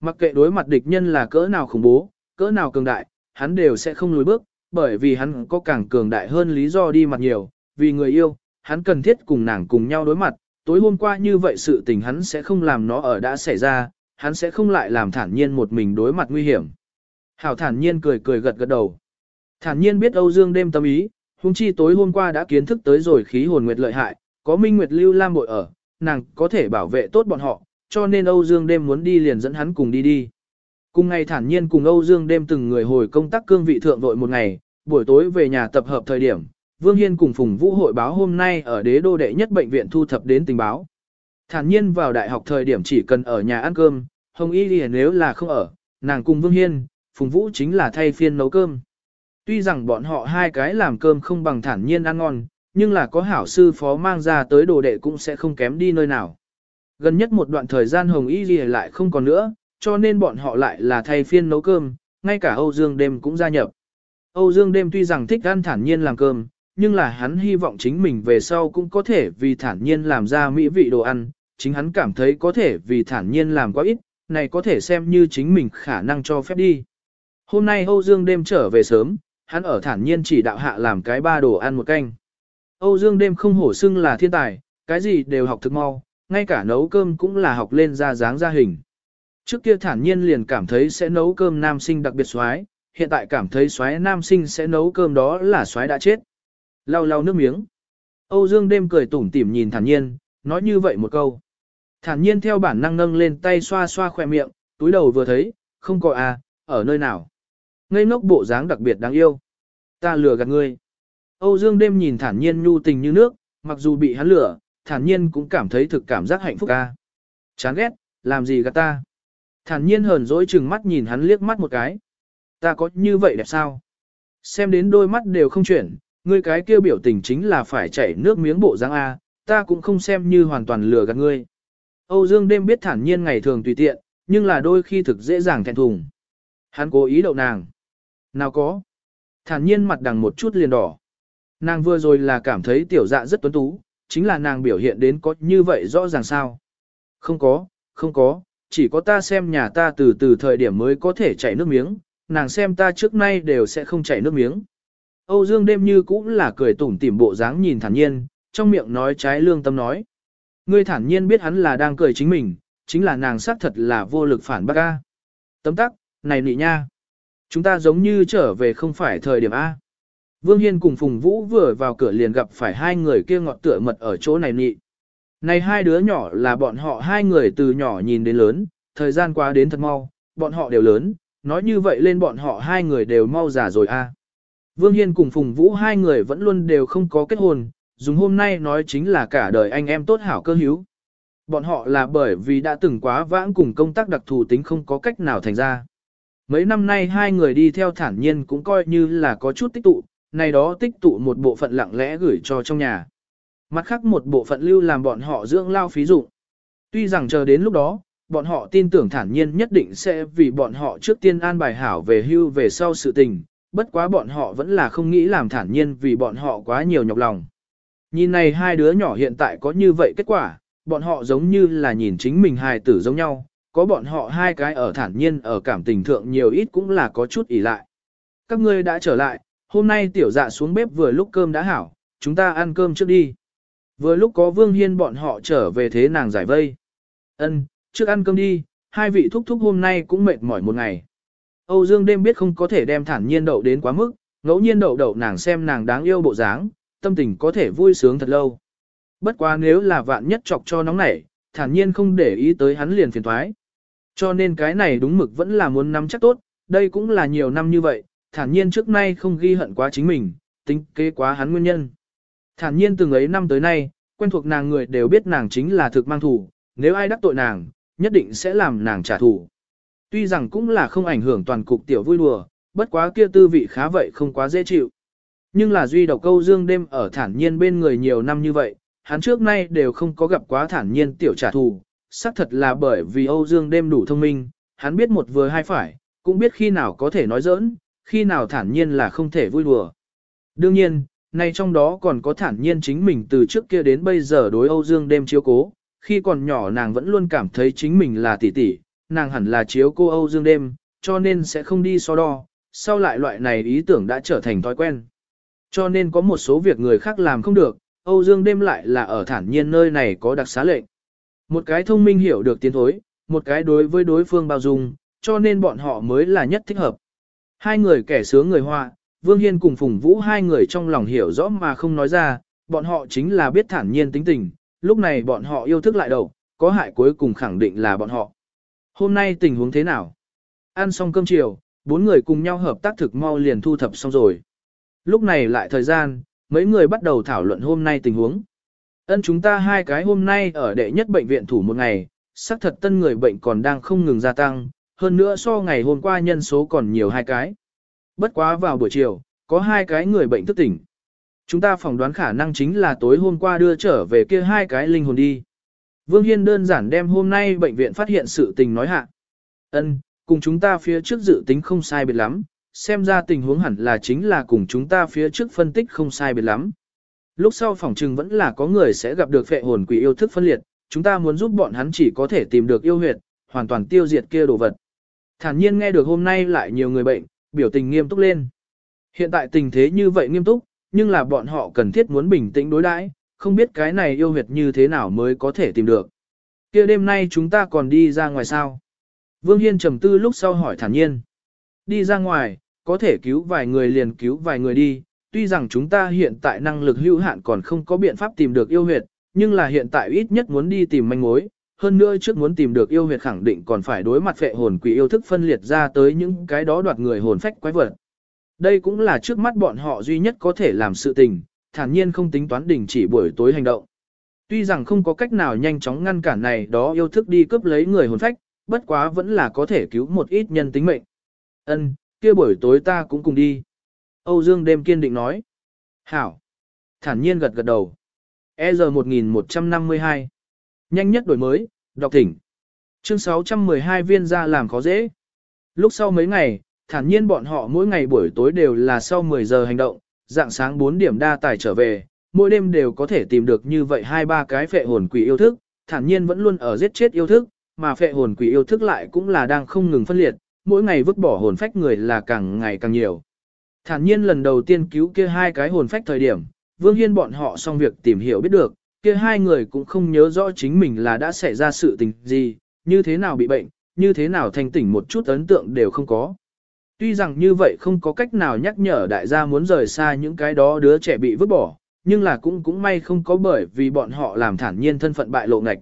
Mặc kệ đối mặt địch nhân là cỡ nào khủng bố, cỡ nào cường đại, hắn đều sẽ không lùi bước, bởi vì hắn có càng cường đại hơn lý do đi mặt nhiều, vì người yêu, hắn cần thiết cùng nàng cùng nhau đối mặt, tối hôm qua như vậy sự tình hắn sẽ không làm nó ở đã xảy ra, hắn sẽ không lại làm thản nhiên một mình đối mặt nguy hiểm. Hảo thản nhiên cười cười gật gật đầu. Thản nhiên biết Âu Dương đêm tâm ý, huống chi tối hôm qua đã kiến thức tới rồi khí hồn nguyệt lợi hại, có Minh Nguyệt Lưu Lam bội ở, nàng có thể bảo vệ tốt bọn họ, cho nên Âu Dương đêm muốn đi liền dẫn hắn cùng đi đi. Cùng ngày thản nhiên cùng Âu Dương đêm từng người hồi công tác cương vị thượng đội một ngày, buổi tối về nhà tập hợp thời điểm, Vương Hiên cùng Phùng Vũ hội báo hôm nay ở đế đô đệ nhất bệnh viện thu thập đến tình báo. Thản nhiên vào đại học thời điểm chỉ cần ở nhà ăn cơm, Hồng Y Ghi nếu là không ở, nàng cùng Vương Hiên, Phùng Vũ chính là thay phiên nấu cơm. Tuy rằng bọn họ hai cái làm cơm không bằng thản nhiên ăn ngon, nhưng là có hảo sư phó mang ra tới đồ đệ cũng sẽ không kém đi nơi nào. Gần nhất một đoạn thời gian Hồng Y Ghi lại không còn nữa, cho nên bọn họ lại là thay phiên nấu cơm, ngay cả Âu Dương đêm cũng gia nhập. Âu Dương đêm tuy rằng thích ăn thản nhiên làm cơm, nhưng là hắn hy vọng chính mình về sau cũng có thể vì thản nhiên làm ra mỹ vị đồ ăn, chính hắn cảm thấy có thể vì thản nhiên làm quá ít, này có thể xem như chính mình khả năng cho phép đi. Hôm nay Âu Dương đêm trở về sớm, hắn ở thản nhiên chỉ đạo hạ làm cái ba đồ ăn một canh. Âu Dương đêm không hổ xưng là thiên tài, cái gì đều học thực mau, ngay cả nấu cơm cũng là học lên ra dáng ra hình. Trước kia thản nhiên liền cảm thấy sẽ nấu cơm nam sinh đặc biệt xoái, hiện tại cảm thấy xoái nam sinh sẽ nấu cơm đó là xoái đã chết. Lau lau nước miếng. Âu Dương đêm cười tủm tỉm nhìn thản nhiên, nói như vậy một câu. Thản nhiên theo bản năng nâng lên tay xoa xoa khỏe miệng, túi đầu vừa thấy, không có à, ở nơi nào. Ngây ngốc bộ dáng đặc biệt đáng yêu. Ta lừa gạt ngươi. Âu Dương đêm nhìn thản nhiên nhu tình như nước, mặc dù bị hắn lừa, thản nhiên cũng cảm thấy thực cảm giác hạnh phúc ca. Chán ghét, làm gì gạt ta. Thản nhiên hờn dỗi chừng mắt nhìn hắn liếc mắt một cái. Ta có như vậy đẹp sao? Xem đến đôi mắt đều không chuyển, ngươi cái kia biểu tình chính là phải chảy nước miếng bộ dáng A, ta cũng không xem như hoàn toàn lừa gạt ngươi. Âu Dương đêm biết thản nhiên ngày thường tùy tiện, nhưng là đôi khi thực dễ dàng thẹn thùng. Hắn cố ý đậu nàng. Nào có. Thản nhiên mặt đằng một chút liền đỏ. Nàng vừa rồi là cảm thấy tiểu dạ rất tuấn tú, chính là nàng biểu hiện đến có như vậy rõ ràng sao. Không có, không có, chỉ có ta xem nhà ta từ từ thời điểm mới có thể chảy nước miếng, nàng xem ta trước nay đều sẽ không chảy nước miếng. Âu Dương đêm như cũng là cười tủm tỉm bộ dáng nhìn thản nhiên, trong miệng nói trái lương tâm nói. Ngươi thản nhiên biết hắn là đang cười chính mình, chính là nàng xác thật là vô lực phản bác A. Tấm tắc, này nị nha. Chúng ta giống như trở về không phải thời điểm A. Vương Hiên cùng Phùng Vũ vừa vào cửa liền gặp phải hai người kia ngọt tựa mật ở chỗ này nị. Này hai đứa nhỏ là bọn họ hai người từ nhỏ nhìn đến lớn, thời gian qua đến thật mau, bọn họ đều lớn, nói như vậy lên bọn họ hai người đều mau già rồi a. Vương Hiên cùng Phùng Vũ hai người vẫn luôn đều không có kết hôn, dùng hôm nay nói chính là cả đời anh em tốt hảo cơ hữu. Bọn họ là bởi vì đã từng quá vãng cùng công tác đặc thù tính không có cách nào thành ra. Mấy năm nay hai người đi theo thản nhiên cũng coi như là có chút tích tụ, này đó tích tụ một bộ phận lặng lẽ gửi cho trong nhà. Mặt khác một bộ phận lưu làm bọn họ dưỡng lao phí dụng. Tuy rằng chờ đến lúc đó, bọn họ tin tưởng thản nhiên nhất định sẽ vì bọn họ trước tiên an bài hảo về hưu về sau sự tình, bất quá bọn họ vẫn là không nghĩ làm thản nhiên vì bọn họ quá nhiều nhọc lòng. Nhìn này hai đứa nhỏ hiện tại có như vậy kết quả, bọn họ giống như là nhìn chính mình hài tử giống nhau, có bọn họ hai cái ở thản nhiên ở cảm tình thượng nhiều ít cũng là có chút ỉ lại. Các ngươi đã trở lại, hôm nay tiểu dạ xuống bếp vừa lúc cơm đã hảo, chúng ta ăn cơm trước đi. Vừa lúc có Vương Hiên bọn họ trở về thế nàng giải vây. Ân, trước ăn cơm đi, hai vị thúc thúc hôm nay cũng mệt mỏi một ngày. Âu Dương đêm biết không có thể đem thản nhiên đậu đến quá mức, ngẫu nhiên đậu đậu nàng xem nàng đáng yêu bộ dáng, tâm tình có thể vui sướng thật lâu. Bất quá nếu là vạn nhất chọc cho nóng nảy, thản nhiên không để ý tới hắn liền phiền thoái. Cho nên cái này đúng mực vẫn là muốn nắm chắc tốt, đây cũng là nhiều năm như vậy, thản nhiên trước nay không ghi hận quá chính mình, tính kế quá hắn nguyên nhân. Thản nhiên từng ấy năm tới nay, quen thuộc nàng người đều biết nàng chính là thực mang thủ, nếu ai đắc tội nàng, nhất định sẽ làm nàng trả thù. Tuy rằng cũng là không ảnh hưởng toàn cục tiểu vui đùa, bất quá kia tư vị khá vậy không quá dễ chịu. Nhưng là duy độc câu dương đêm ở thản nhiên bên người nhiều năm như vậy, hắn trước nay đều không có gặp quá thản nhiên tiểu trả thù, xác thật là bởi vì Âu Dương đêm đủ thông minh, hắn biết một vừa hai phải, cũng biết khi nào có thể nói giỡn, khi nào thản nhiên là không thể vui đùa. Đương nhiên, nay trong đó còn có thản nhiên chính mình từ trước kia đến bây giờ đối Âu Dương đêm chiếu cố, khi còn nhỏ nàng vẫn luôn cảm thấy chính mình là tỷ tỷ, nàng hẳn là chiếu cô Âu Dương đêm, cho nên sẽ không đi so đo, sau lại loại này ý tưởng đã trở thành thói quen. Cho nên có một số việc người khác làm không được, Âu Dương đêm lại là ở thản nhiên nơi này có đặc xá lệnh. Một cái thông minh hiểu được tiến thối, một cái đối với đối phương bao dung, cho nên bọn họ mới là nhất thích hợp. Hai người kẻ sướng người họa, Vương Hiên cùng Phùng Vũ hai người trong lòng hiểu rõ mà không nói ra, bọn họ chính là biết thản nhiên tính tình, lúc này bọn họ yêu thức lại đầu, có hại cuối cùng khẳng định là bọn họ. Hôm nay tình huống thế nào? Ăn xong cơm chiều, bốn người cùng nhau hợp tác thực mau liền thu thập xong rồi. Lúc này lại thời gian, mấy người bắt đầu thảo luận hôm nay tình huống. Ân chúng ta hai cái hôm nay ở đệ nhất bệnh viện thủ một ngày, xác thật tân người bệnh còn đang không ngừng gia tăng, hơn nữa so ngày hôm qua nhân số còn nhiều hai cái. Bất quá vào buổi chiều, có hai cái người bệnh thức tỉnh. Chúng ta phỏng đoán khả năng chính là tối hôm qua đưa trở về kia hai cái linh hồn đi. Vương Hiên đơn giản đem hôm nay bệnh viện phát hiện sự tình nói hạ. Ân, cùng chúng ta phía trước dự tính không sai biệt lắm, xem ra tình huống hẳn là chính là cùng chúng ta phía trước phân tích không sai biệt lắm. Lúc sau phỏng trừng vẫn là có người sẽ gặp được phệ hồn quỷ yêu thức phân liệt, chúng ta muốn giúp bọn hắn chỉ có thể tìm được yêu huyệt, hoàn toàn tiêu diệt kia đồ vật. Thản nhiên nghe được hôm nay lại nhiều người bệnh, biểu tình nghiêm túc lên. Hiện tại tình thế như vậy nghiêm túc, nhưng là bọn họ cần thiết muốn bình tĩnh đối đãi, không biết cái này yêu huyệt như thế nào mới có thể tìm được. Kia đêm nay chúng ta còn đi ra ngoài sao? Vương Hiên trầm tư lúc sau hỏi thản nhiên. Đi ra ngoài, có thể cứu vài người liền cứu vài người đi, tuy rằng chúng ta hiện tại năng lực hữu hạn còn không có biện pháp tìm được yêu huyệt, nhưng là hiện tại ít nhất muốn đi tìm manh mối, hơn nữa trước muốn tìm được yêu huyệt khẳng định còn phải đối mặt phệ hồn quỷ yêu thức phân liệt ra tới những cái đó đoạt người hồn phách quái vật. Đây cũng là trước mắt bọn họ duy nhất có thể làm sự tình, thản nhiên không tính toán đình chỉ buổi tối hành động. Tuy rằng không có cách nào nhanh chóng ngăn cản này đó yêu thức đi cướp lấy người hồn phách, bất quá vẫn là có thể cứu một ít nhân tính mệnh. Ân, kia buổi tối ta cũng cùng đi. Âu Dương đêm kiên định nói. Hảo. Thản nhiên gật gật đầu. E giờ 1152. Nhanh nhất đổi mới, đọc thỉnh. Chương 612 viên ra làm khó dễ. Lúc sau mấy ngày, thản nhiên bọn họ mỗi ngày buổi tối đều là sau 10 giờ hành động, dạng sáng 4 điểm đa tài trở về, mỗi đêm đều có thể tìm được như vậy hai ba cái phệ hồn quỷ yêu thức, thản nhiên vẫn luôn ở giết chết yêu thức, mà phệ hồn quỷ yêu thức lại cũng là đang không ngừng phân liệt, mỗi ngày vứt bỏ hồn phách người là càng ngày càng nhiều. Thản nhiên lần đầu tiên cứu kia hai cái hồn phách thời điểm, Vương Hiên bọn họ xong việc tìm hiểu biết được, kia hai người cũng không nhớ rõ chính mình là đã xảy ra sự tình gì, như thế nào bị bệnh, như thế nào thành tỉnh một chút ấn tượng đều không có. Tuy rằng như vậy không có cách nào nhắc nhở đại gia muốn rời xa những cái đó đứa trẻ bị vứt bỏ, nhưng là cũng cũng may không có bởi vì bọn họ làm thản nhiên thân phận bại lộ ngạch.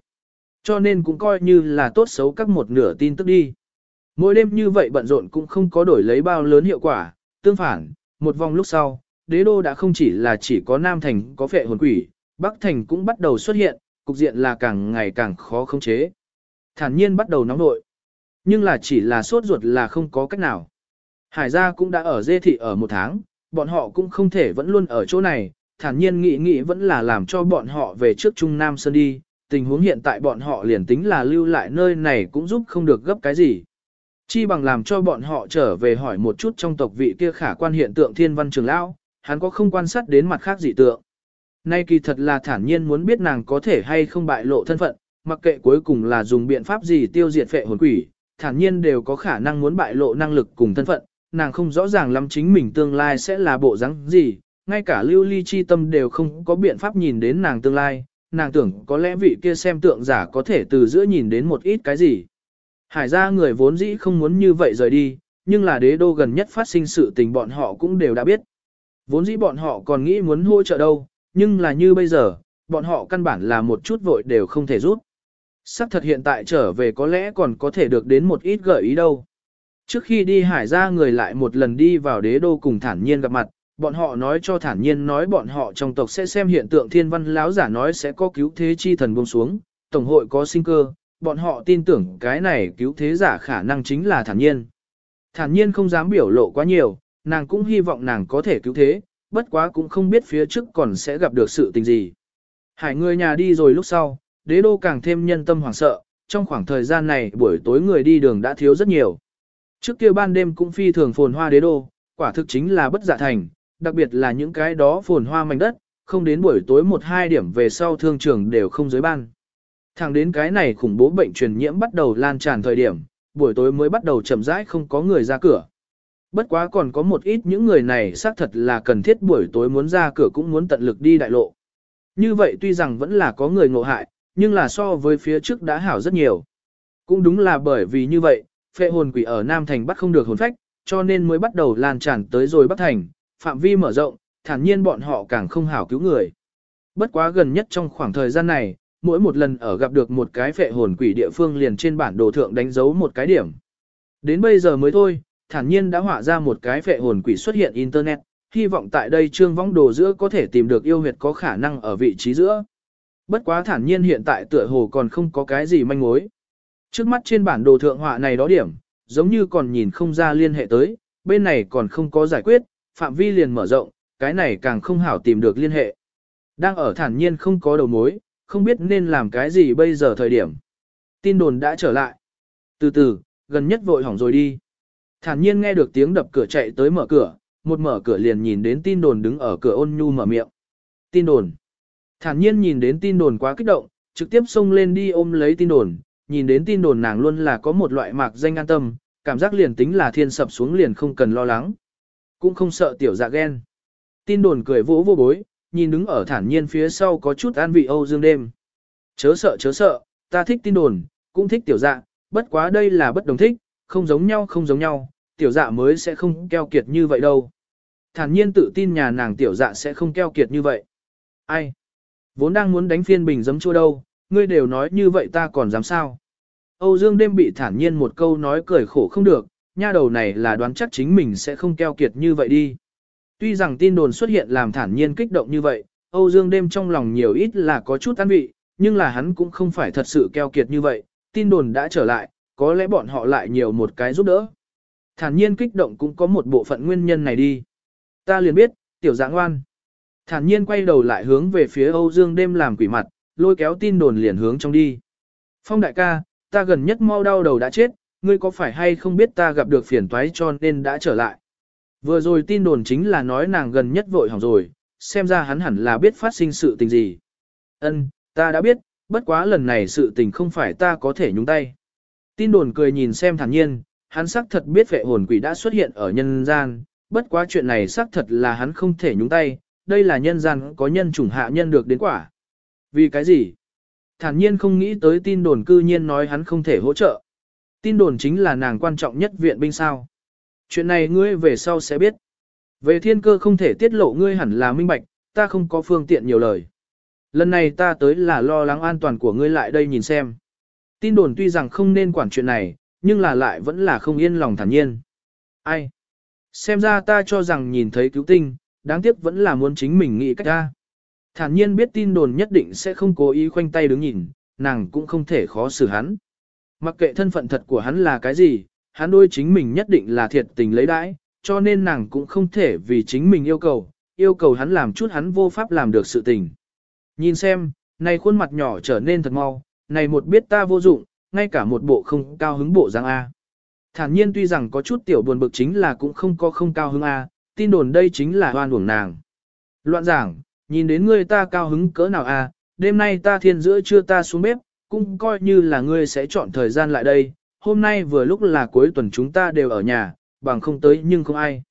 Cho nên cũng coi như là tốt xấu các một nửa tin tức đi. Mỗi đêm như vậy bận rộn cũng không có đổi lấy bao lớn hiệu quả, tương phản, một vòng lúc sau, đế đô đã không chỉ là chỉ có Nam Thành có phệ hồn quỷ, Bắc Thành cũng bắt đầu xuất hiện, cục diện là càng ngày càng khó khống chế. Thản nhiên bắt đầu nóng nội. Nhưng là chỉ là sốt ruột là không có cách nào. Hải gia cũng đã ở dê thị ở một tháng, bọn họ cũng không thể vẫn luôn ở chỗ này, thản nhiên nghĩ nghĩ vẫn là làm cho bọn họ về trước Trung Nam Sơn đi, tình huống hiện tại bọn họ liền tính là lưu lại nơi này cũng giúp không được gấp cái gì. Chi bằng làm cho bọn họ trở về hỏi một chút trong tộc vị kia khả quan hiện tượng thiên văn trường lão, hắn có không quan sát đến mặt khác dị tượng. Nay kỳ thật là thản nhiên muốn biết nàng có thể hay không bại lộ thân phận, mặc kệ cuối cùng là dùng biện pháp gì tiêu diệt phệ hồn quỷ, thản nhiên đều có khả năng muốn bại lộ năng lực cùng thân phận, nàng không rõ ràng lắm chính mình tương lai sẽ là bộ dáng gì, ngay cả lưu ly chi tâm đều không có biện pháp nhìn đến nàng tương lai, nàng tưởng có lẽ vị kia xem tượng giả có thể từ giữa nhìn đến một ít cái gì. Hải ra người vốn dĩ không muốn như vậy rời đi, nhưng là đế đô gần nhất phát sinh sự tình bọn họ cũng đều đã biết. Vốn dĩ bọn họ còn nghĩ muốn hỗ trợ đâu, nhưng là như bây giờ, bọn họ căn bản là một chút vội đều không thể rút. Sắc thật hiện tại trở về có lẽ còn có thể được đến một ít gợi ý đâu. Trước khi đi hải ra người lại một lần đi vào đế đô cùng thản nhiên gặp mặt, bọn họ nói cho thản nhiên nói bọn họ trong tộc sẽ xem hiện tượng thiên văn láo giả nói sẽ có cứu thế chi thần buông xuống, tổng hội có sinh cơ, bọn họ tin tưởng cái này cứu thế giả khả năng chính là thản nhiên. Thản nhiên không dám biểu lộ quá nhiều, nàng cũng hy vọng nàng có thể cứu thế, bất quá cũng không biết phía trước còn sẽ gặp được sự tình gì. Hải người nhà đi rồi lúc sau, đế đô càng thêm nhân tâm hoảng sợ, trong khoảng thời gian này buổi tối người đi đường đã thiếu rất nhiều. Trước kia ban đêm cũng phi thường phồn hoa đế đô, quả thực chính là bất dạ thành, đặc biệt là những cái đó phồn hoa mảnh đất, không đến buổi tối một hai điểm về sau thương trường đều không giới ban. Thẳng đến cái này khủng bố bệnh truyền nhiễm bắt đầu lan tràn thời điểm, buổi tối mới bắt đầu chậm rãi không có người ra cửa. Bất quá còn có một ít những người này xác thật là cần thiết buổi tối muốn ra cửa cũng muốn tận lực đi đại lộ. Như vậy tuy rằng vẫn là có người ngộ hại, nhưng là so với phía trước đã hảo rất nhiều. Cũng đúng là bởi vì như vậy, phệ hồn quỷ ở Nam Thành bắt không được hồn phách, cho nên mới bắt đầu lan tràn tới rồi Bắc Thành, phạm vi mở rộng, thản nhiên bọn họ càng không hảo cứu người. Bất quá gần nhất trong khoảng thời gian này, mỗi một lần ở gặp được một cái phệ hồn quỷ địa phương liền trên bản đồ thượng đánh dấu một cái điểm. Đến bây giờ mới thôi, thản nhiên đã họa ra một cái phệ hồn quỷ xuất hiện Internet, hy vọng tại đây trương vong đồ giữa có thể tìm được yêu huyệt có khả năng ở vị trí giữa. Bất quá thản nhiên hiện tại tựa hồ còn không có cái gì manh mối. Trước mắt trên bản đồ thượng họa này đó điểm, giống như còn nhìn không ra liên hệ tới, bên này còn không có giải quyết, phạm vi liền mở rộng, cái này càng không hảo tìm được liên hệ. Đang ở thản nhiên không có đầu mối, không biết nên làm cái gì bây giờ thời điểm. Tin đồn đã trở lại. Từ từ, gần nhất vội hỏng rồi đi. Thản nhiên nghe được tiếng đập cửa chạy tới mở cửa, một mở cửa liền nhìn đến tin đồn đứng ở cửa ôn nhu mở miệng. Tin đồn. Thản nhiên nhìn đến tin đồn quá kích động, trực tiếp xông lên đi ôm lấy tin đồn, nhìn đến tin đồn nàng luôn là có một loại mạc danh an tâm, cảm giác liền tính là thiên sập xuống liền không cần lo lắng. Cũng không sợ tiểu dạ ghen. Tin đồn cười vỗ vô bối, nhìn đứng ở thản nhiên phía sau có chút an vị Âu Dương đêm. Chớ sợ chớ sợ, ta thích tin đồn, cũng thích tiểu dạ, bất quá đây là bất đồng thích, không giống nhau không giống nhau, tiểu dạ mới sẽ không keo kiệt như vậy đâu. Thản nhiên tự tin nhà nàng tiểu dạ sẽ không keo kiệt như vậy. Ai? Vốn đang muốn đánh phiên bình giấm chua đâu, ngươi đều nói như vậy ta còn dám sao? Âu Dương đêm bị thản nhiên một câu nói cười khổ không được, nha đầu này là đoán chắc chính mình sẽ không keo kiệt như vậy đi. Tuy rằng tin đồn xuất hiện làm thản nhiên kích động như vậy, Âu Dương đêm trong lòng nhiều ít là có chút an vị, nhưng là hắn cũng không phải thật sự keo kiệt như vậy, tin đồn đã trở lại, có lẽ bọn họ lại nhiều một cái giúp đỡ. Thản nhiên kích động cũng có một bộ phận nguyên nhân này đi. Ta liền biết, tiểu dạng ngoan. Thản nhiên quay đầu lại hướng về phía Âu Dương đêm làm quỷ mặt, lôi kéo tin đồn liền hướng trong đi. Phong đại ca, ta gần nhất mau đau đầu đã chết, ngươi có phải hay không biết ta gặp được phiền toái cho nên đã trở lại. Vừa rồi tin đồn chính là nói nàng gần nhất vội hỏng rồi, xem ra hắn hẳn là biết phát sinh sự tình gì. Ân, ta đã biết, bất quá lần này sự tình không phải ta có thể nhúng tay. Tin đồn cười nhìn xem thản nhiên, hắn xác thật biết vệ hồn quỷ đã xuất hiện ở nhân gian, bất quá chuyện này xác thật là hắn không thể nhúng tay, đây là nhân gian có nhân chủng hạ nhân được đến quả. Vì cái gì? Thản nhiên không nghĩ tới tin đồn cư nhiên nói hắn không thể hỗ trợ. Tin đồn chính là nàng quan trọng nhất viện binh sao. Chuyện này ngươi về sau sẽ biết. Về thiên cơ không thể tiết lộ ngươi hẳn là minh bạch, ta không có phương tiện nhiều lời. Lần này ta tới là lo lắng an toàn của ngươi lại đây nhìn xem. Tin đồn tuy rằng không nên quản chuyện này, nhưng là lại vẫn là không yên lòng thản nhiên. Ai? Xem ra ta cho rằng nhìn thấy cứu tinh, đáng tiếc vẫn là muốn chính mình nghĩ cách ra. Thản nhiên biết tin đồn nhất định sẽ không cố ý khoanh tay đứng nhìn, nàng cũng không thể khó xử hắn. Mặc kệ thân phận thật của hắn là cái gì, hắn đôi chính mình nhất định là thiệt tình lấy đãi, cho nên nàng cũng không thể vì chính mình yêu cầu, yêu cầu hắn làm chút hắn vô pháp làm được sự tình. Nhìn xem, này khuôn mặt nhỏ trở nên thật mau, này một biết ta vô dụng, ngay cả một bộ không cao hứng bộ dáng A. Thản nhiên tuy rằng có chút tiểu buồn bực chính là cũng không có không cao hứng A, tin đồn đây chính là hoan uổng nàng. Loạn giảng, nhìn đến ngươi ta cao hứng cỡ nào A, đêm nay ta thiên giữa trưa ta xuống bếp, cũng coi như là ngươi sẽ chọn thời gian lại đây, hôm nay vừa lúc là cuối tuần chúng ta đều ở nhà, bằng không tới nhưng không ai.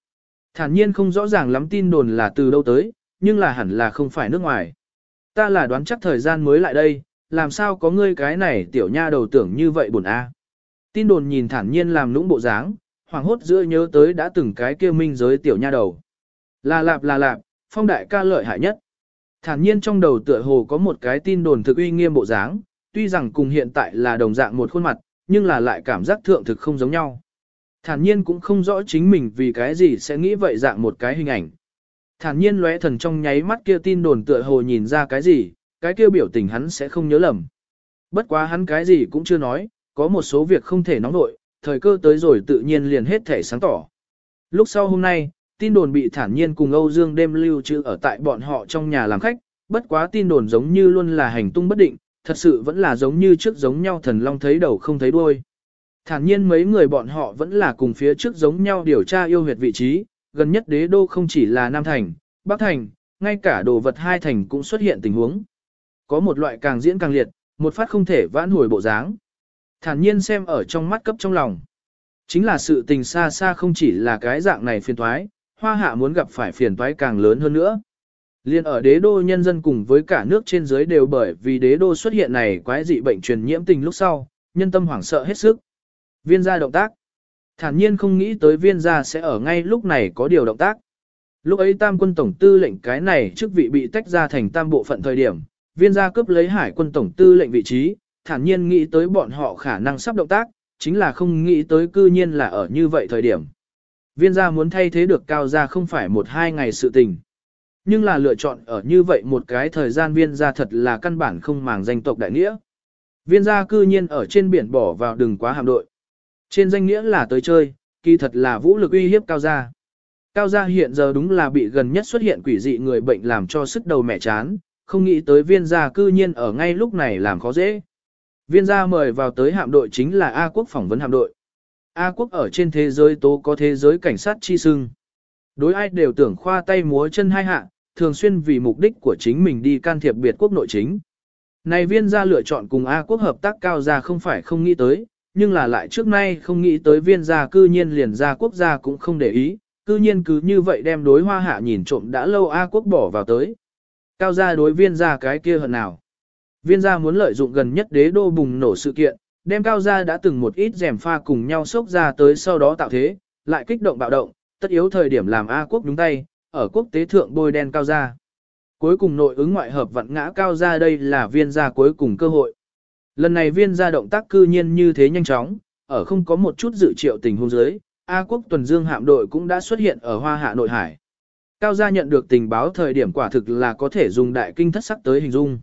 Thản nhiên không rõ ràng lắm tin đồn là từ đâu tới, nhưng là hẳn là không phải nước ngoài. Ta là đoán chắc thời gian mới lại đây, làm sao có ngươi cái này tiểu nha đầu tưởng như vậy buồn a. Tin đồn nhìn thản nhiên làm lũng bộ dáng, hoàng hốt giữa nhớ tới đã từng cái kia minh giới tiểu nha đầu. Là lạp là lạp, phong đại ca lợi hại nhất. Thản nhiên trong đầu tựa hồ có một cái tin đồn thực uy nghiêm bộ dáng, tuy rằng cùng hiện tại là đồng dạng một khuôn mặt, nhưng là lại cảm giác thượng thực không giống nhau. Thản nhiên cũng không rõ chính mình vì cái gì sẽ nghĩ vậy dạng một cái hình ảnh. Thản nhiên lóe thần trong nháy mắt kia tin đồn tựa hồ nhìn ra cái gì, cái kia biểu tình hắn sẽ không nhớ lầm. Bất quá hắn cái gì cũng chưa nói, có một số việc không thể nóng nội, thời cơ tới rồi tự nhiên liền hết thể sáng tỏ. Lúc sau hôm nay, tin đồn bị thản nhiên cùng Âu Dương đêm lưu trữ ở tại bọn họ trong nhà làm khách, bất quá tin đồn giống như luôn là hành tung bất định, thật sự vẫn là giống như trước giống nhau thần long thấy đầu không thấy đuôi. Thản nhiên mấy người bọn họ vẫn là cùng phía trước giống nhau điều tra yêu huyệt vị trí, gần nhất đế đô không chỉ là Nam Thành, Bắc Thành, ngay cả đồ vật hai thành cũng xuất hiện tình huống. Có một loại càng diễn càng liệt, một phát không thể vãn hồi bộ dáng. Thản nhiên xem ở trong mắt cấp trong lòng. Chính là sự tình xa xa không chỉ là cái dạng này phiền toái, hoa hạ muốn gặp phải phiền toái càng lớn hơn nữa. Liên ở đế đô nhân dân cùng với cả nước trên dưới đều bởi vì đế đô xuất hiện này quái dị bệnh truyền nhiễm tình lúc sau, nhân tâm hoảng sợ hết sức. Viên gia động tác. Thản nhiên không nghĩ tới viên gia sẽ ở ngay lúc này có điều động tác. Lúc ấy tam quân tổng tư lệnh cái này chức vị bị tách ra thành tam bộ phận thời điểm, viên gia cướp lấy hải quân tổng tư lệnh vị trí, thản nhiên nghĩ tới bọn họ khả năng sắp động tác, chính là không nghĩ tới cư nhiên là ở như vậy thời điểm. Viên gia muốn thay thế được cao gia không phải một hai ngày sự tình. Nhưng là lựa chọn ở như vậy một cái thời gian viên gia thật là căn bản không màng danh tộc đại nghĩa. Viên gia cư nhiên ở trên biển bỏ vào đừng quá hạm đội. Trên danh nghĩa là tới chơi, kỳ thật là vũ lực uy hiếp cao gia. Cao gia hiện giờ đúng là bị gần nhất xuất hiện quỷ dị người bệnh làm cho sức đầu mẹ chán, không nghĩ tới viên gia cư nhiên ở ngay lúc này làm khó dễ. Viên gia mời vào tới hạm đội chính là A quốc phỏng vấn hạm đội. A quốc ở trên thế giới tố có thế giới cảnh sát chi sưng. Đối ai đều tưởng khoa tay múa chân hai hạ, thường xuyên vì mục đích của chính mình đi can thiệp biệt quốc nội chính. Này viên gia lựa chọn cùng A quốc hợp tác cao gia không phải không nghĩ tới, nhưng là lại trước nay không nghĩ tới viên gia cư nhiên liền gia quốc gia cũng không để ý, cư nhiên cứ như vậy đem đối hoa hạ nhìn trộm đã lâu A quốc bỏ vào tới. Cao gia đối viên gia cái kia hận nào. Viên gia muốn lợi dụng gần nhất đế đô bùng nổ sự kiện, đem cao gia đã từng một ít rèm pha cùng nhau sốc ra tới sau đó tạo thế, lại kích động bạo động, tất yếu thời điểm làm A quốc đúng tay, ở quốc tế thượng bôi đen cao gia. Cuối cùng nội ứng ngoại hợp vặn ngã cao gia đây là viên gia cuối cùng cơ hội. Lần này viên gia động tác cư nhiên như thế nhanh chóng, ở không có một chút dự triệu tình huống dưới, A quốc tuần dương hạm đội cũng đã xuất hiện ở hoa hạ nội hải. Cao gia nhận được tình báo thời điểm quả thực là có thể dùng đại kinh thất sắc tới hình dung.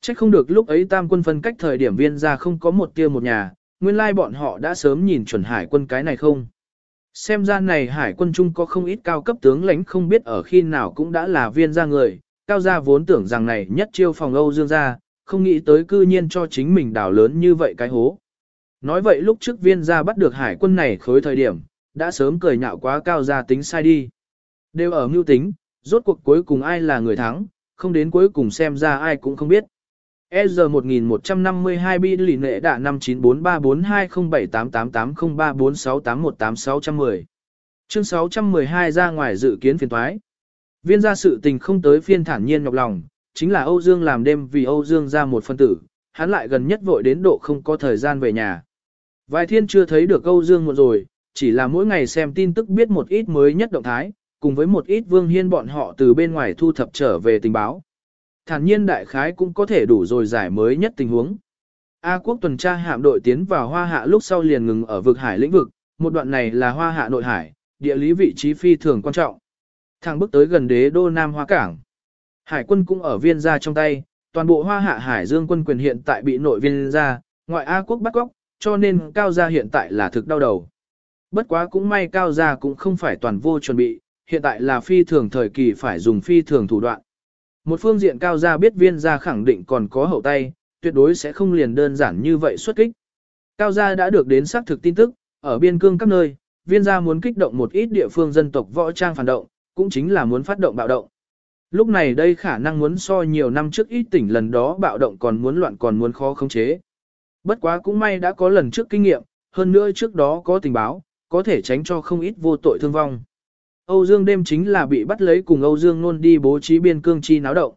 Chắc không được lúc ấy tam quân phân cách thời điểm viên gia không có một tia một nhà, nguyên lai bọn họ đã sớm nhìn chuẩn hải quân cái này không. Xem ra này hải quân chung có không ít cao cấp tướng lãnh không biết ở khi nào cũng đã là viên gia người, cao gia vốn tưởng rằng này nhất chiêu phòng Âu Dương gia, không nghĩ tới cư nhiên cho chính mình đào lớn như vậy cái hố. Nói vậy lúc trước viên gia bắt được hải quân này khối thời điểm, đã sớm cười nhạo quá cao gia tính sai đi. Đều ở mưu tính, rốt cuộc cuối cùng ai là người thắng, không đến cuối cùng xem ra ai cũng không biết. EZ 1152 bi lì nệ đạ 5943420788803468181610. Chương 612 ra ngoài dự kiến phiền toái. Viên gia sự tình không tới phiên thản nhiên nhọc lòng, chính là Âu Dương làm đêm vì Âu Dương ra một phân tử, hắn lại gần nhất vội đến độ không có thời gian về nhà. Vài thiên chưa thấy được Âu Dương một rồi, chỉ là mỗi ngày xem tin tức biết một ít mới nhất động thái, cùng với một ít vương hiên bọn họ từ bên ngoài thu thập trở về tình báo. Thản nhiên đại khái cũng có thể đủ rồi giải mới nhất tình huống. A quốc tuần tra hạm đội tiến vào hoa hạ lúc sau liền ngừng ở vực hải lĩnh vực, một đoạn này là hoa hạ nội hải, địa lý vị trí phi thường quan trọng. Thang bước tới gần đế đô Nam Hoa Cảng. Hải quân cũng ở viên gia trong tay, toàn bộ hoa hạ hải dương quân quyền hiện tại bị nội viên gia, ngoại A quốc bắt góc, cho nên cao gia hiện tại là thực đau đầu. Bất quá cũng may cao gia cũng không phải toàn vô chuẩn bị, hiện tại là phi thường thời kỳ phải dùng phi thường thủ đoạn. Một phương diện cao gia biết viên gia khẳng định còn có hậu tay, tuyệt đối sẽ không liền đơn giản như vậy xuất kích. Cao gia đã được đến xác thực tin tức, ở biên cương các nơi, viên gia muốn kích động một ít địa phương dân tộc võ trang phản động, cũng chính là muốn phát động bạo động. Lúc này đây khả năng muốn so nhiều năm trước ít tỉnh lần đó bạo động còn muốn loạn còn muốn khó khống chế. Bất quá cũng may đã có lần trước kinh nghiệm, hơn nữa trước đó có tình báo, có thể tránh cho không ít vô tội thương vong. Âu Dương đêm chính là bị bắt lấy cùng Âu Dương nôn đi bố trí biên cương chi náo động.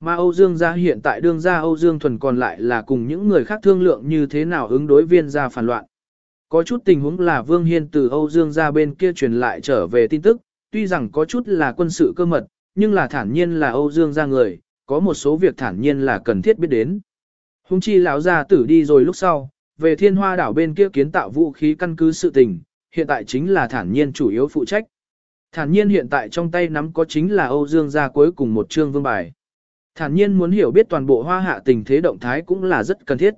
Mà Âu Dương gia hiện tại đương gia Âu Dương thuần còn lại là cùng những người khác thương lượng như thế nào ứng đối viên gia phản loạn. Có chút tình huống là Vương Hiên từ Âu Dương gia bên kia truyền lại trở về tin tức, tuy rằng có chút là quân sự cơ mật, nhưng là thản nhiên là Âu Dương gia người, có một số việc thản nhiên là cần thiết biết đến. Hùng chi lão gia tử đi rồi lúc sau, về thiên hoa đảo bên kia kiến tạo vũ khí căn cứ sự tình, hiện tại chính là thản nhiên chủ yếu phụ trách. Thản nhiên hiện tại trong tay nắm có chính là Âu Dương gia cuối cùng một chương vương bài. Thản nhiên muốn hiểu biết toàn bộ hoa hạ tình thế động thái cũng là rất cần thiết.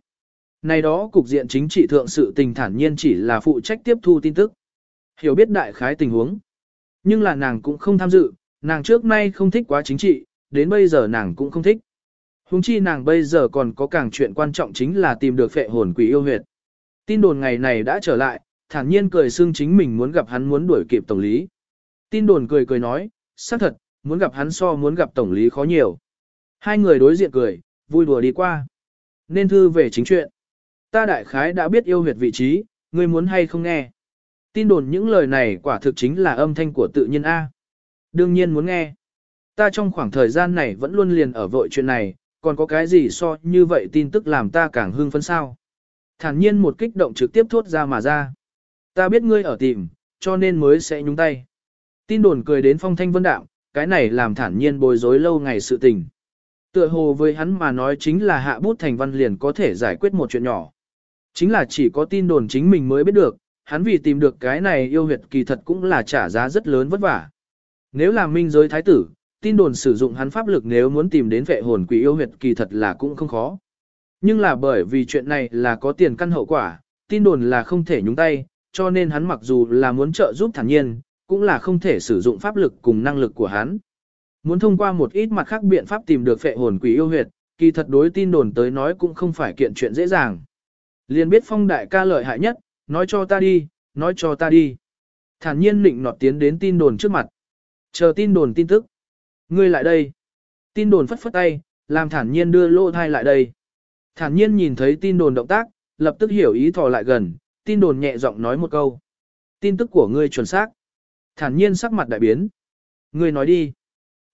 Này đó cục diện chính trị thượng sự tình thản nhiên chỉ là phụ trách tiếp thu tin tức. Hiểu biết đại khái tình huống. Nhưng là nàng cũng không tham dự, nàng trước nay không thích quá chính trị, đến bây giờ nàng cũng không thích. Hùng chi nàng bây giờ còn có càng chuyện quan trọng chính là tìm được phệ hồn quỷ yêu huyệt. Tin đồn ngày này đã trở lại, thản nhiên cười xương chính mình muốn gặp hắn muốn đuổi kịp tổng lý. Tin đồn cười cười nói, xác thật, muốn gặp hắn so muốn gặp tổng lý khó nhiều. Hai người đối diện cười, vui đùa đi qua. Nên thư về chính chuyện. Ta đại khái đã biết yêu huyệt vị trí, ngươi muốn hay không nghe. Tin đồn những lời này quả thực chính là âm thanh của tự nhiên A. Đương nhiên muốn nghe. Ta trong khoảng thời gian này vẫn luôn liền ở vội chuyện này, còn có cái gì so như vậy tin tức làm ta càng hưng phấn sao. Thản nhiên một kích động trực tiếp thốt ra mà ra. Ta biết ngươi ở tìm, cho nên mới sẽ nhúng tay. Tin đồn cười đến phong thanh vân đạo, cái này làm thản nhiên bối rối lâu ngày sự tình. Tựa hồ với hắn mà nói chính là hạ bút thành văn liền có thể giải quyết một chuyện nhỏ. Chính là chỉ có tin đồn chính mình mới biết được, hắn vì tìm được cái này yêu huyệt kỳ thật cũng là trả giá rất lớn vất vả. Nếu là minh giới thái tử, tin đồn sử dụng hắn pháp lực nếu muốn tìm đến vệ hồn quỷ yêu huyệt kỳ thật là cũng không khó. Nhưng là bởi vì chuyện này là có tiền căn hậu quả, tin đồn là không thể nhúng tay, cho nên hắn mặc dù là muốn trợ giúp thản nhiên, cũng là không thể sử dụng pháp lực cùng năng lực của hắn. Muốn thông qua một ít mặt khác biện pháp tìm được phệ hồn quỷ yêu huyệt, kỳ thật đối tin đồn tới nói cũng không phải kiện chuyện dễ dàng. Liền biết phong đại ca lợi hại nhất, nói cho ta đi, nói cho ta đi. Thản nhiên định nọt tiến đến tin đồn trước mặt. Chờ tin đồn tin tức. Ngươi lại đây. Tin đồn phất phất tay, làm thản nhiên đưa lô thai lại đây. Thản nhiên nhìn thấy tin đồn động tác, lập tức hiểu ý thò lại gần, tin đồn nhẹ giọng nói một câu. Tin tức của ngươi chuẩn xác. Thản nhiên sắc mặt đại biến. người nói đi.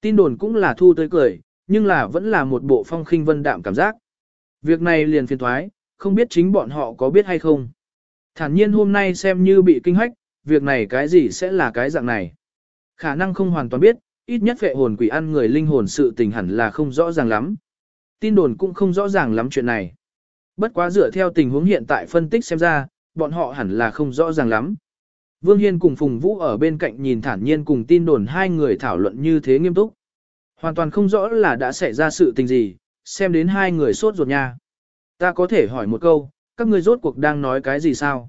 Tin đồn cũng là thu tới cười, nhưng là vẫn là một bộ phong khinh vân đạm cảm giác. Việc này liền phiền thoái, không biết chính bọn họ có biết hay không. Thản nhiên hôm nay xem như bị kinh hách, việc này cái gì sẽ là cái dạng này. Khả năng không hoàn toàn biết, ít nhất vệ hồn quỷ ăn người linh hồn sự tình hẳn là không rõ ràng lắm. Tin đồn cũng không rõ ràng lắm chuyện này. Bất quá dựa theo tình huống hiện tại phân tích xem ra, bọn họ hẳn là không rõ ràng lắm. Vương Hiên cùng Phùng Vũ ở bên cạnh nhìn thản nhiên cùng tin đồn hai người thảo luận như thế nghiêm túc. Hoàn toàn không rõ là đã xảy ra sự tình gì, xem đến hai người sốt ruột nha. Ta có thể hỏi một câu, các ngươi rốt cuộc đang nói cái gì sao?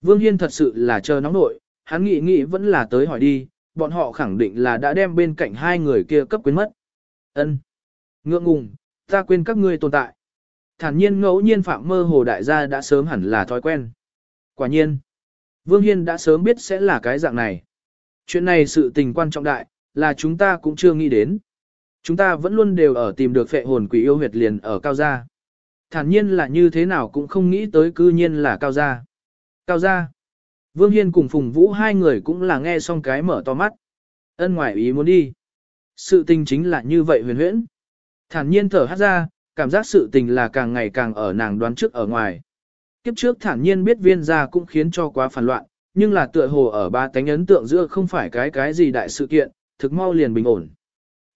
Vương Hiên thật sự là chờ nóng nội, hắn nghĩ nghĩ vẫn là tới hỏi đi, bọn họ khẳng định là đã đem bên cạnh hai người kia cấp quyến mất. Ân, Ngượng ngùng, ta quên các ngươi tồn tại. Thản nhiên ngẫu nhiên phạm mơ hồ đại gia đã sớm hẳn là thói quen. Quả nhiên, Vương Hiên đã sớm biết sẽ là cái dạng này. Chuyện này sự tình quan trọng đại, là chúng ta cũng chưa nghĩ đến. Chúng ta vẫn luôn đều ở tìm được phệ hồn quỷ yêu huyệt liền ở cao gia. Thản nhiên là như thế nào cũng không nghĩ tới cư nhiên là cao gia. Cao gia. Vương Hiên cùng Phùng Vũ hai người cũng là nghe xong cái mở to mắt. Ân ngoại ý muốn đi. Sự tình chính là như vậy huyền huyễn. Thản nhiên thở hát ra, cảm giác sự tình là càng ngày càng ở nàng đoán trước ở ngoài. Kiếp trước thản nhiên biết viên gia cũng khiến cho quá phản loạn, nhưng là tựa hồ ở ba tánh ấn tượng giữa không phải cái cái gì đại sự kiện, thực mau liền bình ổn.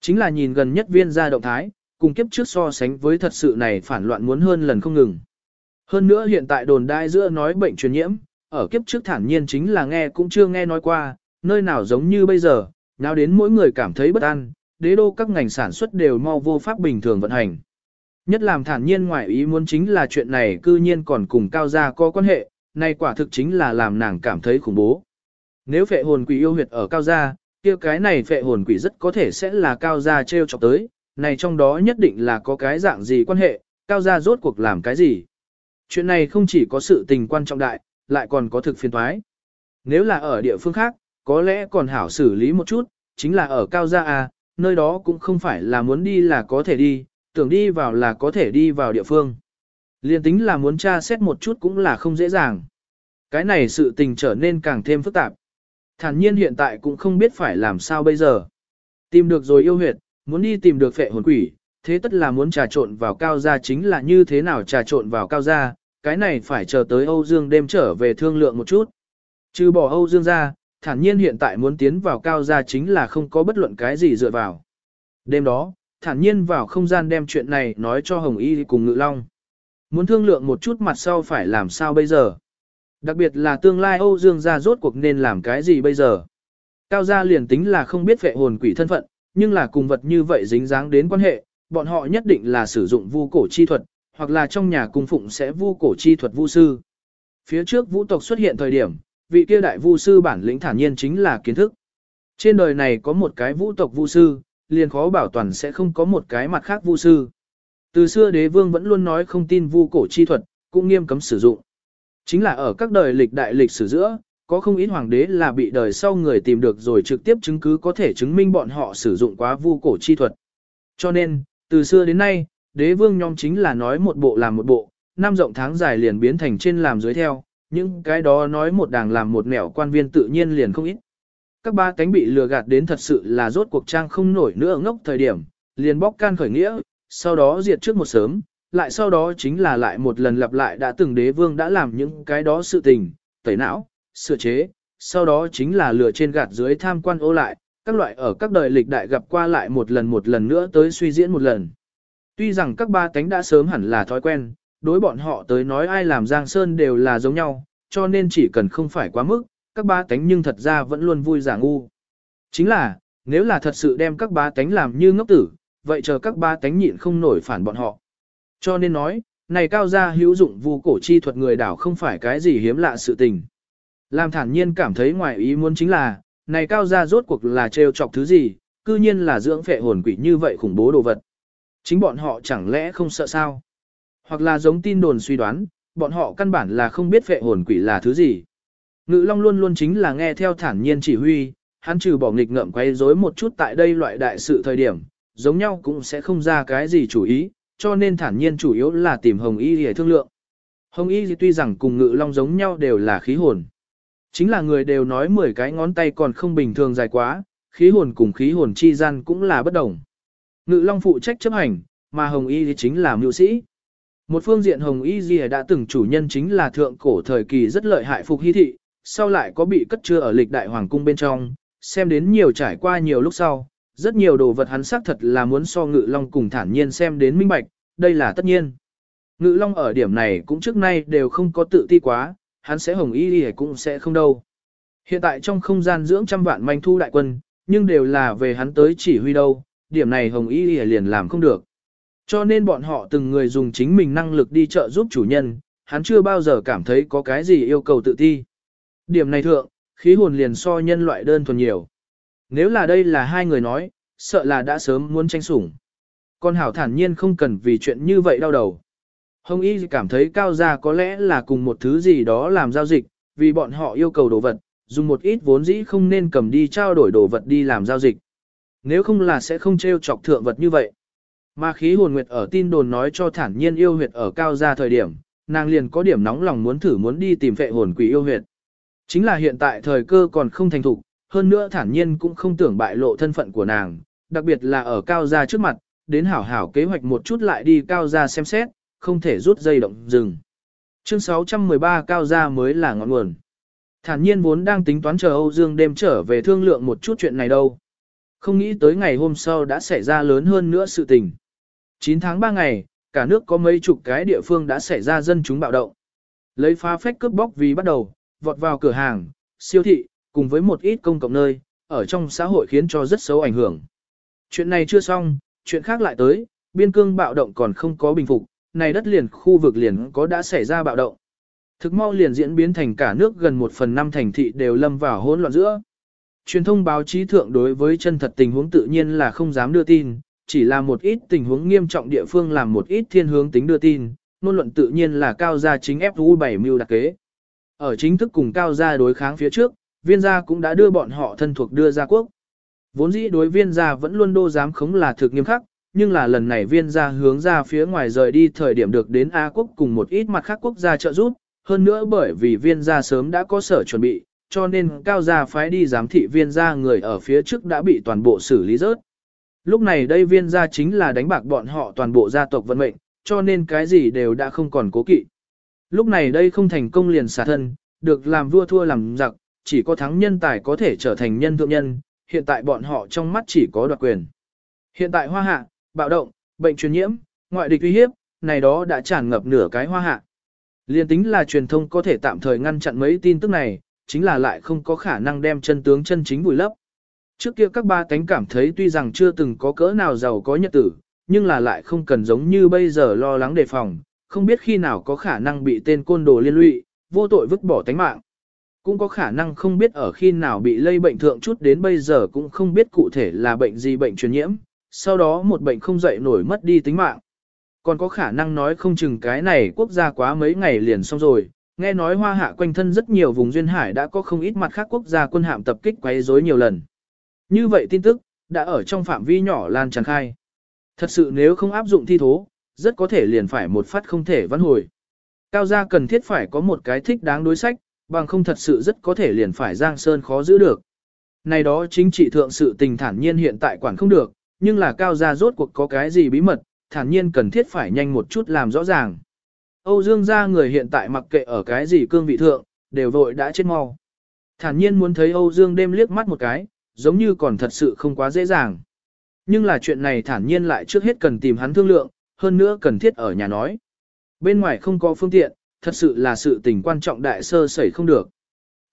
Chính là nhìn gần nhất viên Gia động thái, cùng kiếp trước so sánh với thật sự này phản loạn muốn hơn lần không ngừng. Hơn nữa hiện tại đồn đại giữa nói bệnh truyền nhiễm, ở kiếp trước thản nhiên chính là nghe cũng chưa nghe nói qua, nơi nào giống như bây giờ, nào đến mỗi người cảm thấy bất an, đế đô các ngành sản xuất đều mau vô pháp bình thường vận hành. Nhất làm thản nhiên ngoại ý muốn chính là chuyện này cư nhiên còn cùng cao gia có quan hệ, này quả thực chính là làm nàng cảm thấy khủng bố. Nếu phệ hồn quỷ yêu huyệt ở cao gia, kia cái này phệ hồn quỷ rất có thể sẽ là cao gia treo chọc tới, này trong đó nhất định là có cái dạng gì quan hệ, cao gia rốt cuộc làm cái gì. Chuyện này không chỉ có sự tình quan trọng đại, lại còn có thực phiền thoái. Nếu là ở địa phương khác, có lẽ còn hảo xử lý một chút, chính là ở cao gia à, nơi đó cũng không phải là muốn đi là có thể đi, tưởng đi vào là có thể đi vào địa phương. Liên tính là muốn tra xét một chút cũng là không dễ dàng. Cái này sự tình trở nên càng thêm phức tạp. Thản nhiên hiện tại cũng không biết phải làm sao bây giờ. Tìm được rồi yêu huyệt, muốn đi tìm được phệ hồn quỷ, thế tất là muốn trà trộn vào cao gia chính là như thế nào trà trộn vào cao gia, cái này phải chờ tới Âu Dương đêm trở về thương lượng một chút. Trừ bỏ Âu Dương ra, thản nhiên hiện tại muốn tiến vào cao gia chính là không có bất luận cái gì dựa vào. Đêm đó, thản nhiên vào không gian đem chuyện này nói cho Hồng Y cùng Ngự Long. Muốn thương lượng một chút mặt sau phải làm sao bây giờ. Đặc biệt là tương lai Âu Dương gia rốt cuộc nên làm cái gì bây giờ. Cao gia liền tính là không biết vệ hồn quỷ thân phận, nhưng là cùng vật như vậy dính dáng đến quan hệ, bọn họ nhất định là sử dụng vu cổ chi thuật, hoặc là trong nhà cung phụng sẽ vu cổ chi thuật vu sư. Phía trước vũ tộc xuất hiện thời điểm, vị kia đại vu sư bản lĩnh thản nhiên chính là kiến thức. Trên đời này có một cái vũ tộc vu sư, liền khó bảo toàn sẽ không có một cái mặt khác vu sư. Từ xưa đế vương vẫn luôn nói không tin vu cổ chi thuật, cũng nghiêm cấm sử dụng. Chính là ở các đời lịch đại lịch sử giữa, có không ít hoàng đế là bị đời sau người tìm được rồi trực tiếp chứng cứ có thể chứng minh bọn họ sử dụng quá vu cổ chi thuật. Cho nên, từ xưa đến nay, đế vương nhóm chính là nói một bộ làm một bộ, năm rộng tháng dài liền biến thành trên làm dưới theo, những cái đó nói một đảng làm một nẻo quan viên tự nhiên liền không ít. Các ba cánh bị lừa gạt đến thật sự là rốt cuộc trang không nổi nữa ngốc thời điểm, liền bóc can khởi nghĩa, sau đó diệt trước một sớm, lại sau đó chính là lại một lần lặp lại đã từng đế vương đã làm những cái đó sự tình, tẩy não, sửa chế, sau đó chính là lừa trên gạt dưới tham quan ô lại, các loại ở các đời lịch đại gặp qua lại một lần một lần nữa tới suy diễn một lần. Tuy rằng các ba cánh đã sớm hẳn là thói quen, đối bọn họ tới nói ai làm Giang Sơn đều là giống nhau, cho nên chỉ cần không phải quá mức, các ba tánh nhưng thật ra vẫn luôn vui giả ngu. Chính là, nếu là thật sự đem các ba tánh làm như ngốc tử, vậy chờ các ba tánh nhịn không nổi phản bọn họ. Cho nên nói, này cao gia hữu dụng vu cổ chi thuật người đảo không phải cái gì hiếm lạ sự tình. Làm thản nhiên cảm thấy ngoài ý muốn chính là, này cao gia rốt cuộc là trêu chọc thứ gì, cư nhiên là dưỡng phệ hồn quỷ như vậy khủng bố đồ vật. Chính bọn họ chẳng lẽ không sợ sao? Hoặc là giống tin đồn suy đoán, bọn họ căn bản là không biết phệ hồn quỷ là thứ gì. Ngự Long luôn luôn chính là nghe theo thản nhiên chỉ huy, hắn trừ bỏ nghịch ngợm quay rối một chút tại đây loại đại sự thời điểm, giống nhau cũng sẽ không ra cái gì chủ ý, cho nên thản nhiên chủ yếu là tìm Hồng Y để thương lượng. Hồng Y tuy rằng cùng Ngự Long giống nhau đều là khí hồn. Chính là người đều nói 10 cái ngón tay còn không bình thường dài quá, khí hồn cùng khí hồn chi gian cũng là bất đồng. Ngự Long phụ trách chấp hành, mà Hồng Y thì chính là mưu sĩ. Một phương diện Hồng Y Dì đã từng chủ nhân chính là thượng cổ thời kỳ rất lợi hại phục hy thị, sau lại có bị cất chứa ở lịch đại hoàng cung bên trong, xem đến nhiều trải qua nhiều lúc sau, rất nhiều đồ vật hắn xác thật là muốn so Ngự Long cùng thản nhiên xem đến minh bạch, đây là tất nhiên. Ngự Long ở điểm này cũng trước nay đều không có tự ti quá, hắn sẽ Hồng Y Di cũng sẽ không đâu. Hiện tại trong không gian dưỡng trăm vạn manh thu đại quân, nhưng đều là về hắn tới chỉ huy đâu, điểm này Hồng Y liền làm không được. Cho nên bọn họ từng người dùng chính mình năng lực đi trợ giúp chủ nhân, hắn chưa bao giờ cảm thấy có cái gì yêu cầu tự ti. Điểm này thượng, khí hồn liền so nhân loại đơn thuần nhiều. Nếu là đây là hai người nói, sợ là đã sớm muốn tranh sủng. Con hảo thản nhiên không cần vì chuyện như vậy đau đầu. Hồng Y cảm thấy cao gia có lẽ là cùng một thứ gì đó làm giao dịch, vì bọn họ yêu cầu đồ vật, dùng một ít vốn dĩ không nên cầm đi trao đổi đồ vật đi làm giao dịch. Nếu không là sẽ không treo chọc thượng vật như vậy. Mà khí hồn nguyệt ở tin đồn nói cho thản nhiên yêu huyệt ở cao gia thời điểm, nàng liền có điểm nóng lòng muốn thử muốn đi tìm vệ hồn quỷ yêu huyệt. Chính là hiện tại thời cơ còn không thành thục, hơn nữa thản nhiên cũng không tưởng bại lộ thân phận của nàng, đặc biệt là ở cao gia trước mặt, đến hảo hảo kế hoạch một chút lại đi cao gia xem xét, không thể rút dây động dừng. Chương 613 cao gia mới là ngọn nguồn. Thản nhiên vốn đang tính toán chờ Âu Dương đêm trở về thương lượng một chút chuyện này đâu. Không nghĩ tới ngày hôm sau đã xảy ra lớn hơn nữa sự tình. 9 tháng 3 ngày, cả nước có mấy chục cái địa phương đã xảy ra dân chúng bạo động. Lấy phá phách cướp bóc vì bắt đầu, vọt vào cửa hàng, siêu thị, cùng với một ít công cộng nơi, ở trong xã hội khiến cho rất xấu ảnh hưởng. Chuyện này chưa xong, chuyện khác lại tới, biên cương bạo động còn không có bình phục, này đất liền khu vực liền có đã xảy ra bạo động. Thực mau liền diễn biến thành cả nước gần một phần năm thành thị đều lâm vào hỗn loạn giữa. Truyền thông báo chí thượng đối với chân thật tình huống tự nhiên là không dám đưa tin, chỉ là một ít tình huống nghiêm trọng địa phương làm một ít thiên hướng tính đưa tin, nôn luận tự nhiên là cao gia chính FU 7 mưu đặc kế. Ở chính thức cùng cao gia đối kháng phía trước, viên gia cũng đã đưa bọn họ thân thuộc đưa ra quốc. Vốn dĩ đối viên gia vẫn luôn đô dám khống là thực nghiêm khắc, nhưng là lần này viên gia hướng ra phía ngoài rời đi thời điểm được đến A quốc cùng một ít mặt khác quốc gia trợ giúp, hơn nữa bởi vì viên gia sớm đã có sở chuẩn bị, cho nên cao gia phái đi giám thị viên gia người ở phía trước đã bị toàn bộ xử lý rớt. Lúc này đây viên gia chính là đánh bạc bọn họ toàn bộ gia tộc vận mệnh, cho nên cái gì đều đã không còn cố kỵ. Lúc này đây không thành công liền xả thân, được làm vua thua làm giặc, chỉ có thắng nhân tài có thể trở thành nhân thượng nhân, hiện tại bọn họ trong mắt chỉ có đoạt quyền. Hiện tại hoa hạ, bạo động, bệnh truyền nhiễm, ngoại địch uy hiếp, này đó đã tràn ngập nửa cái hoa hạ. Liên tính là truyền thông có thể tạm thời ngăn chặn mấy tin tức này, chính là lại không có khả năng đem chân tướng chân chính vùi lấp. Trước kia các ba cánh cảm thấy tuy rằng chưa từng có cỡ nào giàu có nhật tử, nhưng là lại không cần giống như bây giờ lo lắng đề phòng, không biết khi nào có khả năng bị tên côn đồ liên lụy, vô tội vứt bỏ tánh mạng. Cũng có khả năng không biết ở khi nào bị lây bệnh thượng chút đến bây giờ cũng không biết cụ thể là bệnh gì bệnh truyền nhiễm, sau đó một bệnh không dậy nổi mất đi tính mạng. Còn có khả năng nói không chừng cái này quốc gia quá mấy ngày liền xong rồi, nghe nói hoa hạ quanh thân rất nhiều vùng duyên hải đã có không ít mặt khác quốc gia quân hạm tập kích quấy rối nhiều lần. Như vậy tin tức, đã ở trong phạm vi nhỏ lan tràn khai. Thật sự nếu không áp dụng thi thố, rất có thể liền phải một phát không thể vãn hồi. Cao gia cần thiết phải có một cái thích đáng đối sách, bằng không thật sự rất có thể liền phải giang sơn khó giữ được. Này đó chính trị thượng sự tình thản nhiên hiện tại quản không được, nhưng là cao gia rốt cuộc có cái gì bí mật, thản nhiên cần thiết phải nhanh một chút làm rõ ràng. Âu Dương gia người hiện tại mặc kệ ở cái gì cương vị thượng, đều vội đã chết mau. Thản nhiên muốn thấy Âu Dương đêm liếc mắt một cái, giống như còn thật sự không quá dễ dàng. Nhưng là chuyện này thản nhiên lại trước hết cần tìm hắn thương lượng, hơn nữa cần thiết ở nhà nói. Bên ngoài không có phương tiện, thật sự là sự tình quan trọng đại sơ sẩy không được.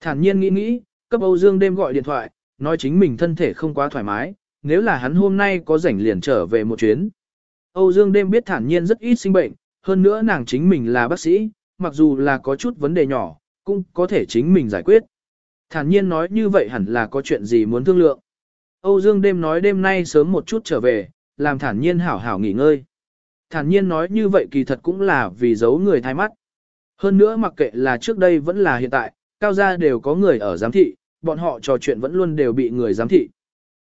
Thản nhiên nghĩ nghĩ, cấp Âu Dương đêm gọi điện thoại, nói chính mình thân thể không quá thoải mái, nếu là hắn hôm nay có rảnh liền trở về một chuyến. Âu Dương đêm biết thản nhiên rất ít sinh bệnh, hơn nữa nàng chính mình là bác sĩ, mặc dù là có chút vấn đề nhỏ, cũng có thể chính mình giải quyết. Thản nhiên nói như vậy hẳn là có chuyện gì muốn thương lượng. Âu Dương đêm nói đêm nay sớm một chút trở về, làm thản nhiên hảo hảo nghỉ ngơi. Thản nhiên nói như vậy kỳ thật cũng là vì giấu người thay mắt. Hơn nữa mặc kệ là trước đây vẫn là hiện tại, cao gia đều có người ở giám thị, bọn họ trò chuyện vẫn luôn đều bị người giám thị.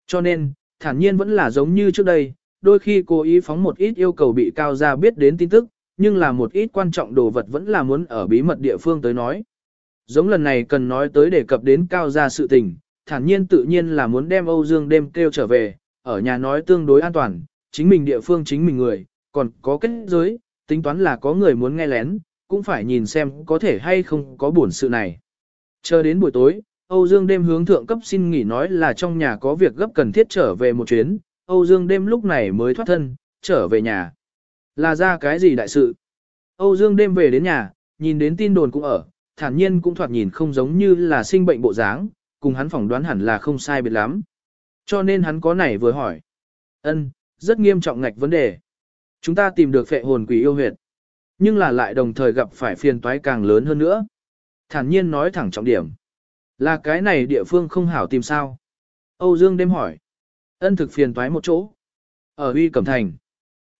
Cho nên, thản nhiên vẫn là giống như trước đây, đôi khi cố ý phóng một ít yêu cầu bị cao gia biết đến tin tức, nhưng là một ít quan trọng đồ vật vẫn là muốn ở bí mật địa phương tới nói. Giống lần này cần nói tới đề cập đến cao gia sự tình, thản nhiên tự nhiên là muốn đem Âu Dương đêm kêu trở về, ở nhà nói tương đối an toàn, chính mình địa phương chính mình người, còn có kết giới, tính toán là có người muốn nghe lén, cũng phải nhìn xem có thể hay không có buồn sự này. Chờ đến buổi tối, Âu Dương đêm hướng thượng cấp xin nghỉ nói là trong nhà có việc gấp cần thiết trở về một chuyến, Âu Dương đêm lúc này mới thoát thân, trở về nhà. Là ra cái gì đại sự? Âu Dương đêm về đến nhà, nhìn đến tin đồn cũng ở, thản nhiên cũng thoạt nhìn không giống như là sinh bệnh bộ dáng, cùng hắn phỏng đoán hẳn là không sai biệt lắm. Cho nên hắn có nảy vừa hỏi. ân rất nghiêm trọng ngạch vấn đề. Chúng ta tìm được phệ hồn quỷ yêu huyệt. Nhưng là lại đồng thời gặp phải phiền toái càng lớn hơn nữa. Thản nhiên nói thẳng trọng điểm. Là cái này địa phương không hảo tìm sao? Âu Dương đêm hỏi. Ân thực phiền toái một chỗ. Ở uy cẩm thành.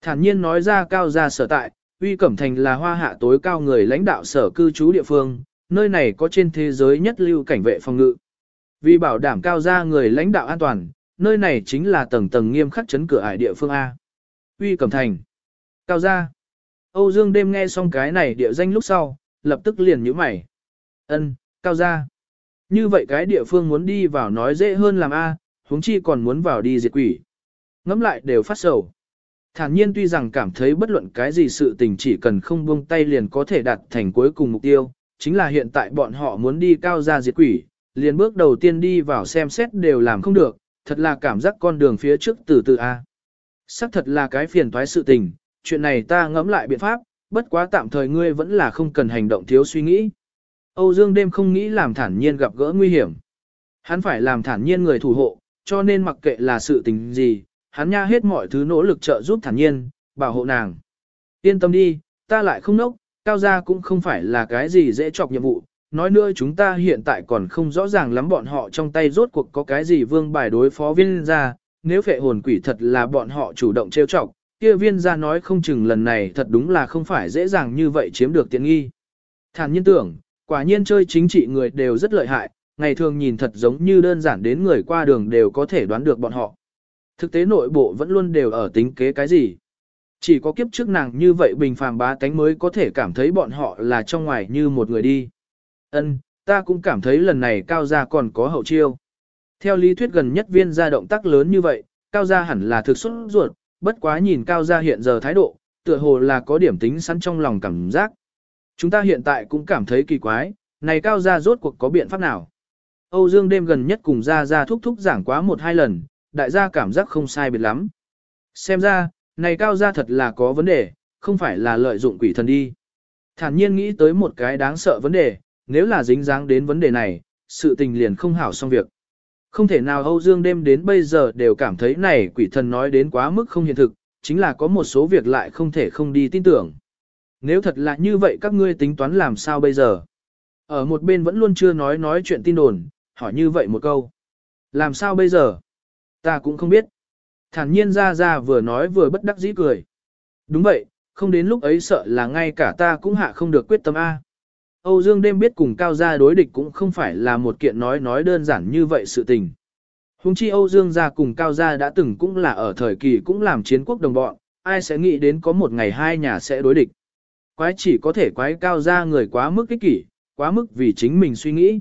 Thản nhiên nói ra cao gia sở tại, uy cẩm thành là hoa hạ tối cao người lãnh đạo sở cư trú địa phương, nơi này có trên thế giới nhất lưu cảnh vệ phòng ngự. Vì bảo đảm cao gia người lãnh đạo an toàn, nơi này chính là tầng tầng nghiêm khắc chấn cửa ải địa phương A. Uy Cẩm Thành. Cao gia. Âu Dương đêm nghe xong cái này địa danh lúc sau, lập tức liền nhíu mày. Ân, cao gia. Như vậy cái địa phương muốn đi vào nói dễ hơn làm A, huống chi còn muốn vào đi diệt quỷ. Ngắm lại đều phát sầu. Thản nhiên tuy rằng cảm thấy bất luận cái gì sự tình chỉ cần không buông tay liền có thể đạt thành cuối cùng mục tiêu, chính là hiện tại bọn họ muốn đi cao gia diệt quỷ, liền bước đầu tiên đi vào xem xét đều làm không được, thật là cảm giác con đường phía trước từ từ A. Sắc thật là cái phiền toái sự tình, chuyện này ta ngẫm lại biện pháp, bất quá tạm thời ngươi vẫn là không cần hành động thiếu suy nghĩ. Âu Dương đêm không nghĩ làm thản nhiên gặp gỡ nguy hiểm. Hắn phải làm thản nhiên người thủ hộ, cho nên mặc kệ là sự tình gì, hắn nha hết mọi thứ nỗ lực trợ giúp thản nhiên, bảo hộ nàng. Yên tâm đi, ta lại không nốc, cao gia cũng không phải là cái gì dễ chọc nhiệm vụ. Nói nữa chúng ta hiện tại còn không rõ ràng lắm bọn họ trong tay rốt cuộc có cái gì vương bài đối phó viên gia, nếu phệ hồn quỷ thật là bọn họ chủ động trêu chọc, kia viên gia nói không chừng lần này thật đúng là không phải dễ dàng như vậy chiếm được tiện nghi. Thản nhiên tưởng, quả nhiên chơi chính trị người đều rất lợi hại, ngày thường nhìn thật giống như đơn giản đến người qua đường đều có thể đoán được bọn họ. Thực tế nội bộ vẫn luôn đều ở tính kế cái gì. Chỉ có kiếp trước nàng như vậy bình phàm bá tánh mới có thể cảm thấy bọn họ là trong ngoài như một người đi. Ân, ta cũng cảm thấy lần này cao gia còn có hậu chiêu. Theo lý thuyết gần nhất viên gia động tác lớn như vậy, cao gia hẳn là thực xuất ruột, bất quá nhìn cao gia hiện giờ thái độ, tựa hồ là có điểm tính sẵn trong lòng cảm giác. Chúng ta hiện tại cũng cảm thấy kỳ quái, này cao gia rốt cuộc có biện pháp nào? Âu Dương đêm gần nhất cùng gia gia thúc thúc giảng quá một hai lần, đại gia cảm giác không sai biệt lắm. Xem ra, này cao gia thật là có vấn đề, không phải là lợi dụng quỷ thần đi. Thản nhiên nghĩ tới một cái đáng sợ vấn đề, nếu là dính dáng đến vấn đề này, sự tình liền không hảo xong việc. Không thể nào Âu Dương đêm đến bây giờ đều cảm thấy này quỷ thần nói đến quá mức không hiện thực, chính là có một số việc lại không thể không đi tin tưởng. Nếu thật là như vậy các ngươi tính toán làm sao bây giờ? Ở một bên vẫn luôn chưa nói nói chuyện tin đồn, hỏi như vậy một câu. Làm sao bây giờ? Ta cũng không biết. Thản nhiên ra ra vừa nói vừa bất đắc dĩ cười. Đúng vậy, không đến lúc ấy sợ là ngay cả ta cũng hạ không được quyết tâm A. Âu Dương đêm biết cùng Cao Gia đối địch cũng không phải là một kiện nói nói đơn giản như vậy sự tình. Hùng chi Âu Dương gia cùng Cao Gia đã từng cũng là ở thời kỳ cũng làm chiến quốc đồng bọn, ai sẽ nghĩ đến có một ngày hai nhà sẽ đối địch. Quái chỉ có thể quái Cao Gia người quá mức ích kỷ, quá mức vì chính mình suy nghĩ.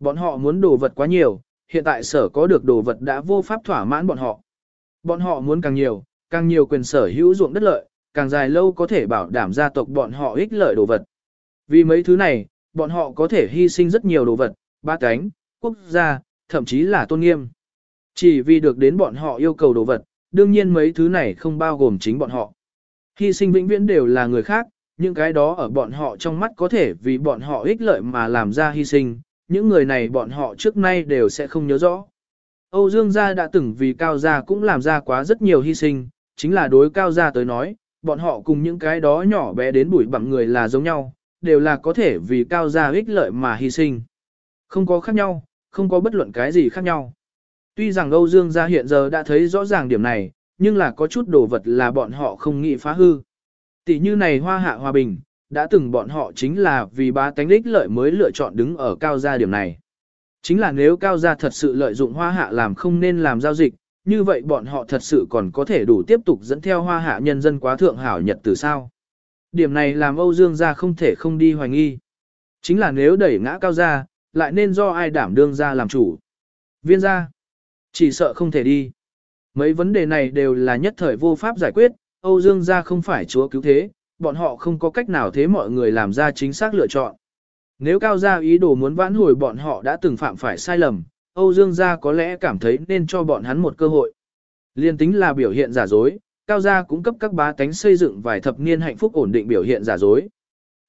Bọn họ muốn đồ vật quá nhiều, hiện tại sở có được đồ vật đã vô pháp thỏa mãn bọn họ. Bọn họ muốn càng nhiều, càng nhiều quyền sở hữu ruộng đất lợi, càng dài lâu có thể bảo đảm gia tộc bọn họ ích lợi đồ vật. Vì mấy thứ này, bọn họ có thể hy sinh rất nhiều đồ vật, ba cánh, quốc gia, thậm chí là tôn nghiêm. Chỉ vì được đến bọn họ yêu cầu đồ vật, đương nhiên mấy thứ này không bao gồm chính bọn họ. Hy sinh vĩnh viễn đều là người khác, những cái đó ở bọn họ trong mắt có thể vì bọn họ ích lợi mà làm ra hy sinh, những người này bọn họ trước nay đều sẽ không nhớ rõ. Âu Dương gia đã từng vì cao gia cũng làm ra quá rất nhiều hy sinh, chính là đối cao gia tới nói, bọn họ cùng những cái đó nhỏ bé đến bụi bặm người là giống nhau, đều là có thể vì cao gia ích lợi mà hy sinh. Không có khác nhau, không có bất luận cái gì khác nhau. Tuy rằng Âu Dương gia hiện giờ đã thấy rõ ràng điểm này, nhưng là có chút đồ vật là bọn họ không nghĩ phá hư. Tỷ như này hoa hạ hòa bình, đã từng bọn họ chính là vì ba tánh ích lợi mới lựa chọn đứng ở cao gia điểm này. Chính là nếu cao gia thật sự lợi dụng hoa hạ làm không nên làm giao dịch, như vậy bọn họ thật sự còn có thể đủ tiếp tục dẫn theo hoa hạ nhân dân quá thượng hảo nhật từ sao. Điểm này làm Âu Dương gia không thể không đi hoài nghi. Chính là nếu đẩy ngã cao gia, lại nên do ai đảm đương gia làm chủ. Viên gia, chỉ sợ không thể đi. Mấy vấn đề này đều là nhất thời vô pháp giải quyết, Âu Dương gia không phải chúa cứu thế, bọn họ không có cách nào thế mọi người làm ra chính xác lựa chọn. Nếu cao gia ý đồ muốn vãn hồi bọn họ đã từng phạm phải sai lầm, Âu Dương gia có lẽ cảm thấy nên cho bọn hắn một cơ hội. Liên tính là biểu hiện giả dối, cao gia cũng cấp các bá tánh xây dựng vài thập niên hạnh phúc ổn định biểu hiện giả dối.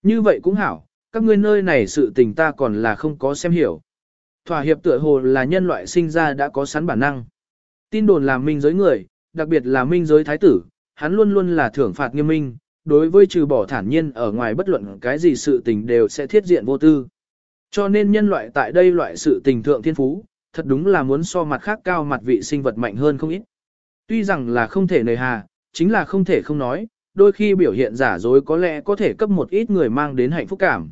Như vậy cũng hảo, các ngươi nơi này sự tình ta còn là không có xem hiểu. Thỏa hiệp tựa hồ là nhân loại sinh ra đã có sẵn bản năng. Tin đồn là minh giới người, đặc biệt là minh giới thái tử, hắn luôn luôn là thưởng phạt nghiêm minh, đối với trừ bỏ thản nhiên ở ngoài bất luận cái gì sự tình đều sẽ thiết diện vô tư. Cho nên nhân loại tại đây loại sự tình thượng thiên phú, thật đúng là muốn so mặt khác cao mặt vị sinh vật mạnh hơn không ít. Tuy rằng là không thể nề hà, chính là không thể không nói, đôi khi biểu hiện giả dối có lẽ có thể cấp một ít người mang đến hạnh phúc cảm.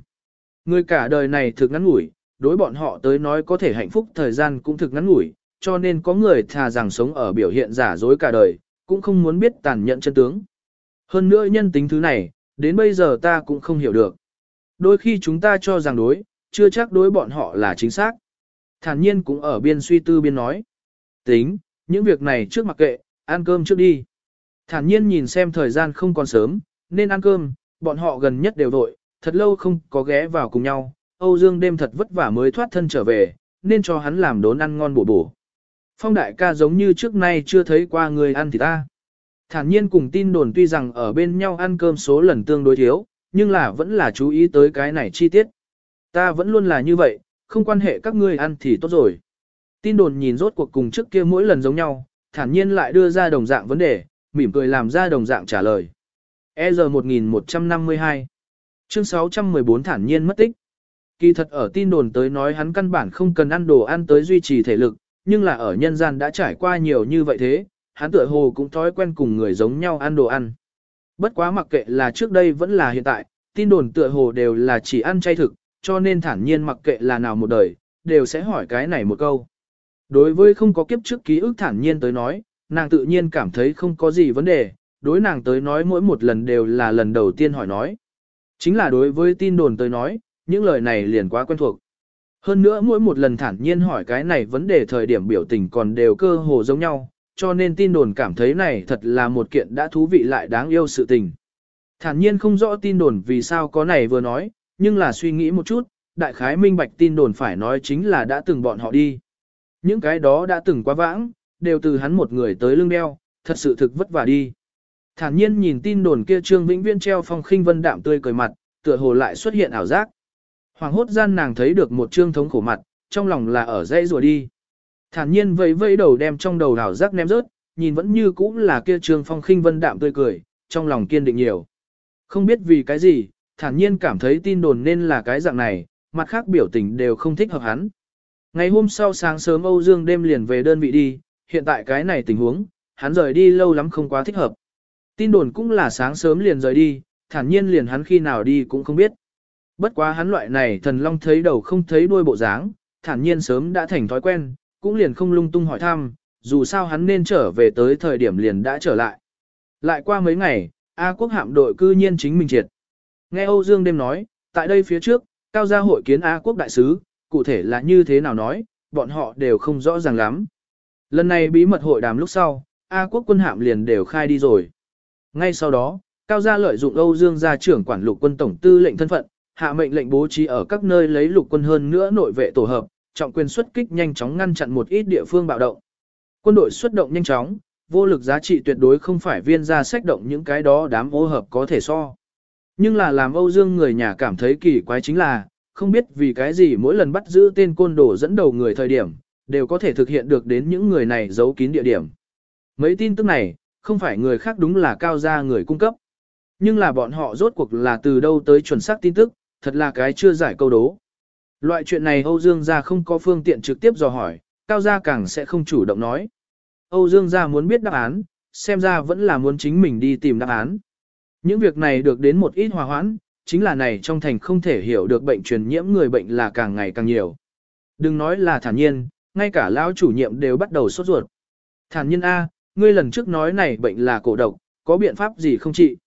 Người cả đời này thực ngắn ngủi, đối bọn họ tới nói có thể hạnh phúc thời gian cũng thực ngắn ngủi, cho nên có người thà rằng sống ở biểu hiện giả dối cả đời, cũng không muốn biết tàn nhẫn chân tướng. Hơn nữa nhân tính thứ này, đến bây giờ ta cũng không hiểu được. Đôi khi chúng ta cho rằng đối, chưa chắc đối bọn họ là chính xác. Thản nhiên cũng ở biên suy tư biên nói. Tính, những việc này trước mặc kệ, ăn cơm trước đi. Thản nhiên nhìn xem thời gian không còn sớm, nên ăn cơm, bọn họ gần nhất đều vội, thật lâu không có ghé vào cùng nhau, Âu Dương đêm thật vất vả mới thoát thân trở về, nên cho hắn làm đốn ăn ngon bổ bổ. Phong đại ca giống như trước nay chưa thấy qua người ăn thì ta. Thản nhiên cùng tin đồn tuy rằng ở bên nhau ăn cơm số lần tương đối thiếu, nhưng là vẫn là chú ý tới cái này chi tiết. Ta vẫn luôn là như vậy, không quan hệ các ngươi ăn thì tốt rồi. Tin đồn nhìn rốt cuộc cùng trước kia mỗi lần giống nhau, thản nhiên lại đưa ra đồng dạng vấn đề, mỉm cười làm ra đồng dạng trả lời. EZ 1152 Chương 614 thản nhiên mất tích. Kỳ thật ở tin đồn tới nói hắn căn bản không cần ăn đồ ăn tới duy trì thể lực, nhưng là ở nhân gian đã trải qua nhiều như vậy thế, hắn tựa hồ cũng thói quen cùng người giống nhau ăn đồ ăn. Bất quá mặc kệ là trước đây vẫn là hiện tại, tin đồn tựa hồ đều là chỉ ăn chay thực, cho nên thản nhiên mặc kệ là nào một đời, đều sẽ hỏi cái này một câu. Đối với không có kiếp trước ký ức thản nhiên tới nói, nàng tự nhiên cảm thấy không có gì vấn đề, đối nàng tới nói mỗi một lần đều là lần đầu tiên hỏi nói. Chính là đối với tin đồn tới nói, những lời này liền quá quen thuộc. Hơn nữa mỗi một lần thản nhiên hỏi cái này vấn đề thời điểm biểu tình còn đều cơ hồ giống nhau, cho nên tin đồn cảm thấy này thật là một kiện đã thú vị lại đáng yêu sự tình. Thản nhiên không rõ tin đồn vì sao có này vừa nói, nhưng là suy nghĩ một chút, đại khái minh bạch tin đồn phải nói chính là đã từng bọn họ đi. Những cái đó đã từng quá vãng, đều từ hắn một người tới lưng đeo, thật sự thực vất vả đi. Thản nhiên nhìn tin đồn kia trương vĩnh viên treo phong khinh vân đạm tươi cười mặt, tựa hồ lại xuất hiện ảo giác. Hoàng hốt gian nàng thấy được một trương thống khổ mặt, trong lòng là ở dây rùa đi. Thản nhiên vẫy vẫy đầu đem trong đầu ảo giác ném rớt, nhìn vẫn như cũ là kia trương phong khinh vân đạm tươi cười, trong lòng kiên định nhiều. Không biết vì cái gì, thản nhiên cảm thấy tin đồn nên là cái dạng này, mặt khác biểu tình đều không thích hợp hắn. Ngày hôm sau sáng sớm Âu Dương đêm liền về đơn vị đi, hiện tại cái này tình huống, hắn rời đi lâu lắm không quá thích hợp. Tin đồn cũng là sáng sớm liền rời đi, thản nhiên liền hắn khi nào đi cũng không biết. Bất quá hắn loại này thần long thấy đầu không thấy đuôi bộ dáng, thản nhiên sớm đã thành thói quen, cũng liền không lung tung hỏi thăm, dù sao hắn nên trở về tới thời điểm liền đã trở lại. Lại qua mấy ngày, A quốc hạm đội cư nhiên chính mình triệt. Nghe Âu Dương đêm nói, tại đây phía trước, cao gia hội kiến A quốc đại sứ, cụ thể là như thế nào nói, bọn họ đều không rõ ràng lắm. Lần này bí mật hội đàm lúc sau, A quốc quân hạm liền đều khai đi rồi. Ngay sau đó, Cao gia lợi dụng Âu Dương gia trưởng quản lục quân tổng tư lệnh thân phận, hạ mệnh lệnh bố trí ở các nơi lấy lục quân hơn nữa nội vệ tổ hợp, trọng quyền xuất kích nhanh chóng ngăn chặn một ít địa phương bạo động. Quân đội xuất động nhanh chóng, vô lực giá trị tuyệt đối không phải viên gia sách động những cái đó đám ô hợp có thể so. Nhưng là làm Âu Dương người nhà cảm thấy kỳ quái chính là, không biết vì cái gì mỗi lần bắt giữ tên côn đồ dẫn đầu người thời điểm, đều có thể thực hiện được đến những người này giấu kín địa điểm. Mấy tin tức này, không phải người khác đúng là cao gia người cung cấp. Nhưng là bọn họ rốt cuộc là từ đâu tới chuẩn xác tin tức, thật là cái chưa giải câu đố. Loại chuyện này Âu Dương gia không có phương tiện trực tiếp dò hỏi, cao gia càng sẽ không chủ động nói. Âu Dương gia muốn biết đáp án, xem ra vẫn là muốn chính mình đi tìm đáp án. Những việc này được đến một ít hòa hoãn, chính là này trong thành không thể hiểu được bệnh truyền nhiễm người bệnh là càng ngày càng nhiều. Đừng nói là thản nhiên, ngay cả lão chủ nhiệm đều bắt đầu sốt ruột. Thản nhiên A, ngươi lần trước nói này bệnh là cổ độc, có biện pháp gì không trị?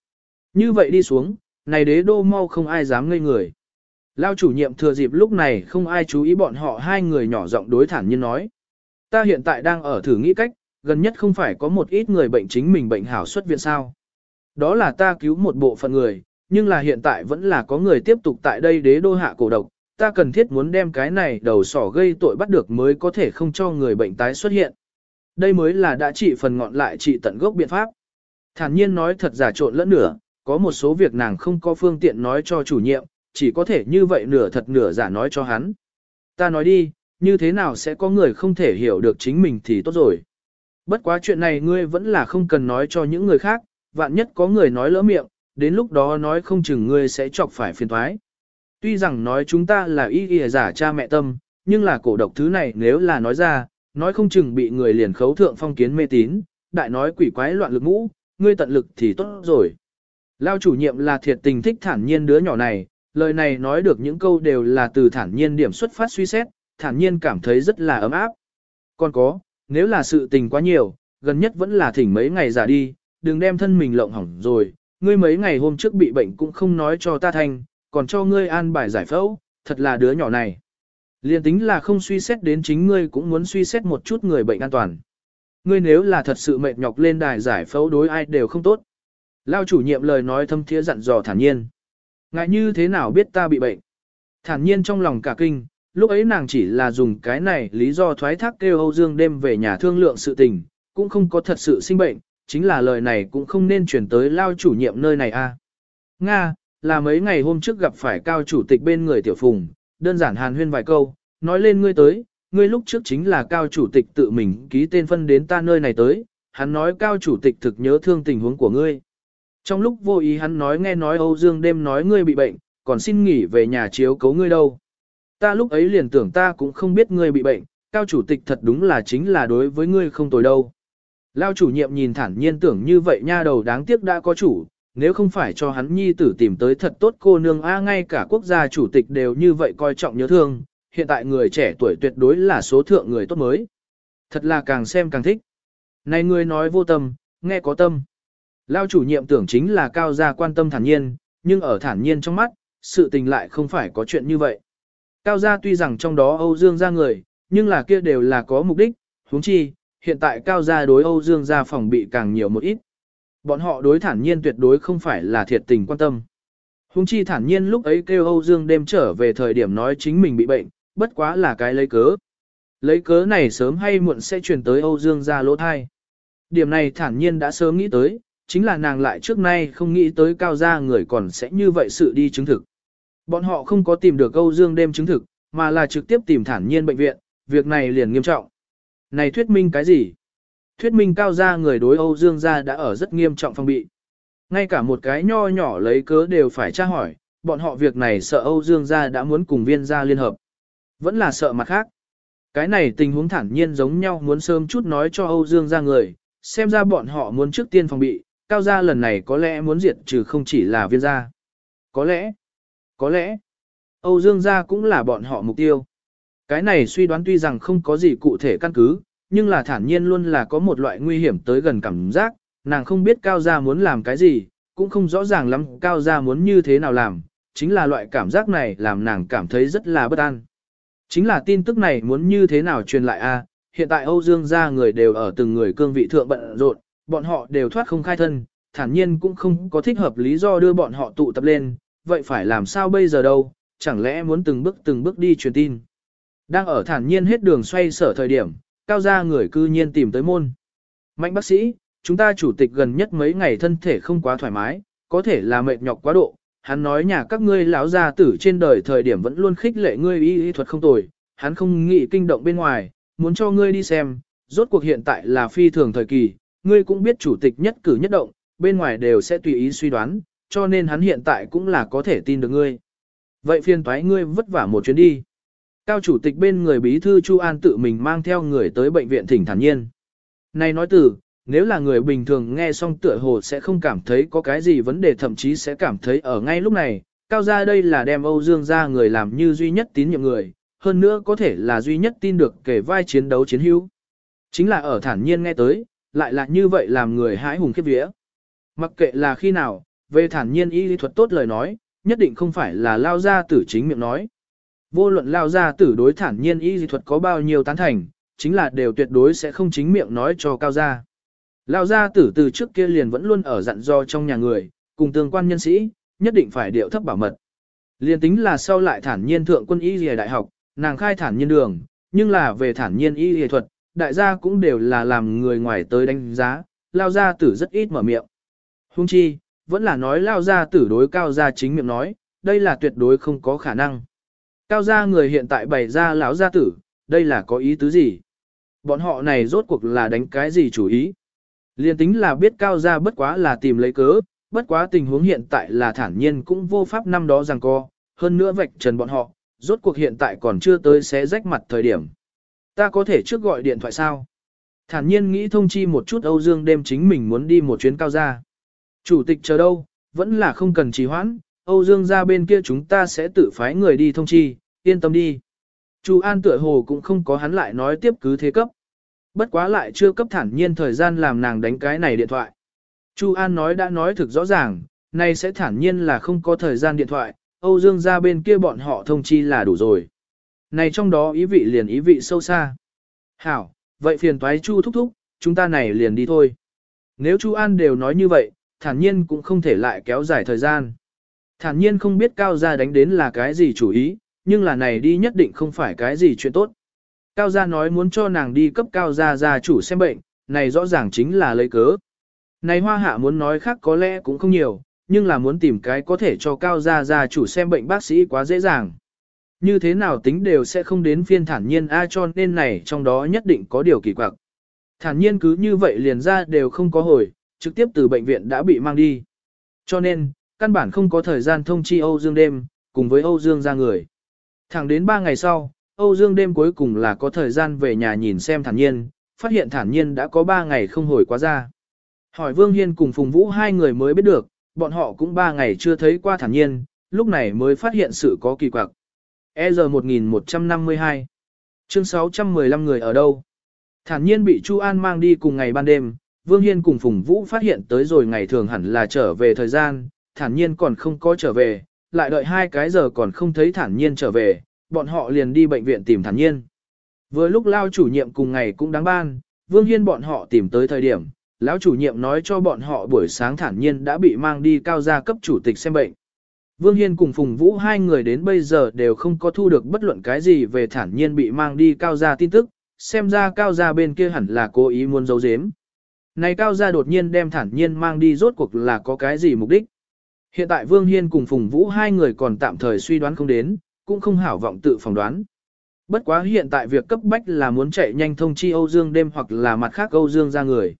Như vậy đi xuống, này đế đô mau không ai dám ngây người. Lao chủ nhiệm thừa dịp lúc này không ai chú ý bọn họ hai người nhỏ giọng đối thản nhiên nói. Ta hiện tại đang ở thử nghĩ cách, gần nhất không phải có một ít người bệnh chính mình bệnh hảo xuất viện sao. Đó là ta cứu một bộ phận người, nhưng là hiện tại vẫn là có người tiếp tục tại đây đế đô hạ cổ độc. Ta cần thiết muốn đem cái này đầu sỏ gây tội bắt được mới có thể không cho người bệnh tái xuất hiện. Đây mới là đã trị phần ngọn lại trị tận gốc biện pháp. Thản nhiên nói thật giả trộn lẫn nửa, có một số việc nàng không có phương tiện nói cho chủ nhiệm, chỉ có thể như vậy nửa thật nửa giả nói cho hắn. Ta nói đi, như thế nào sẽ có người không thể hiểu được chính mình thì tốt rồi. Bất quá chuyện này ngươi vẫn là không cần nói cho những người khác, vạn nhất có người nói lỡ miệng, đến lúc đó nói không chừng ngươi sẽ chọc phải phiền thoái. Tuy rằng nói chúng ta là y y giả cha mẹ tâm, nhưng là cổ độc thứ này nếu là nói ra, nói không chừng bị người liền khấu thượng phong kiến mê tín, đại nói quỷ quái loạn lực ngũ, ngươi tận lực thì tốt rồi. Lao chủ nhiệm là thiệt tình thích thản nhiên đứa nhỏ này, lời này nói được những câu đều là từ thản nhiên điểm xuất phát suy xét, thản nhiên cảm thấy rất là ấm áp. Còn có, nếu là sự tình quá nhiều, gần nhất vẫn là thỉnh mấy ngày giả đi, đừng đem thân mình lộng hỏng rồi, ngươi mấy ngày hôm trước bị bệnh cũng không nói cho ta thành, còn cho ngươi an bài giải phẫu, thật là đứa nhỏ này. Liên tính là không suy xét đến chính ngươi cũng muốn suy xét một chút người bệnh an toàn. Ngươi nếu là thật sự mệt nhọc lên đài giải phẫu đối ai đều không tốt. Lao chủ nhiệm lời nói thâm thiế dặn dò thản nhiên. Ngại như thế nào biết ta bị bệnh? Thản nhiên trong lòng cả kinh, lúc ấy nàng chỉ là dùng cái này lý do thoái thác kêu Âu Dương đêm về nhà thương lượng sự tình, cũng không có thật sự sinh bệnh, chính là lời này cũng không nên chuyển tới lao chủ nhiệm nơi này a. Nga, là mấy ngày hôm trước gặp phải cao chủ tịch bên người tiểu phùng, đơn giản hàn huyên vài câu, nói lên ngươi tới, ngươi lúc trước chính là cao chủ tịch tự mình ký tên phân đến ta nơi này tới, hắn nói cao chủ tịch thực nhớ thương tình huống của ngươi. Trong lúc vô ý hắn nói nghe nói Âu Dương đêm nói ngươi bị bệnh, còn xin nghỉ về nhà chiếu cấu ngươi đâu. Ta lúc ấy liền tưởng ta cũng không biết ngươi bị bệnh, cao chủ tịch thật đúng là chính là đối với ngươi không tồi đâu. Lao chủ nhiệm nhìn thản nhiên tưởng như vậy nha đầu đáng tiếc đã có chủ, nếu không phải cho hắn nhi tử tìm tới thật tốt cô nương A ngay cả quốc gia chủ tịch đều như vậy coi trọng nhớ thương, hiện tại người trẻ tuổi tuyệt đối là số thượng người tốt mới. Thật là càng xem càng thích. Này người nói vô tâm, nghe có tâm. Lao chủ nhiệm tưởng chính là cao gia quan tâm thản nhiên, nhưng ở thản nhiên trong mắt, sự tình lại không phải có chuyện như vậy. Cao gia tuy rằng trong đó Âu Dương gia người, nhưng là kia đều là có mục đích, huống chi, hiện tại cao gia đối Âu Dương gia phòng bị càng nhiều một ít. Bọn họ đối thản nhiên tuyệt đối không phải là thiệt tình quan tâm. hùng chi thản nhiên lúc ấy kêu Âu Dương đêm trở về thời điểm nói chính mình bị bệnh, bất quá là cái lấy cớ. Lấy cớ này sớm hay muộn sẽ truyền tới Âu Dương gia lỗ thai. Điểm này thản nhiên đã sớm nghĩ tới, chính là nàng lại trước nay không nghĩ tới cao gia người còn sẽ như vậy sự đi chứng thực. Bọn họ không có tìm được Âu Dương đêm chứng thực, mà là trực tiếp tìm thản nhiên bệnh viện, việc này liền nghiêm trọng. Này thuyết minh cái gì? Thuyết minh cao gia người đối Âu Dương gia đã ở rất nghiêm trọng phong bị. Ngay cả một cái nho nhỏ lấy cớ đều phải tra hỏi, bọn họ việc này sợ Âu Dương gia đã muốn cùng viên gia liên hợp. Vẫn là sợ mặt khác. Cái này tình huống thản nhiên giống nhau muốn sớm chút nói cho Âu Dương gia người, xem ra bọn họ muốn trước tiên phòng bị, cao gia lần này có lẽ muốn diệt trừ không chỉ là viên gia. Có lẽ, có lẽ, Âu Dương gia cũng là bọn họ mục tiêu. Cái này suy đoán tuy rằng không có gì cụ thể căn cứ, nhưng là thản nhiên luôn là có một loại nguy hiểm tới gần cảm giác, nàng không biết cao gia muốn làm cái gì, cũng không rõ ràng lắm cao gia muốn như thế nào làm, chính là loại cảm giác này làm nàng cảm thấy rất là bất an. Chính là tin tức này muốn như thế nào truyền lại a? hiện tại Âu Dương gia người đều ở từng người cương vị thượng bận rộn, bọn họ đều thoát không khai thân, thản nhiên cũng không có thích hợp lý do đưa bọn họ tụ tập lên, vậy phải làm sao bây giờ đâu, chẳng lẽ muốn từng bước từng bước đi truyền tin. Đang ở thản nhiên hết đường xoay sở thời điểm, cao gia người cư nhiên tìm tới môn. Mạnh bác sĩ, chúng ta chủ tịch gần nhất mấy ngày thân thể không quá thoải mái, có thể là mệt nhọc quá độ. Hắn nói nhà các ngươi lão gia tử trên đời thời điểm vẫn luôn khích lệ ngươi y y thuật không tồi, hắn không nghĩ kinh động bên ngoài, muốn cho ngươi đi xem, rốt cuộc hiện tại là phi thường thời kỳ, ngươi cũng biết chủ tịch nhất cử nhất động, bên ngoài đều sẽ tùy ý suy đoán, cho nên hắn hiện tại cũng là có thể tin được ngươi. Vậy phiền toái ngươi vất vả một chuyến đi. Cao chủ tịch bên người bí thư Chu An tự mình mang theo người tới bệnh viện thỉnh thản nhiên. Này nói từ, nếu là người bình thường nghe xong tựa hồ sẽ không cảm thấy có cái gì vấn đề thậm chí sẽ cảm thấy ở ngay lúc này, cao gia đây là đem Âu Dương gia người làm như duy nhất tín nhiệm người, hơn nữa có thể là duy nhất tin được kể vai chiến đấu chiến hữu. Chính là ở thản nhiên nghe tới, lại là như vậy làm người hãi hùng khiếp vía. Mặc kệ là khi nào, về thản nhiên y lý thuật tốt lời nói, nhất định không phải là lao gia tử chính miệng nói. Vô luận lao gia tử đối thản nhiên y dị thuật có bao nhiêu tán thành, chính là đều tuyệt đối sẽ không chính miệng nói cho cao gia. Lao gia tử từ trước kia liền vẫn luôn ở dặn do trong nhà người, cùng tương quan nhân sĩ, nhất định phải điệu thấp bảo mật. Liên tính là sau lại thản nhiên thượng quân y dị đại học, nàng khai thản nhiên đường, nhưng là về thản nhiên y dị thuật, đại gia cũng đều là làm người ngoài tới đánh giá, lao gia tử rất ít mở miệng. Hung chi, vẫn là nói lao gia tử đối cao gia chính miệng nói, đây là tuyệt đối không có khả năng. Cao gia người hiện tại bày ra lão gia tử, đây là có ý tứ gì? Bọn họ này rốt cuộc là đánh cái gì chủ ý? Liên tính là biết cao gia bất quá là tìm lấy cớ, bất quá tình huống hiện tại là thản nhiên cũng vô pháp năm đó rằng co, hơn nữa vạch trần bọn họ, rốt cuộc hiện tại còn chưa tới xé rách mặt thời điểm. Ta có thể trước gọi điện thoại sao? Thản nhiên nghĩ thông chi một chút Âu Dương đêm chính mình muốn đi một chuyến cao gia. Chủ tịch chờ đâu, vẫn là không cần trì hoãn, Âu Dương ra bên kia chúng ta sẽ tự phái người đi thông chi, yên tâm đi. Chu An tựa hồ cũng không có hắn lại nói tiếp cứ thế cấp. Bất quá lại chưa cấp thản nhiên thời gian làm nàng đánh cái này điện thoại. Chu An nói đã nói thực rõ ràng, nay sẽ thản nhiên là không có thời gian điện thoại, Âu Dương ra bên kia bọn họ thông chi là đủ rồi. Này trong đó ý vị liền ý vị sâu xa. Hảo, vậy phiền toái Chu thúc thúc, chúng ta này liền đi thôi. Nếu Chu An đều nói như vậy, thản nhiên cũng không thể lại kéo dài thời gian. Thản nhiên không biết cao gia đánh đến là cái gì chủ ý, nhưng là này đi nhất định không phải cái gì chuyện tốt. Cao gia nói muốn cho nàng đi cấp cao gia gia chủ xem bệnh, này rõ ràng chính là lấy cớ. Này hoa hạ muốn nói khác có lẽ cũng không nhiều, nhưng là muốn tìm cái có thể cho cao gia gia chủ xem bệnh bác sĩ quá dễ dàng. Như thế nào tính đều sẽ không đến phiên thản nhiên A cho nên này trong đó nhất định có điều kỳ quặc. Thản nhiên cứ như vậy liền ra đều không có hồi, trực tiếp từ bệnh viện đã bị mang đi. Cho nên, căn bản không có thời gian thông chi Âu Dương đêm, cùng với Âu Dương ra người. Thẳng đến 3 ngày sau, Âu Dương đêm cuối cùng là có thời gian về nhà nhìn xem thản nhiên, phát hiện thản nhiên đã có 3 ngày không hồi quá ra. Hỏi Vương Hiên cùng Phùng Vũ hai người mới biết được, bọn họ cũng 3 ngày chưa thấy qua thản nhiên, lúc này mới phát hiện sự có kỳ quặc. EZ 1152 Chương 615 người ở đâu? Thản nhiên bị Chu An mang đi cùng ngày ban đêm, Vương Hiên cùng Phùng Vũ phát hiện tới rồi ngày thường hẳn là trở về thời gian, thản nhiên còn không có trở về, lại đợi hai cái giờ còn không thấy thản nhiên trở về, bọn họ liền đi bệnh viện tìm thản nhiên. Vừa lúc lao chủ nhiệm cùng ngày cũng đáng ban, Vương Hiên bọn họ tìm tới thời điểm, lão chủ nhiệm nói cho bọn họ buổi sáng thản nhiên đã bị mang đi cao gia cấp chủ tịch xem bệnh. Vương Hiên cùng Phùng Vũ hai người đến bây giờ đều không có thu được bất luận cái gì về thản nhiên bị mang đi cao gia tin tức, xem ra cao gia bên kia hẳn là cố ý muốn giấu giếm. Này cao gia đột nhiên đem thản nhiên mang đi rốt cuộc là có cái gì mục đích. Hiện tại Vương Hiên cùng Phùng Vũ hai người còn tạm thời suy đoán không đến, cũng không hảo vọng tự phỏng đoán. Bất quá hiện tại việc cấp bách là muốn chạy nhanh thông chi Âu Dương đêm hoặc là mặt khác Âu Dương ra người.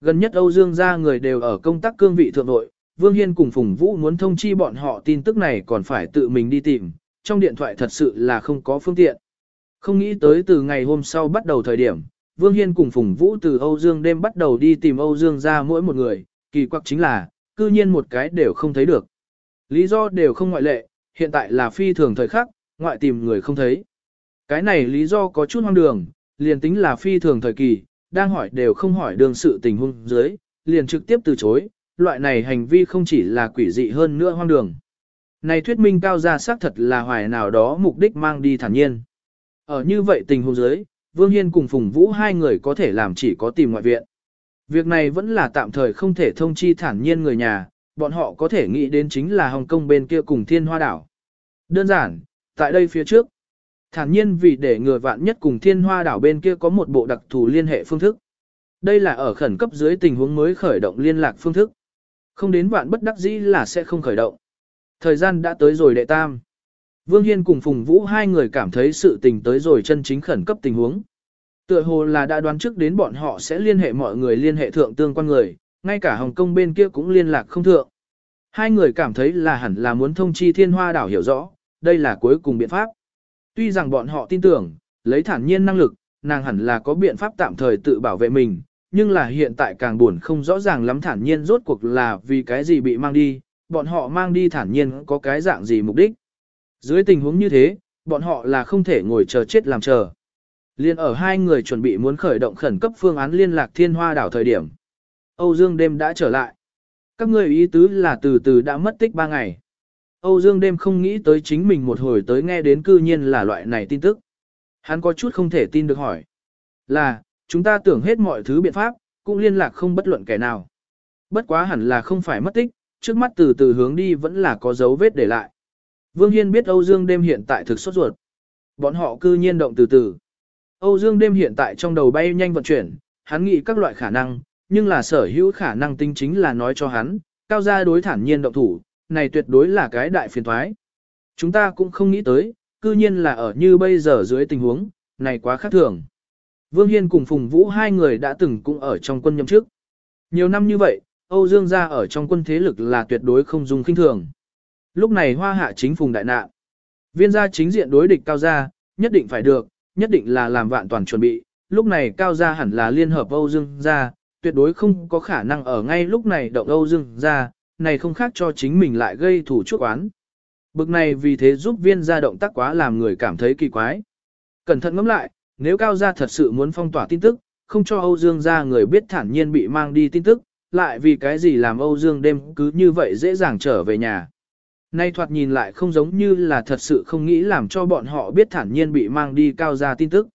Gần nhất Âu Dương ra người đều ở công tác cương vị thượng nội, Vương Hiên cùng Phùng Vũ muốn thông chi bọn họ tin tức này còn phải tự mình đi tìm, trong điện thoại thật sự là không có phương tiện. Không nghĩ tới từ ngày hôm sau bắt đầu thời điểm, Vương Hiên cùng Phùng Vũ từ Âu Dương đêm bắt đầu đi tìm Âu Dương ra mỗi một người, kỳ quặc chính là, cư nhiên một cái đều không thấy được. Lý do đều không ngoại lệ, hiện tại là phi thường thời khắc, ngoại tìm người không thấy. Cái này lý do có chút hoang đường, liền tính là phi thường thời kỳ, đang hỏi đều không hỏi đường sự tình huống dưới, liền trực tiếp từ chối, loại này hành vi không chỉ là quỷ dị hơn nữa hoang đường. Này thuyết minh cao ra xác thật là hoài nào đó mục đích mang đi thản nhiên. Ở như vậy tình huống dưới, Vương Hiên cùng Phùng Vũ hai người có thể làm chỉ có tìm ngoại viện. Việc này vẫn là tạm thời không thể thông chi thản nhiên người nhà, bọn họ có thể nghĩ đến chính là Hồng Kông bên kia cùng thiên hoa đảo. Đơn giản, tại đây phía trước, thản nhiên vì để người vạn nhất cùng thiên hoa đảo bên kia có một bộ đặc thù liên hệ phương thức. Đây là ở khẩn cấp dưới tình huống mới khởi động liên lạc phương thức. Không đến vạn bất đắc dĩ là sẽ không khởi động. Thời gian đã tới rồi đệ tam. Vương Hiên cùng Phùng Vũ hai người cảm thấy sự tình tới rồi chân chính khẩn cấp tình huống. Tựa hồ là đã đoán trước đến bọn họ sẽ liên hệ mọi người liên hệ thượng tương quan người, ngay cả Hồng Kông bên kia cũng liên lạc không thượng. Hai người cảm thấy là hẳn là muốn thông chi thiên hoa đảo hiểu rõ, đây là cuối cùng biện pháp. Tuy rằng bọn họ tin tưởng, lấy thản nhiên năng lực, nàng hẳn là có biện pháp tạm thời tự bảo vệ mình, nhưng là hiện tại càng buồn không rõ ràng lắm thản nhiên rốt cuộc là vì cái gì bị mang đi, bọn họ mang đi thản nhiên có cái dạng gì mục đích. Dưới tình huống như thế, bọn họ là không thể ngồi chờ chết làm chờ. Liên ở hai người chuẩn bị muốn khởi động khẩn cấp phương án liên lạc thiên hoa đảo thời điểm. Âu Dương đêm đã trở lại. Các người ý tứ là từ từ đã mất tích ba ngày. Âu Dương đêm không nghĩ tới chính mình một hồi tới nghe đến cư nhiên là loại này tin tức. Hắn có chút không thể tin được hỏi. Là, chúng ta tưởng hết mọi thứ biện pháp, cũng liên lạc không bất luận kẻ nào. Bất quá hẳn là không phải mất tích, trước mắt từ từ hướng đi vẫn là có dấu vết để lại. Vương Hiên biết Âu Dương đêm hiện tại thực sốt ruột. Bọn họ cư nhiên động từ từ. Âu Dương đêm hiện tại trong đầu bay nhanh vận chuyển, hắn nghĩ các loại khả năng, nhưng là sở hữu khả năng tinh chính là nói cho hắn, cao gia đối thản nhiên động thủ, này tuyệt đối là cái đại phiền thoái. Chúng ta cũng không nghĩ tới, cư nhiên là ở như bây giờ dưới tình huống, này quá khác thường. Vương Hiên cùng Phùng Vũ hai người đã từng cũng ở trong quân nhậm trước. Nhiều năm như vậy, Âu Dương gia ở trong quân thế lực là tuyệt đối không dùng kinh thường. Lúc này hoa hạ chính Phùng đại nạn. Viên gia chính diện đối địch cao gia, nhất định phải được, nhất định là làm vạn toàn chuẩn bị. Lúc này cao gia hẳn là liên hợp Âu Dương gia, tuyệt đối không có khả năng ở ngay lúc này động Âu Dương gia, này không khác cho chính mình lại gây thủ chuốc oán. Bực này vì thế giúp viên gia động tác quá làm người cảm thấy kỳ quái. Cẩn thận ngẫm lại, nếu cao gia thật sự muốn phong tỏa tin tức, không cho Âu Dương gia người biết thản nhiên bị mang đi tin tức, lại vì cái gì làm Âu Dương đêm cứ như vậy dễ dàng trở về nhà. Nay thoạt nhìn lại không giống như là thật sự không nghĩ làm cho bọn họ biết thản nhiên bị mang đi cao gia tin tức.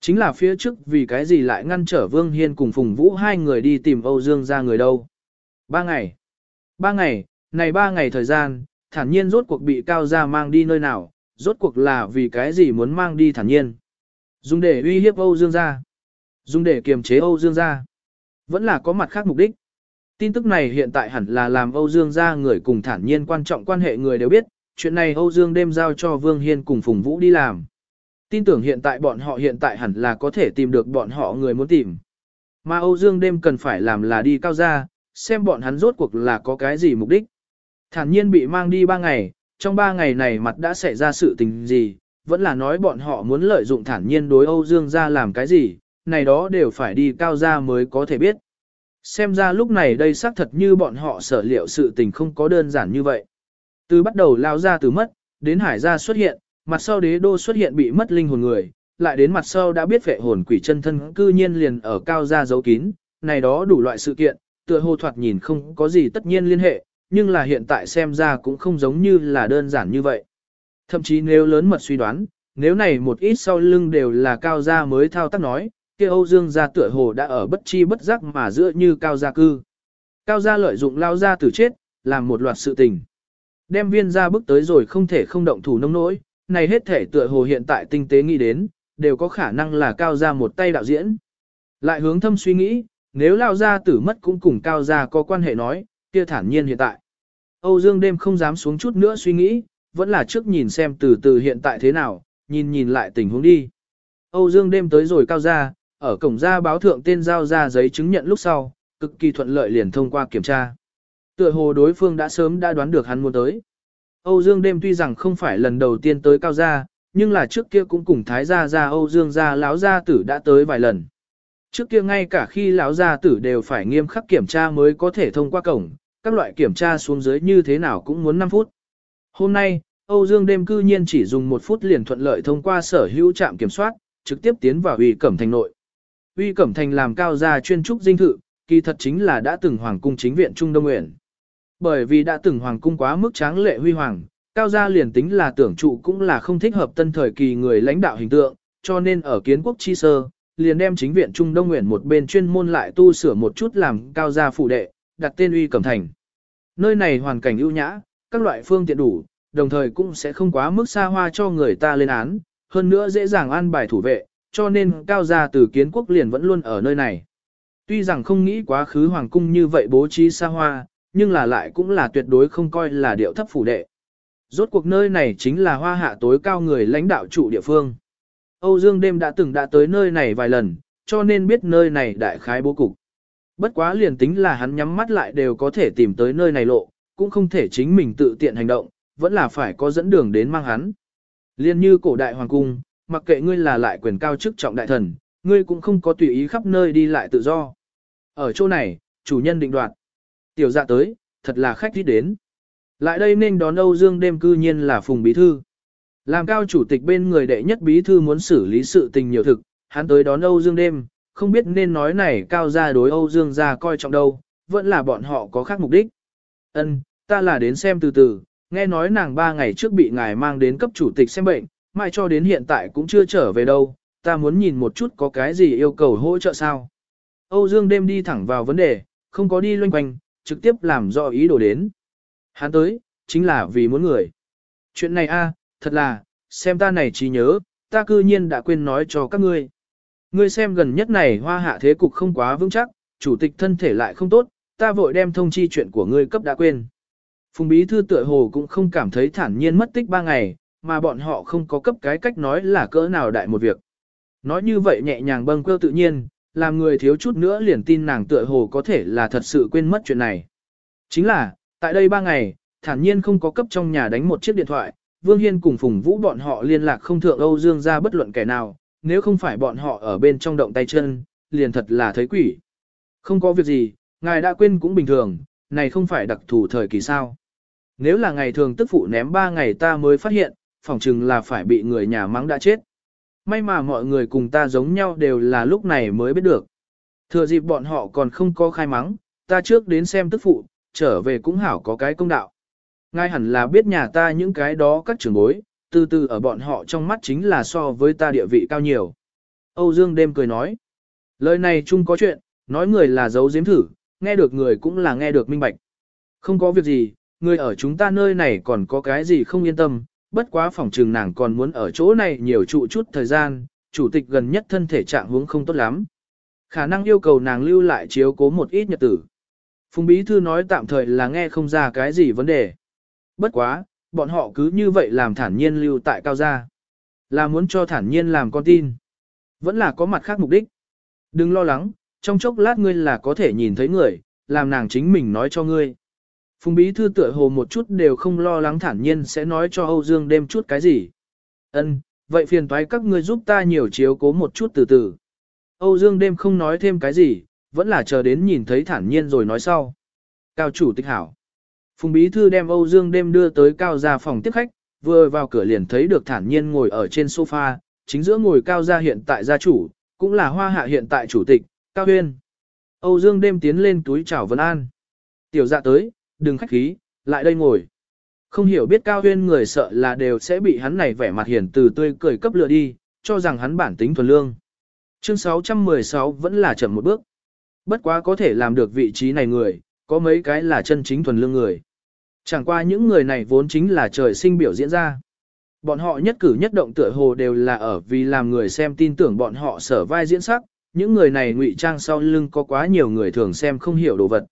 Chính là phía trước vì cái gì lại ngăn trở Vương Hiên cùng Phùng Vũ hai người đi tìm Âu Dương gia người đâu. Ba ngày. Ba ngày, này ba ngày thời gian, thản nhiên rốt cuộc bị cao gia mang đi nơi nào, rốt cuộc là vì cái gì muốn mang đi thản nhiên. Dùng để uy hiếp Âu Dương gia. Dùng để kiềm chế Âu Dương gia. Vẫn là có mặt khác mục đích. Tin tức này hiện tại hẳn là làm Âu Dương gia người cùng thản nhiên quan trọng quan hệ người đều biết, chuyện này Âu Dương đêm giao cho Vương Hiên cùng Phùng Vũ đi làm. Tin tưởng hiện tại bọn họ hiện tại hẳn là có thể tìm được bọn họ người muốn tìm. Mà Âu Dương đêm cần phải làm là đi cao gia, xem bọn hắn rốt cuộc là có cái gì mục đích. Thản nhiên bị mang đi ba ngày, trong ba ngày này mặt đã xảy ra sự tình gì, vẫn là nói bọn họ muốn lợi dụng thản nhiên đối Âu Dương gia làm cái gì, này đó đều phải đi cao gia mới có thể biết. Xem ra lúc này đây xác thật như bọn họ sở liệu sự tình không có đơn giản như vậy. Từ bắt đầu lao ra từ mất, đến hải gia xuất hiện, mặt sau đế đô xuất hiện bị mất linh hồn người, lại đến mặt sau đã biết vệ hồn quỷ chân thân cư nhiên liền ở cao gia giấu kín, này đó đủ loại sự kiện, tựa hồ thoạt nhìn không có gì tất nhiên liên hệ, nhưng là hiện tại xem ra cũng không giống như là đơn giản như vậy. Thậm chí nếu lớn mật suy đoán, nếu này một ít sau lưng đều là cao gia mới thao tác nói, kia Âu Dương gia tựa hồ đã ở bất chi bất giác mà giữa như cao gia cư. Cao gia lợi dụng lao gia tử chết, làm một loạt sự tình. Đem viên gia bước tới rồi không thể không động thủ nông nỗi, này hết thể tựa hồ hiện tại tinh tế nghĩ đến, đều có khả năng là cao gia một tay đạo diễn. Lại hướng thâm suy nghĩ, nếu lao gia tử mất cũng cùng cao gia có quan hệ nói, kia thản nhiên hiện tại. Âu Dương đêm không dám xuống chút nữa suy nghĩ, vẫn là trước nhìn xem từ từ hiện tại thế nào, nhìn nhìn lại tình huống đi. Âu Dương đêm tới rồi cao gia, ở cổng ra báo thượng tên giao ra giấy chứng nhận lúc sau, cực kỳ thuận lợi liền thông qua kiểm tra. Tựa hồ đối phương đã sớm đã đoán được hắn muốn tới. Âu Dương đêm tuy rằng không phải lần đầu tiên tới cao gia, nhưng là trước kia cũng cùng thái gia gia Âu Dương gia lão gia tử đã tới vài lần. Trước kia ngay cả khi lão gia tử đều phải nghiêm khắc kiểm tra mới có thể thông qua cổng, các loại kiểm tra xuống dưới như thế nào cũng muốn 5 phút. Hôm nay, Âu Dương đêm cư nhiên chỉ dùng 1 phút liền thuận lợi thông qua sở hữu trạm kiểm soát, trực tiếp tiến vào ủy cẩm thành nội. Uy Cẩm Thành làm cao gia chuyên trúc dinh thự, kỳ thật chính là đã từng hoàng cung chính viện Trung Đông Nguyện. Bởi vì đã từng hoàng cung quá mức tráng lệ huy hoàng, cao gia liền tính là tưởng trụ cũng là không thích hợp tân thời kỳ người lãnh đạo hình tượng, cho nên ở kiến quốc chi sơ, liền đem chính viện Trung Đông Nguyện một bên chuyên môn lại tu sửa một chút làm cao gia phụ đệ, đặt tên Uy Cẩm Thành. Nơi này hoàn cảnh ưu nhã, các loại phương tiện đủ, đồng thời cũng sẽ không quá mức xa hoa cho người ta lên án, hơn nữa dễ dàng an bài thủ vệ, cho nên cao gia từ kiến quốc liền vẫn luôn ở nơi này. Tuy rằng không nghĩ quá khứ hoàng cung như vậy bố trí xa hoa, nhưng là lại cũng là tuyệt đối không coi là điệu thấp phủ đệ. Rốt cuộc nơi này chính là hoa hạ tối cao người lãnh đạo trụ địa phương. Âu Dương đêm đã từng đã tới nơi này vài lần, cho nên biết nơi này đại khái bố cục. Bất quá liền tính là hắn nhắm mắt lại đều có thể tìm tới nơi này lộ, cũng không thể chính mình tự tiện hành động, vẫn là phải có dẫn đường đến mang hắn. Liên như cổ đại hoàng cung, mặc kệ ngươi là lại quyền cao chức trọng đại thần, ngươi cũng không có tùy ý khắp nơi đi lại tự do. Ở chỗ này, chủ nhân định đoạt. Tiểu dạ tới, thật là khách thích đến. Lại đây nên đón Âu Dương đêm cư nhiên là Phùng Bí Thư. Làm cao chủ tịch bên người đệ nhất Bí Thư muốn xử lý sự tình nhiều thực, hắn tới đón Âu Dương đêm, không biết nên nói này cao ra đối Âu Dương ra coi trọng đâu, vẫn là bọn họ có khác mục đích. Ân, ta là đến xem từ từ, nghe nói nàng ba ngày trước bị ngài mang đến cấp chủ tịch xem bệnh, mai cho đến hiện tại cũng chưa trở về đâu, ta muốn nhìn một chút có cái gì yêu cầu hỗ trợ sao. Âu Dương đêm đi thẳng vào vấn đề, không có đi loanh quanh, trực tiếp làm rõ ý đồ đến. Hắn tới, chính là vì muốn người. Chuyện này a, thật là, xem ta này trí nhớ, ta cư nhiên đã quên nói cho các ngươi. Ngươi xem gần nhất này hoa hạ thế cục không quá vững chắc, chủ tịch thân thể lại không tốt, ta vội đem thông chi chuyện của ngươi cấp đã quên. Phùng bí thư tựa hồ cũng không cảm thấy thản nhiên mất tích ba ngày, mà bọn họ không có cấp cái cách nói là cỡ nào đại một việc. Nói như vậy nhẹ nhàng bâng quơ tự nhiên, làm người thiếu chút nữa liền tin nàng tựa hồ có thể là thật sự quên mất chuyện này. Chính là, tại đây ba ngày, thản nhiên không có cấp trong nhà đánh một chiếc điện thoại, Vương Hiên cùng Phùng Vũ bọn họ liên lạc không thượng Âu Dương ra bất luận kẻ nào, nếu không phải bọn họ ở bên trong động tay chân, liền thật là thấy quỷ. Không có việc gì, ngài đã quên cũng bình thường, này không phải đặc thù thời kỳ sao. Nếu là ngày thường tức phụ ném ba ngày ta mới phát hiện, phỏng chừng là phải bị người nhà mắng đã chết. May mà mọi người cùng ta giống nhau đều là lúc này mới biết được. Thừa dịp bọn họ còn không có khai mắng, ta trước đến xem tức phụ, trở về cũng hảo có cái công đạo. Ngay hẳn là biết nhà ta những cái đó các trưởng bối, từ từ ở bọn họ trong mắt chính là so với ta địa vị cao nhiều. Âu Dương đêm cười nói. Lời này chung có chuyện, nói người là giấu giếm thử, nghe được người cũng là nghe được minh bạch. Không có việc gì, người ở chúng ta nơi này còn có cái gì không yên tâm, bất quá phòng trường nàng còn muốn ở chỗ này nhiều trụ chút thời gian, chủ tịch gần nhất thân thể trạng huống không tốt lắm. Khả năng yêu cầu nàng lưu lại chiếu cố một ít nhật tử. Phùng Bí Thư nói tạm thời là nghe không ra cái gì vấn đề. Bất quá, bọn họ cứ như vậy làm thản nhiên lưu tại cao gia. Là muốn cho thản nhiên làm con tin. Vẫn là có mặt khác mục đích. Đừng lo lắng, trong chốc lát ngươi là có thể nhìn thấy người, làm nàng chính mình nói cho ngươi. Phùng Bí Thư tựa hồ một chút đều không lo lắng thản nhiên sẽ nói cho Âu Dương đêm chút cái gì. Ân, vậy phiền toái các ngươi giúp ta nhiều chiếu cố một chút từ từ. Âu Dương đêm không nói thêm cái gì, vẫn là chờ đến nhìn thấy thản nhiên rồi nói sau. Cao chủ tịch hảo. Phùng Bí Thư đem Âu Dương đêm đưa tới cao gia phòng tiếp khách, vừa vào cửa liền thấy được thản nhiên ngồi ở trên sofa, chính giữa ngồi cao gia hiện tại gia chủ, cũng là hoa hạ hiện tại chủ tịch, Cao Huyên. Âu Dương đêm tiến lên túi chào Vân An. Tiểu dạ tới, đừng khách khí, lại đây ngồi. Không hiểu biết Cao Huyên người sợ là đều sẽ bị hắn này vẻ mặt hiền từ tươi cười cấp lừa đi, cho rằng hắn bản tính thuần lương. Chương 616 vẫn là chậm một bước. Bất quá có thể làm được vị trí này người, có mấy cái là chân chính thuần lương người. Chẳng qua những người này vốn chính là trời sinh biểu diễn ra. Bọn họ nhất cử nhất động tựa hồ đều là ở vì làm người xem tin tưởng bọn họ sở vai diễn sắc, những người này ngụy trang sau lưng có quá nhiều người thường xem không hiểu đồ vật.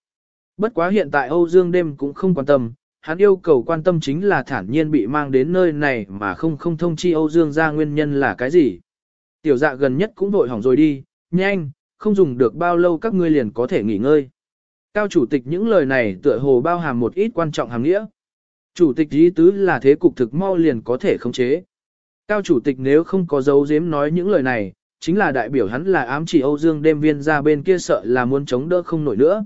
Bất quá hiện tại Âu Dương đêm cũng không quan tâm, hắn yêu cầu quan tâm chính là thản nhiên bị mang đến nơi này mà không không thông chi Âu Dương ra nguyên nhân là cái gì. Tiểu dạ gần nhất cũng vội hỏng rồi đi, nhanh, không dùng được bao lâu các ngươi liền có thể nghỉ ngơi. Cao chủ tịch những lời này tựa hồ bao hàm một ít quan trọng hàm nghĩa. Chủ tịch ý tứ là thế cục thực mau liền có thể khống chế. Cao chủ tịch nếu không có dấu giếm nói những lời này, chính là đại biểu hắn là ám chỉ Âu Dương đêm viên ra bên kia sợ là muốn chống đỡ không nổi nữa.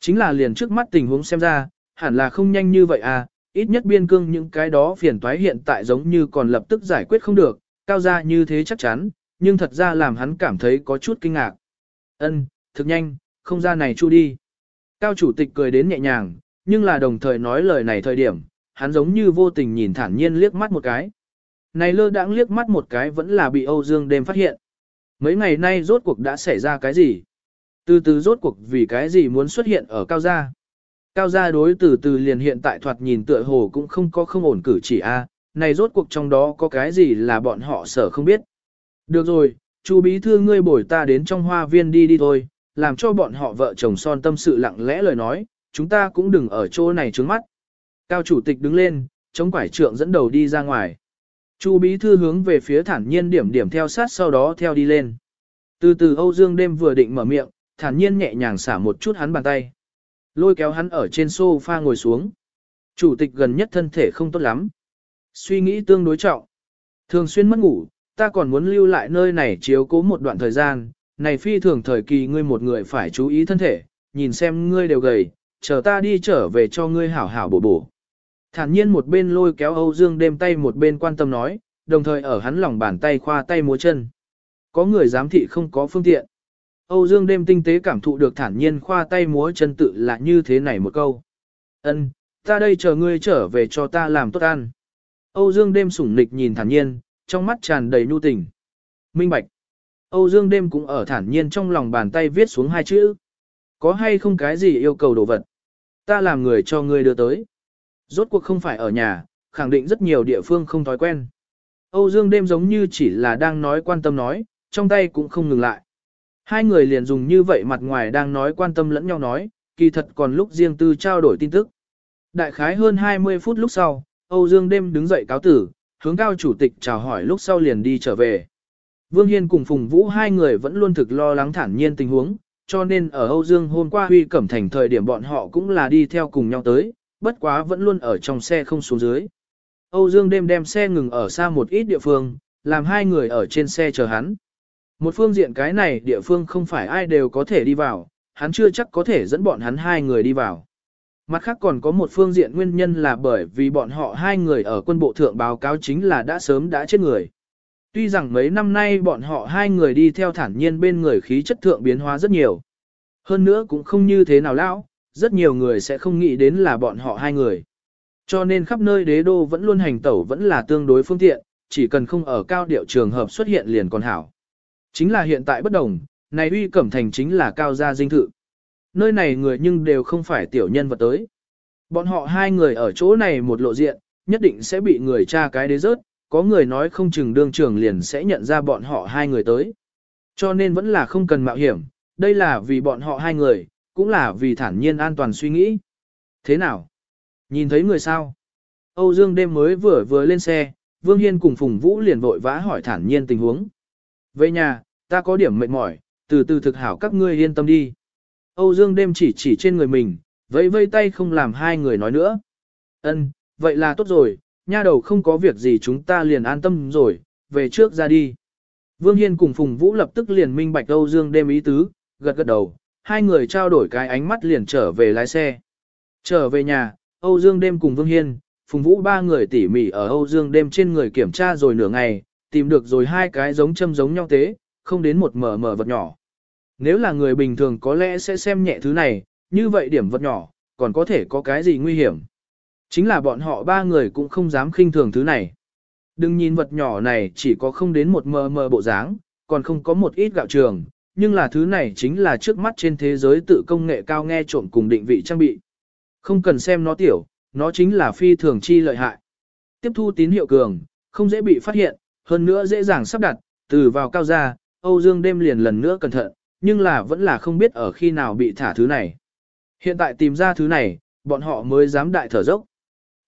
Chính là liền trước mắt tình huống xem ra, hẳn là không nhanh như vậy à, ít nhất biên cương những cái đó phiền toái hiện tại giống như còn lập tức giải quyết không được, cao ra như thế chắc chắn, nhưng thật ra làm hắn cảm thấy có chút kinh ngạc. Ân, thực nhanh, không ra này chu đi. Cao chủ tịch cười đến nhẹ nhàng, nhưng là đồng thời nói lời này thời điểm, hắn giống như vô tình nhìn thản nhiên liếc mắt một cái. Này lơ đãng liếc mắt một cái vẫn là bị Âu Dương đêm phát hiện. Mấy ngày nay rốt cuộc đã xảy ra cái gì? Từ từ rốt cuộc vì cái gì muốn xuất hiện ở cao gia? Cao gia đối từ từ liền hiện tại thoạt nhìn tựa hồ cũng không có không ổn cử chỉ a, này rốt cuộc trong đó có cái gì là bọn họ sở không biết. Được rồi, chú bí thư ngươi bổi ta đến trong hoa viên đi đi thôi, làm cho bọn họ vợ chồng son tâm sự lặng lẽ lời nói, chúng ta cũng đừng ở chỗ này trướng mắt. Cao chủ tịch đứng lên, chống quải trượng dẫn đầu đi ra ngoài. Chu bí thư hướng về phía thản nhiên điểm điểm theo sát sau đó theo đi lên. Từ từ Âu Dương đêm vừa định mở miệng, thản nhiên nhẹ nhàng xả một chút hắn bàn tay. Lôi kéo hắn ở trên sofa ngồi xuống. Chủ tịch gần nhất thân thể không tốt lắm. Suy nghĩ tương đối trọng. Thường xuyên mất ngủ, ta còn muốn lưu lại nơi này chiếu cố một đoạn thời gian. Này phi thường thời kỳ ngươi một người phải chú ý thân thể, nhìn xem ngươi đều gầy, chờ ta đi trở về cho ngươi hảo hảo bổ bổ. Thản nhiên một bên lôi kéo Âu Dương đêm tay một bên quan tâm nói, đồng thời ở hắn lòng bàn tay khoa tay múa chân. Có người giám thị không có phương tiện. Âu Dương đêm tinh tế cảm thụ được thản nhiên khoa tay múa chân tự là như thế này một câu. Ân, ta đây chờ ngươi trở về cho ta làm tốt ăn. Âu Dương đêm sủng nịch nhìn thản nhiên, trong mắt tràn đầy nhu tình. Minh bạch. Âu Dương đêm cũng ở thản nhiên trong lòng bàn tay viết xuống hai chữ. Có hay không cái gì yêu cầu đồ vật? Ta làm người cho ngươi đưa tới. Rốt cuộc không phải ở nhà, khẳng định rất nhiều địa phương không thói quen. Âu Dương đêm giống như chỉ là đang nói quan tâm nói, trong tay cũng không ngừng lại. Hai người liền dùng như vậy mặt ngoài đang nói quan tâm lẫn nhau nói, kỳ thật còn lúc riêng tư trao đổi tin tức. Đại khái hơn 20 phút lúc sau, Âu Dương đêm đứng dậy cáo tử, hướng cao chủ tịch chào hỏi lúc sau liền đi trở về. Vương Hiên cùng Phùng Vũ hai người vẫn luôn thực lo lắng thản nhiên tình huống, cho nên ở Âu Dương hôm qua Huy Cẩm Thành thời điểm bọn họ cũng là đi theo cùng nhau tới, bất quá vẫn luôn ở trong xe không xuống dưới. Âu Dương đêm đem xe ngừng ở xa một ít địa phương, làm hai người ở trên xe chờ hắn. Một phương diện cái này địa phương không phải ai đều có thể đi vào, hắn chưa chắc có thể dẫn bọn hắn hai người đi vào. Mặt khác còn có một phương diện nguyên nhân là bởi vì bọn họ hai người ở quân bộ thượng báo cáo chính là đã sớm đã chết người. Tuy rằng mấy năm nay bọn họ hai người đi theo thản nhiên bên người khí chất thượng biến hóa rất nhiều. Hơn nữa cũng không như thế nào lão, rất nhiều người sẽ không nghĩ đến là bọn họ hai người. Cho nên khắp nơi đế đô vẫn luôn hành tẩu vẫn là tương đối phương tiện, chỉ cần không ở cao điệu trường hợp xuất hiện liền còn hảo. Chính là hiện tại bất đồng, này uy cẩm thành chính là cao gia dinh thự. Nơi này người nhưng đều không phải tiểu nhân vật tới. Bọn họ hai người ở chỗ này một lộ diện, nhất định sẽ bị người tra cái đế rớt, có người nói không chừng đương trưởng liền sẽ nhận ra bọn họ hai người tới. Cho nên vẫn là không cần mạo hiểm, đây là vì bọn họ hai người, cũng là vì thản nhiên an toàn suy nghĩ. Thế nào? Nhìn thấy người sao? Âu Dương đêm mới vừa vừa lên xe, Vương Hiên cùng Phùng Vũ liền vội vã hỏi thản nhiên tình huống. Về nhà, ta có điểm mệt mỏi, từ từ thực hảo các ngươi yên tâm đi. Âu Dương đêm chỉ chỉ trên người mình, vẫy vây tay không làm hai người nói nữa. Ân, vậy là tốt rồi, nha đầu không có việc gì chúng ta liền an tâm rồi, về trước ra đi. Vương Hiên cùng Phùng Vũ lập tức liền minh bạch Âu Dương đêm ý tứ, gật gật đầu, hai người trao đổi cái ánh mắt liền trở về lái xe. Trở về nhà, Âu Dương đêm cùng Vương Hiên, Phùng Vũ ba người tỉ mỉ ở Âu Dương đêm trên người kiểm tra rồi nửa ngày, tìm được rồi hai cái giống châm giống nhau tế, không đến một mờ mờ vật nhỏ. Nếu là người bình thường có lẽ sẽ xem nhẹ thứ này, như vậy điểm vật nhỏ, còn có thể có cái gì nguy hiểm. Chính là bọn họ ba người cũng không dám khinh thường thứ này. Đừng nhìn vật nhỏ này chỉ có không đến một mờ mờ bộ dáng, còn không có một ít gạo trường, nhưng là thứ này chính là trước mắt trên thế giới tự công nghệ cao nghe trộm cùng định vị trang bị. Không cần xem nó tiểu, nó chính là phi thường chi lợi hại. Tiếp thu tín hiệu cường, không dễ bị phát hiện, hơn nữa dễ dàng sắp đặt, từ vào cao ra, Âu Dương đêm liền lần nữa cẩn thận, nhưng là vẫn là không biết ở khi nào bị thả thứ này. Hiện tại tìm ra thứ này, bọn họ mới dám đại thở dốc.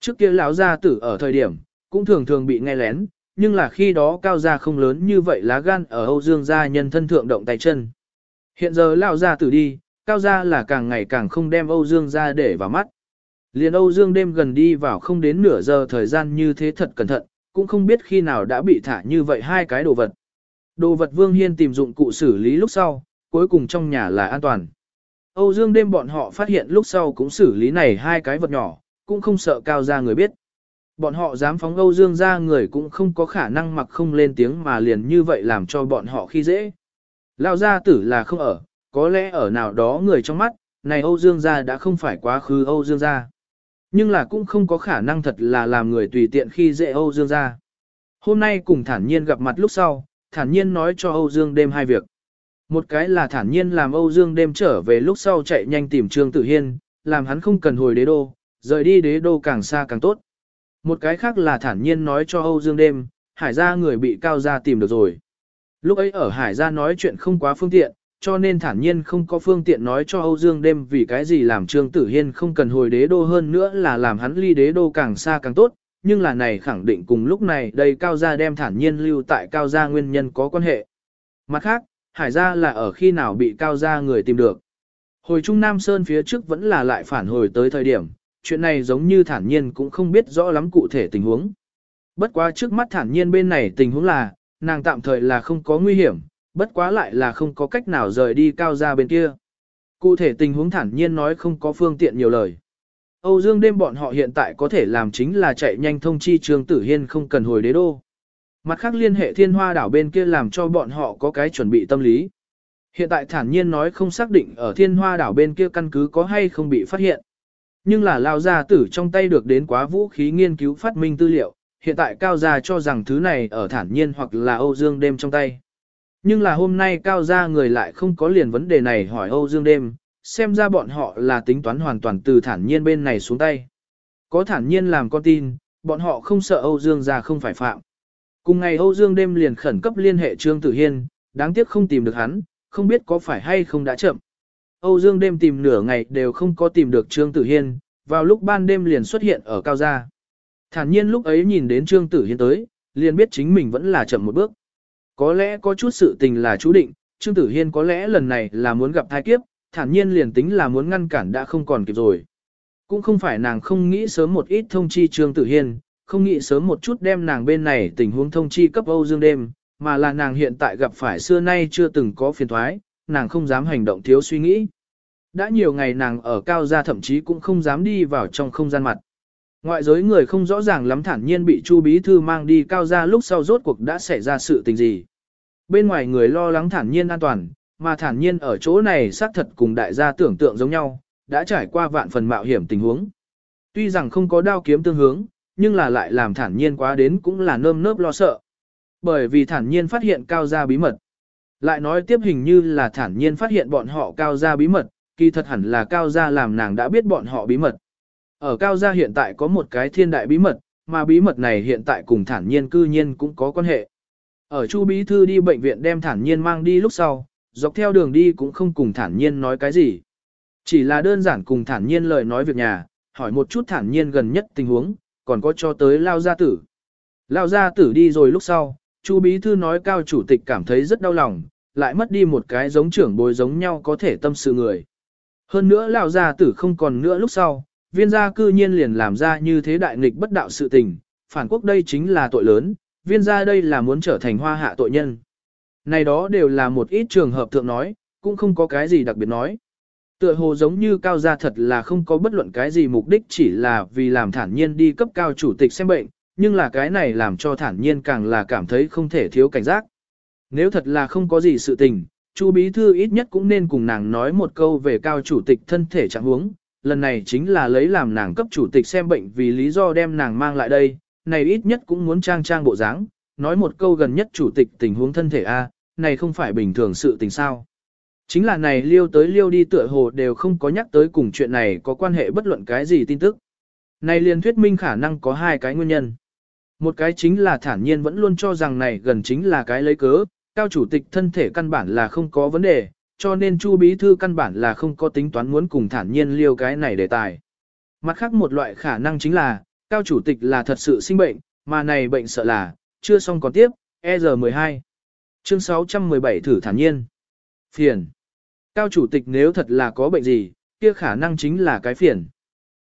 Trước kia lão gia tử ở thời điểm, cũng thường thường bị nghe lén, nhưng là khi đó cao gia không lớn như vậy lá gan ở Âu Dương gia nhân thân thượng động tay chân. Hiện giờ lão gia tử đi, cao gia là càng ngày càng không đem Âu Dương gia để vào mắt. Liền Âu Dương đêm gần đi vào không đến nửa giờ thời gian như thế thật cẩn thận, cũng không biết khi nào đã bị thả như vậy hai cái đồ vật. Đồ vật Vương Hiên tìm dụng cụ xử lý lúc sau, cuối cùng trong nhà là an toàn. Âu Dương đêm bọn họ phát hiện lúc sau cũng xử lý này hai cái vật nhỏ, cũng không sợ cao ra người biết. Bọn họ dám phóng Âu Dương ra người cũng không có khả năng mặc không lên tiếng mà liền như vậy làm cho bọn họ khi dễ. Lao gia tử là không ở, có lẽ ở nào đó người trong mắt, này Âu Dương gia đã không phải quá khứ Âu Dương gia. Nhưng là cũng không có khả năng thật là làm người tùy tiện khi dễ Âu Dương ra Hôm nay cùng thản nhiên gặp mặt lúc sau, thản nhiên nói cho Âu Dương đêm hai việc. Một cái là thản nhiên làm Âu Dương đêm trở về lúc sau chạy nhanh tìm Trương Tử Hiên, làm hắn không cần hồi đế đô, rời đi đế đô càng xa càng tốt. Một cái khác là thản nhiên nói cho Âu Dương đêm, hải gia người bị cao gia tìm được rồi. Lúc ấy ở hải gia nói chuyện không quá phương tiện, cho nên thản nhiên không có phương tiện nói cho Âu Dương đêm vì cái gì làm Trương Tử Hiên không cần hồi đế đô hơn nữa là làm hắn ly đế đô càng xa càng tốt, nhưng là này khẳng định cùng lúc này đây cao gia đem thản nhiên lưu tại cao gia nguyên nhân có quan hệ. Mặt khác, hải gia là ở khi nào bị cao gia người tìm được. Hồi Trung Nam Sơn phía trước vẫn là lại phản hồi tới thời điểm, chuyện này giống như thản nhiên cũng không biết rõ lắm cụ thể tình huống. Bất quá trước mắt thản nhiên bên này tình huống là, nàng tạm thời là không có nguy hiểm, bất quá lại là không có cách nào rời đi cao gia bên kia. Cụ thể tình huống thản nhiên nói không có phương tiện nhiều lời. Âu Dương đêm bọn họ hiện tại có thể làm chính là chạy nhanh thông chi Trương Tử Hiên không cần hồi đế đô. Mặt khác liên hệ thiên hoa đảo bên kia làm cho bọn họ có cái chuẩn bị tâm lý. Hiện tại thản nhiên nói không xác định ở thiên hoa đảo bên kia căn cứ có hay không bị phát hiện. Nhưng là lao gia tử trong tay được đến quá vũ khí nghiên cứu phát minh tư liệu, hiện tại cao gia cho rằng thứ này ở thản nhiên hoặc là Âu Dương đêm trong tay. Nhưng là hôm nay cao gia người lại không có liền vấn đề này hỏi Âu Dương đêm, xem ra bọn họ là tính toán hoàn toàn từ thản nhiên bên này xuống tay. Có thản nhiên làm con tin, bọn họ không sợ Âu Dương gia không phải phạm. Cùng ngày Âu Dương đêm liền khẩn cấp liên hệ Trương Tử Hiên, đáng tiếc không tìm được hắn, không biết có phải hay không đã chậm. Âu Dương đêm tìm nửa ngày đều không có tìm được Trương Tử Hiên, vào lúc ban đêm liền xuất hiện ở cao gia. Thản nhiên lúc ấy nhìn đến Trương Tử Hiên tới, liền biết chính mình vẫn là chậm một bước. Có lẽ có chút sự tình là chú định, Trương Tử Hiên có lẽ lần này là muốn gặp thai kiếp, thản nhiên liền tính là muốn ngăn cản đã không còn kịp rồi. Cũng không phải nàng không nghĩ sớm một ít thông chi Trương Tử Hiên, không nghĩ sớm một chút đem nàng bên này tình huống thông chi cấp Âu Dương đêm, mà là nàng hiện tại gặp phải xưa nay chưa từng có phiền thoái, nàng không dám hành động thiếu suy nghĩ. Đã nhiều ngày nàng ở cao gia thậm chí cũng không dám đi vào trong không gian mặt. Ngoại giới người không rõ ràng lắm thản nhiên bị Chu Bí Thư mang đi cao gia lúc sau rốt cuộc đã xảy ra sự tình gì. Bên ngoài người lo lắng thản nhiên an toàn, mà thản nhiên ở chỗ này xác thật cùng đại gia tưởng tượng giống nhau, đã trải qua vạn phần mạo hiểm tình huống. Tuy rằng không có đao kiếm tương hướng, nhưng là lại làm thản nhiên quá đến cũng là nơm nớp lo sợ. Bởi vì thản nhiên phát hiện cao gia bí mật. Lại nói tiếp hình như là thản nhiên phát hiện bọn họ cao gia bí mật, kỳ thật hẳn là cao gia làm nàng đã biết bọn họ bí mật. Ở cao gia hiện tại có một cái thiên đại bí mật, mà bí mật này hiện tại cùng thản nhiên cư nhiên cũng có quan hệ. Ở Chu Bí Thư đi bệnh viện đem thản nhiên mang đi lúc sau, dọc theo đường đi cũng không cùng thản nhiên nói cái gì. Chỉ là đơn giản cùng thản nhiên lời nói việc nhà, hỏi một chút thản nhiên gần nhất tình huống, còn có cho tới lao gia tử. Lao gia tử đi rồi lúc sau, Chu Bí Thư nói cao chủ tịch cảm thấy rất đau lòng, lại mất đi một cái giống trưởng bối giống nhau có thể tâm sự người. Hơn nữa lão gia tử không còn nữa lúc sau, viên gia cư nhiên liền làm ra như thế đại nghịch bất đạo sự tình, phản quốc đây chính là tội lớn, viên gia đây là muốn trở thành hoa hạ tội nhân. Này đó đều là một ít trường hợp thượng nói, cũng không có cái gì đặc biệt nói. Tựa hồ giống như cao gia thật là không có bất luận cái gì mục đích chỉ là vì làm thản nhiên đi cấp cao chủ tịch xem bệnh, nhưng là cái này làm cho thản nhiên càng là cảm thấy không thể thiếu cảnh giác. Nếu thật là không có gì sự tình, Chu bí thư ít nhất cũng nên cùng nàng nói một câu về cao chủ tịch thân thể trạng huống, lần này chính là lấy làm nàng cấp chủ tịch xem bệnh vì lý do đem nàng mang lại đây, này ít nhất cũng muốn trang trang bộ dáng, nói một câu gần nhất chủ tịch tình huống thân thể A, này không phải bình thường sự tình sao. Chính là này liêu tới liêu đi tựa hồ đều không có nhắc tới cùng chuyện này có quan hệ bất luận cái gì tin tức. Này liền thuyết minh khả năng có hai cái nguyên nhân. Một cái chính là thản nhiên vẫn luôn cho rằng này gần chính là cái lấy cớ, cao chủ tịch thân thể căn bản là không có vấn đề, cho nên Chu bí thư căn bản là không có tính toán muốn cùng thản nhiên liêu cái này đề tài. Mặt khác một loại khả năng chính là, cao chủ tịch là thật sự sinh bệnh, mà này bệnh sợ là, chưa xong còn tiếp, ER12. Chương 617 thử thản nhiên. Phiền. Cao chủ tịch nếu thật là có bệnh gì, kia khả năng chính là cái phiền.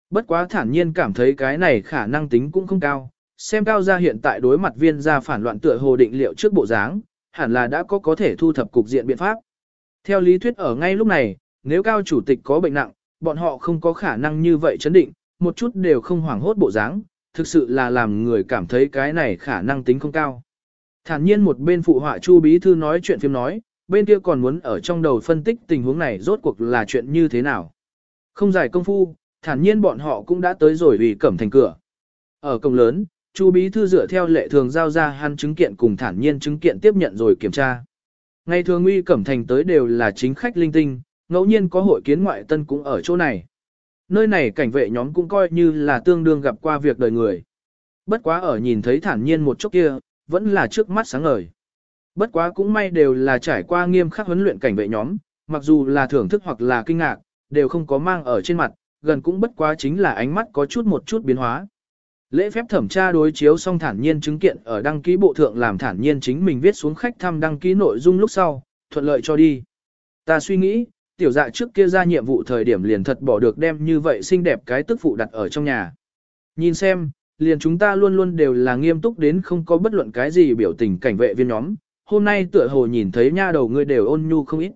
Bất quá thản nhiên cảm thấy cái này khả năng tính cũng không cao, xem cao gia hiện tại đối mặt viên gia phản loạn tựa hồ định liệu trước bộ dáng, hẳn là đã có có thể thu thập cục diện biện pháp. Theo lý thuyết ở ngay lúc này, nếu cao chủ tịch có bệnh nặng, bọn họ không có khả năng như vậy chấn định, một chút đều không hoảng hốt bộ dáng, thực sự là làm người cảm thấy cái này khả năng tính không cao. Thản nhiên một bên phụ họa Chu bí thư nói chuyện phim nói, bên kia còn muốn ở trong đầu phân tích tình huống này rốt cuộc là chuyện như thế nào. Không giải công phu, thản nhiên bọn họ cũng đã tới rồi vì cẩm thành cửa. Ở cổng lớn, Chu bí thư dựa theo lệ thường giao ra hắn chứng kiện cùng thản nhiên chứng kiện tiếp nhận rồi kiểm tra. Ngày thường uy cẩm thành tới đều là chính khách linh tinh, ngẫu nhiên có hội kiến ngoại tân cũng ở chỗ này. Nơi này cảnh vệ nhóm cũng coi như là tương đương gặp qua việc đời người. Bất quá ở nhìn thấy thản nhiên một chút kia, vẫn là trước mắt sáng ngời. Bất quá cũng may đều là trải qua nghiêm khắc huấn luyện cảnh vệ nhóm, mặc dù là thưởng thức hoặc là kinh ngạc, đều không có mang ở trên mặt, gần cũng bất quá chính là ánh mắt có chút một chút biến hóa. Lễ phép thẩm tra đối chiếu xong thản nhiên chứng kiện ở đăng ký bộ thượng làm thản nhiên chính mình viết xuống khách thăm đăng ký nội dung lúc sau, thuận lợi cho đi. Ta suy nghĩ, tiểu dạ trước kia ra nhiệm vụ thời điểm liền thật bỏ được đem như vậy xinh đẹp cái tức phụ đặt ở trong nhà. Nhìn xem, liền chúng ta luôn luôn đều là nghiêm túc đến không có bất luận cái gì biểu tình cảnh vệ viên nhóm, hôm nay tựa hồ nhìn thấy nha đầu ngươi đều ôn nhu không ít.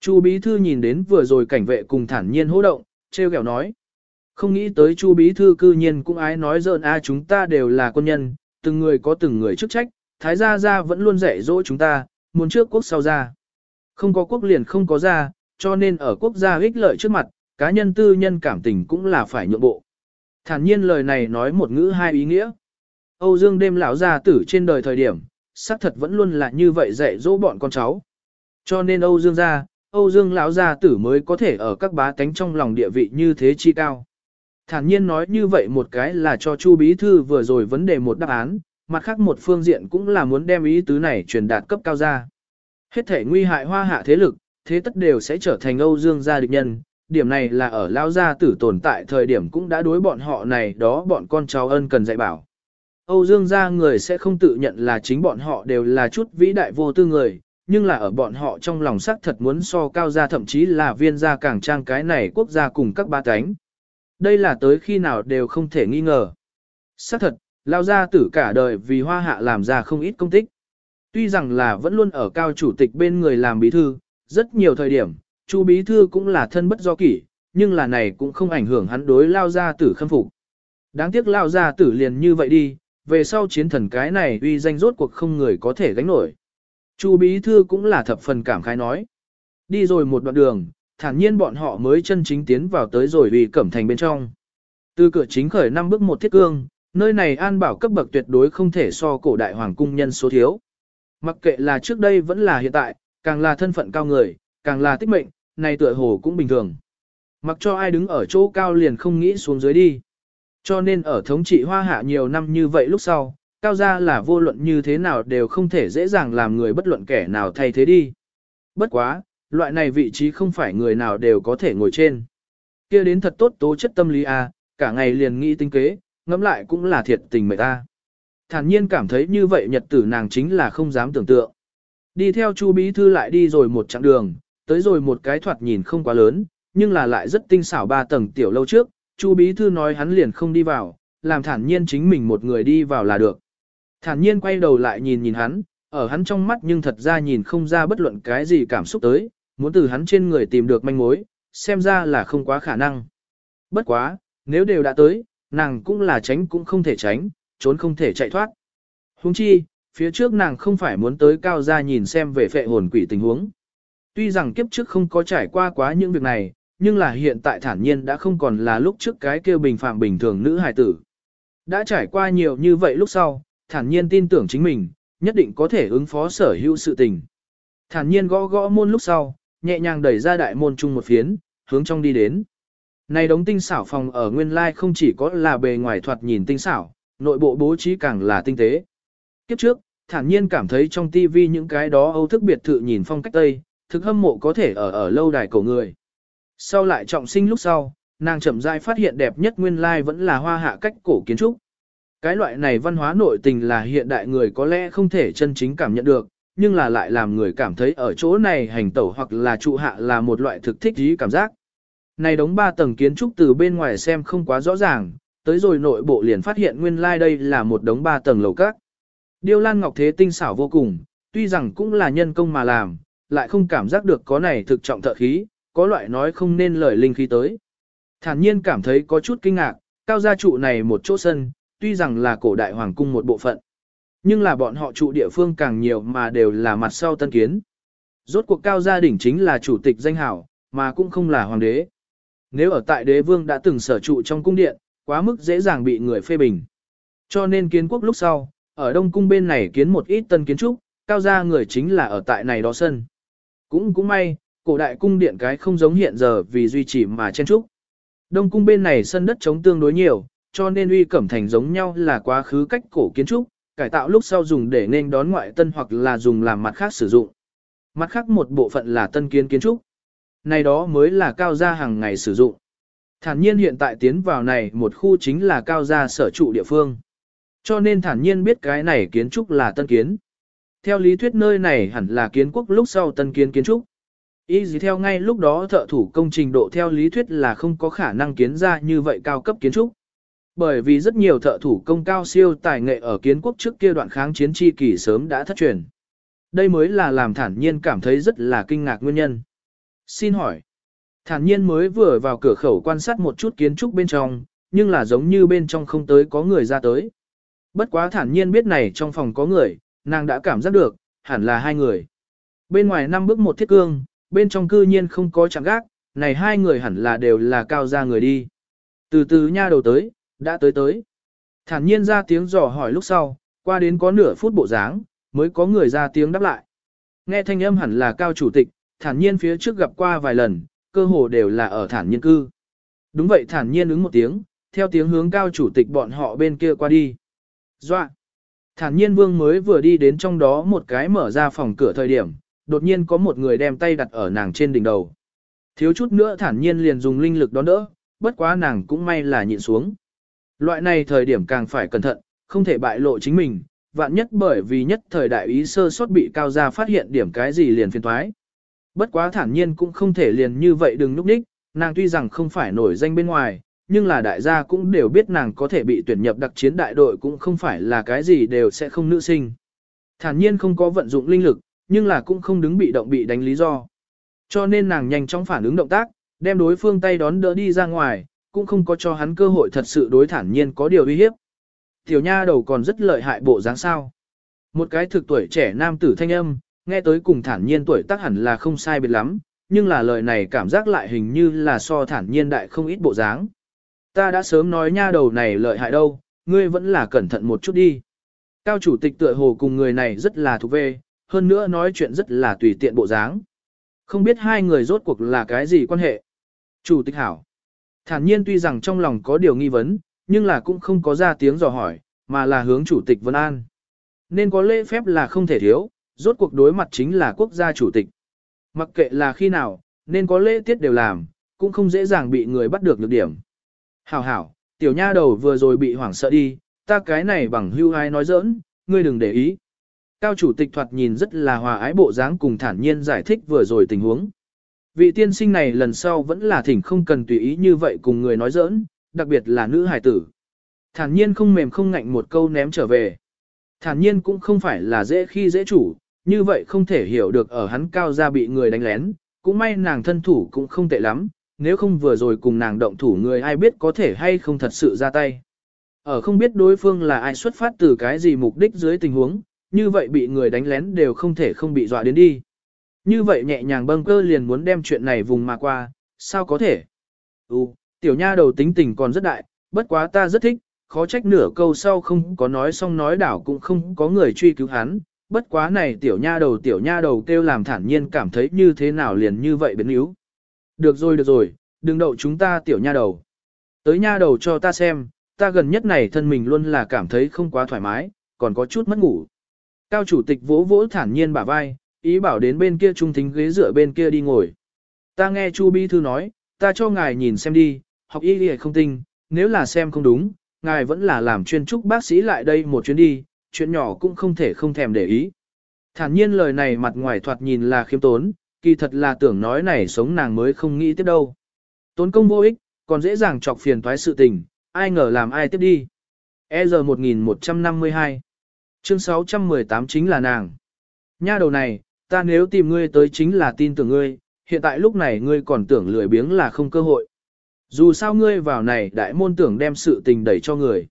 Chu bí thư nhìn đến vừa rồi cảnh vệ cùng thản nhiên hô động, treo kẹo nói. Không nghĩ tới Chu bí thư cư nhiên cũng ái nói dợn a chúng ta đều là quân nhân, từng người có từng người chức trách, thái gia gia vẫn luôn dạy dỗ chúng ta, muốn trước quốc sau gia. Không có quốc liền không có gia, cho nên ở quốc gia ích lợi trước mặt, cá nhân tư nhân cảm tình cũng là phải nhượng bộ. Thản nhiên lời này nói một ngữ hai ý nghĩa. Âu Dương đêm lão gia tử trên đời thời điểm, xác thật vẫn luôn là như vậy dạy dỗ bọn con cháu. Cho nên Âu Dương gia, Âu Dương lão gia tử mới có thể ở các bá tánh trong lòng địa vị như thế chi cao. Thản nhiên nói như vậy một cái là cho Chu bí thư vừa rồi vấn đề một đáp án, mặt khác một phương diện cũng là muốn đem ý tứ này truyền đạt cấp cao ra. Hết thể nguy hại hoa hạ thế lực, thế tất đều sẽ trở thành Âu Dương gia địch nhân, điểm này là ở lao gia tử tồn tại thời điểm cũng đã đối bọn họ này đó bọn con cháu ân cần dạy bảo. Âu Dương gia người sẽ không tự nhận là chính bọn họ đều là chút vĩ đại vô tư người, nhưng là ở bọn họ trong lòng sắc thật muốn so cao gia thậm chí là viên gia càng trang cái này quốc gia cùng các ba cánh. Đây là tới khi nào đều không thể nghi ngờ. Sắc thật, lao gia tử cả đời vì hoa hạ làm ra không ít công tích. Tuy rằng là vẫn luôn ở cao chủ tịch bên người làm bí thư, rất nhiều thời điểm, chu bí thư cũng là thân bất do kỷ, nhưng là này cũng không ảnh hưởng hắn đối lao gia tử khâm phục. Đáng tiếc lao gia tử liền như vậy đi, về sau chiến thần cái này uy danh rốt cuộc không người có thể gánh nổi. Chu bí thư cũng là thập phần cảm khái nói. Đi rồi một đoạn đường, thản nhiên bọn họ mới chân chính tiến vào tới rồi vì cẩm thành bên trong. Từ cửa chính khởi năm bước một thiết cương, nơi này an bảo cấp bậc tuyệt đối không thể so cổ đại hoàng cung nhân số thiếu. Mặc kệ là trước đây vẫn là hiện tại, càng là thân phận cao người, càng là tích mệnh, này tựa hồ cũng bình thường. Mặc cho ai đứng ở chỗ cao liền không nghĩ xuống dưới đi. Cho nên ở thống trị hoa hạ nhiều năm như vậy lúc sau, cao gia là vô luận như thế nào đều không thể dễ dàng làm người bất luận kẻ nào thay thế đi. Bất quá, loại này vị trí không phải người nào đều có thể ngồi trên. kia đến thật tốt tố chất tâm lý a, à, cả ngày liền nghĩ tinh kế, ngẫm lại cũng là thiệt tình mệt ta. Thản nhiên cảm thấy như vậy nhật tử nàng chính là không dám tưởng tượng. Đi theo Chu Bí Thư lại đi rồi một chặng đường, tới rồi một cái thoạt nhìn không quá lớn, nhưng là lại rất tinh xảo ba tầng tiểu lâu trước, Chu Bí Thư nói hắn liền không đi vào, làm thản nhiên chính mình một người đi vào là được. Thản nhiên quay đầu lại nhìn nhìn hắn, ở hắn trong mắt nhưng thật ra nhìn không ra bất luận cái gì cảm xúc tới, muốn từ hắn trên người tìm được manh mối, xem ra là không quá khả năng. Bất quá, nếu đều đã tới, nàng cũng là tránh cũng không thể tránh, trốn không thể chạy thoát. Huống chi, phía trước nàng không phải muốn tới cao gia nhìn xem về phệ hồn quỷ tình huống. Tuy rằng kiếp trước không có trải qua quá những việc này, nhưng là hiện tại thản nhiên đã không còn là lúc trước cái kêu bình phạm bình thường nữ hài tử. Đã trải qua nhiều như vậy lúc sau, thản nhiên tin tưởng chính mình, nhất định có thể ứng phó sở hữu sự tình. Thản nhiên gõ gõ môn lúc sau, nhẹ nhàng đẩy ra đại môn chung một phiến, hướng trong đi đến. Này đống tinh xảo phòng ở nguyên lai không chỉ có là bề ngoài thoạt nhìn tinh xảo, nội bộ bố trí càng là tinh tế. Kiếp trước, thản nhiên cảm thấy trong tivi những cái đó âu thức biệt thự nhìn phong cách Tây, thực hâm mộ có thể ở ở lâu đài cổ người. Sau lại trọng sinh lúc sau, nàng chậm rãi phát hiện đẹp nhất nguyên lai vẫn là hoa hạ cách cổ kiến trúc. Cái loại này văn hóa nội tình là hiện đại người có lẽ không thể chân chính cảm nhận được, nhưng là lại làm người cảm thấy ở chỗ này hành tẩu hoặc là trụ hạ là một loại thực thích ý cảm giác. Này đống ba tầng kiến trúc từ bên ngoài xem không quá rõ ràng, tới rồi nội bộ liền phát hiện nguyên lai like đây là một đống ba tầng lầu các. Điêu Lan Ngọc Thế tinh xảo vô cùng, tuy rằng cũng là nhân công mà làm, lại không cảm giác được có này thực trọng thợ khí, có loại nói không nên lời linh khí tới. Thản nhiên cảm thấy có chút kinh ngạc, cao gia trụ này một chỗ sân, tuy rằng là cổ đại hoàng cung một bộ phận. Nhưng là bọn họ trụ địa phương càng nhiều mà đều là mặt sau tân kiến. Rốt cuộc cao gia đỉnh chính là chủ tịch danh hảo, mà cũng không là hoàng đế. Nếu ở tại đế vương đã từng sở trụ trong cung điện, quá mức dễ dàng bị người phê bình. Cho nên kiến quốc lúc sau, ở đông cung bên này kiến một ít tân kiến trúc, cao gia người chính là ở tại này đó sân. Cũng cũng may, cổ đại cung điện cái không giống hiện giờ vì duy trì mà chen trúc. Đông cung bên này sân đất trống tương đối nhiều, cho nên uy cẩm thành giống nhau là quá khứ cách cổ kiến trúc, cải tạo lúc sau dùng để nên đón ngoại tân hoặc là dùng làm mặt khác sử dụng. Mặt khác một bộ phận là tân kiến kiến trúc. Này đó mới là cao gia hàng ngày sử dụng. Thản nhiên hiện tại tiến vào này một khu chính là cao gia sở trụ địa phương. Cho nên thản nhiên biết cái này kiến trúc là tân kiến. Theo lý thuyết nơi này hẳn là kiến quốc lúc sau tân kiến kiến trúc. Ý gì theo ngay lúc đó thợ thủ công trình độ theo lý thuyết là không có khả năng kiến ra như vậy cao cấp kiến trúc. Bởi vì rất nhiều thợ thủ công cao siêu tài nghệ ở kiến quốc trước kia đoạn kháng chiến chi kỳ sớm đã thất truyền. Đây mới là làm thản nhiên cảm thấy rất là kinh ngạc nguyên nhân. Xin hỏi, thản nhiên mới vừa vào cửa khẩu quan sát một chút kiến trúc bên trong, nhưng là giống như bên trong không tới có người ra tới. Bất quá thản nhiên biết này trong phòng có người, nàng đã cảm giác được, hẳn là hai người. Bên ngoài năm bước một thiết cương, bên trong cư nhiên không có chẳng gác, này hai người hẳn là đều là cao gia người đi. Từ từ nha đầu tới, đã tới tới. Thản nhiên ra tiếng dò hỏi lúc sau, qua đến có nửa phút bộ dáng, mới có người ra tiếng đáp lại. Nghe thanh âm hẳn là cao chủ tịch, thản nhiên phía trước gặp qua vài lần, cơ hồ đều là ở thản nhiên cư. Đúng vậy thản nhiên ứng một tiếng, theo tiếng hướng cao chủ tịch bọn họ bên kia qua đi. Doa! Thản nhiên vương mới vừa đi đến trong đó một cái mở ra phòng cửa thời điểm, đột nhiên có một người đem tay đặt ở nàng trên đỉnh đầu. Thiếu chút nữa thản nhiên liền dùng linh lực đón đỡ, bất quá nàng cũng may là nhịn xuống. Loại này thời điểm càng phải cẩn thận, không thể bại lộ chính mình, vạn nhất bởi vì nhất thời đại ý sơ suất bị cao gia phát hiện điểm cái gì liền phiền thoái. Bất quá thản nhiên cũng không thể liền như vậy đừng núp đích, nàng tuy rằng không phải nổi danh bên ngoài, nhưng là đại gia cũng đều biết nàng có thể bị tuyển nhập đặc chiến đại đội cũng không phải là cái gì đều sẽ không nữ sinh. Thản nhiên không có vận dụng linh lực, nhưng là cũng không đứng bị động bị đánh lý do. Cho nên nàng nhanh chóng phản ứng động tác, đem đối phương tay đón đỡ đi ra ngoài, cũng không có cho hắn cơ hội thật sự đối thản nhiên có điều uy hiếp. Tiểu nha đầu còn rất lợi hại bộ dáng sao. Một cái thực tuổi trẻ nam tử thanh âm, nghe tới cùng thản nhiên tuổi tác hẳn là không sai biệt lắm, nhưng là lời này cảm giác lại hình như là so thản nhiên đại không ít bộ dáng. Ta đã sớm nói nha đầu này lợi hại đâu, ngươi vẫn là cẩn thận một chút đi. Cao chủ tịch tựa hồ cùng người này rất là thuộc về, hơn nữa nói chuyện rất là tùy tiện bộ dáng. Không biết hai người rốt cuộc là cái gì quan hệ. Chủ tịch hảo. Thản nhiên tuy rằng trong lòng có điều nghi vấn, nhưng là cũng không có ra tiếng dò hỏi, mà là hướng chủ tịch Vân An. Nên có lễ phép là không thể thiếu, rốt cuộc đối mặt chính là quốc gia chủ tịch. Mặc kệ là khi nào, nên có lễ tiết đều làm, cũng không dễ dàng bị người bắt được nhược điểm. Hảo hảo, tiểu nha đầu vừa rồi bị hoảng sợ đi, ta cái này bằng hưu ai nói giỡn, ngươi đừng để ý. Cao chủ tịch thoạt nhìn rất là hòa ái bộ dáng cùng thản nhiên giải thích vừa rồi tình huống. Vị tiên sinh này lần sau vẫn là thỉnh không cần tùy ý như vậy cùng người nói giỡn, đặc biệt là nữ hài tử. Thản nhiên không mềm không ngạnh một câu ném trở về. Thản nhiên cũng không phải là dễ khi dễ chủ, như vậy không thể hiểu được ở hắn cao gia bị người đánh lén, cũng may nàng thân thủ cũng không tệ lắm, nếu không vừa rồi cùng nàng động thủ người ai biết có thể hay không thật sự ra tay. Ở không biết đối phương là ai xuất phát từ cái gì mục đích dưới tình huống, như vậy bị người đánh lén đều không thể không bị dọa đến đi. Như vậy nhẹ nhàng bâng cơ liền muốn đem chuyện này vùng mà qua, sao có thể? Ừ, tiểu nha đầu tính tình còn rất đại, bất quá ta rất thích, khó trách nửa câu sau không có nói xong nói đảo cũng không có người truy cứu hắn, bất quá này tiểu nha đầu tiểu nha đầu kêu làm thản nhiên cảm thấy như thế nào liền như vậy biến yếu. Được rồi được rồi, đừng đậu chúng ta tiểu nha đầu. Tới nha đầu cho ta xem, ta gần nhất này thân mình luôn là cảm thấy không quá thoải mái, còn có chút mất ngủ. Cao chủ tịch vỗ vỗ thản nhiên bả vai, ý bảo đến bên kia trung thính ghế dựa bên kia đi ngồi. Ta nghe Chu Bi Thư nói, ta cho ngài nhìn xem đi, học y đi không tinh, nếu là xem không đúng, ngài vẫn là làm chuyên trúc bác sĩ lại đây một chuyến đi, chuyện nhỏ cũng không thể không thèm để ý. Thản nhiên lời này mặt ngoài thoạt nhìn là khiêm tốn, kỳ thật là tưởng nói này sống nàng mới không nghĩ tiếp đâu. Tốn công vô ích, còn dễ dàng chọc phiền toái sự tình, ai ngờ làm ai tiếp đi. E 1152 Chương 618 chính là nàng. Nha đầu này, ta nếu tìm ngươi tới chính là tin tưởng ngươi, hiện tại lúc này ngươi còn tưởng lười biếng là không cơ hội. Dù sao ngươi vào này đại môn tưởng đem sự tình đẩy cho người.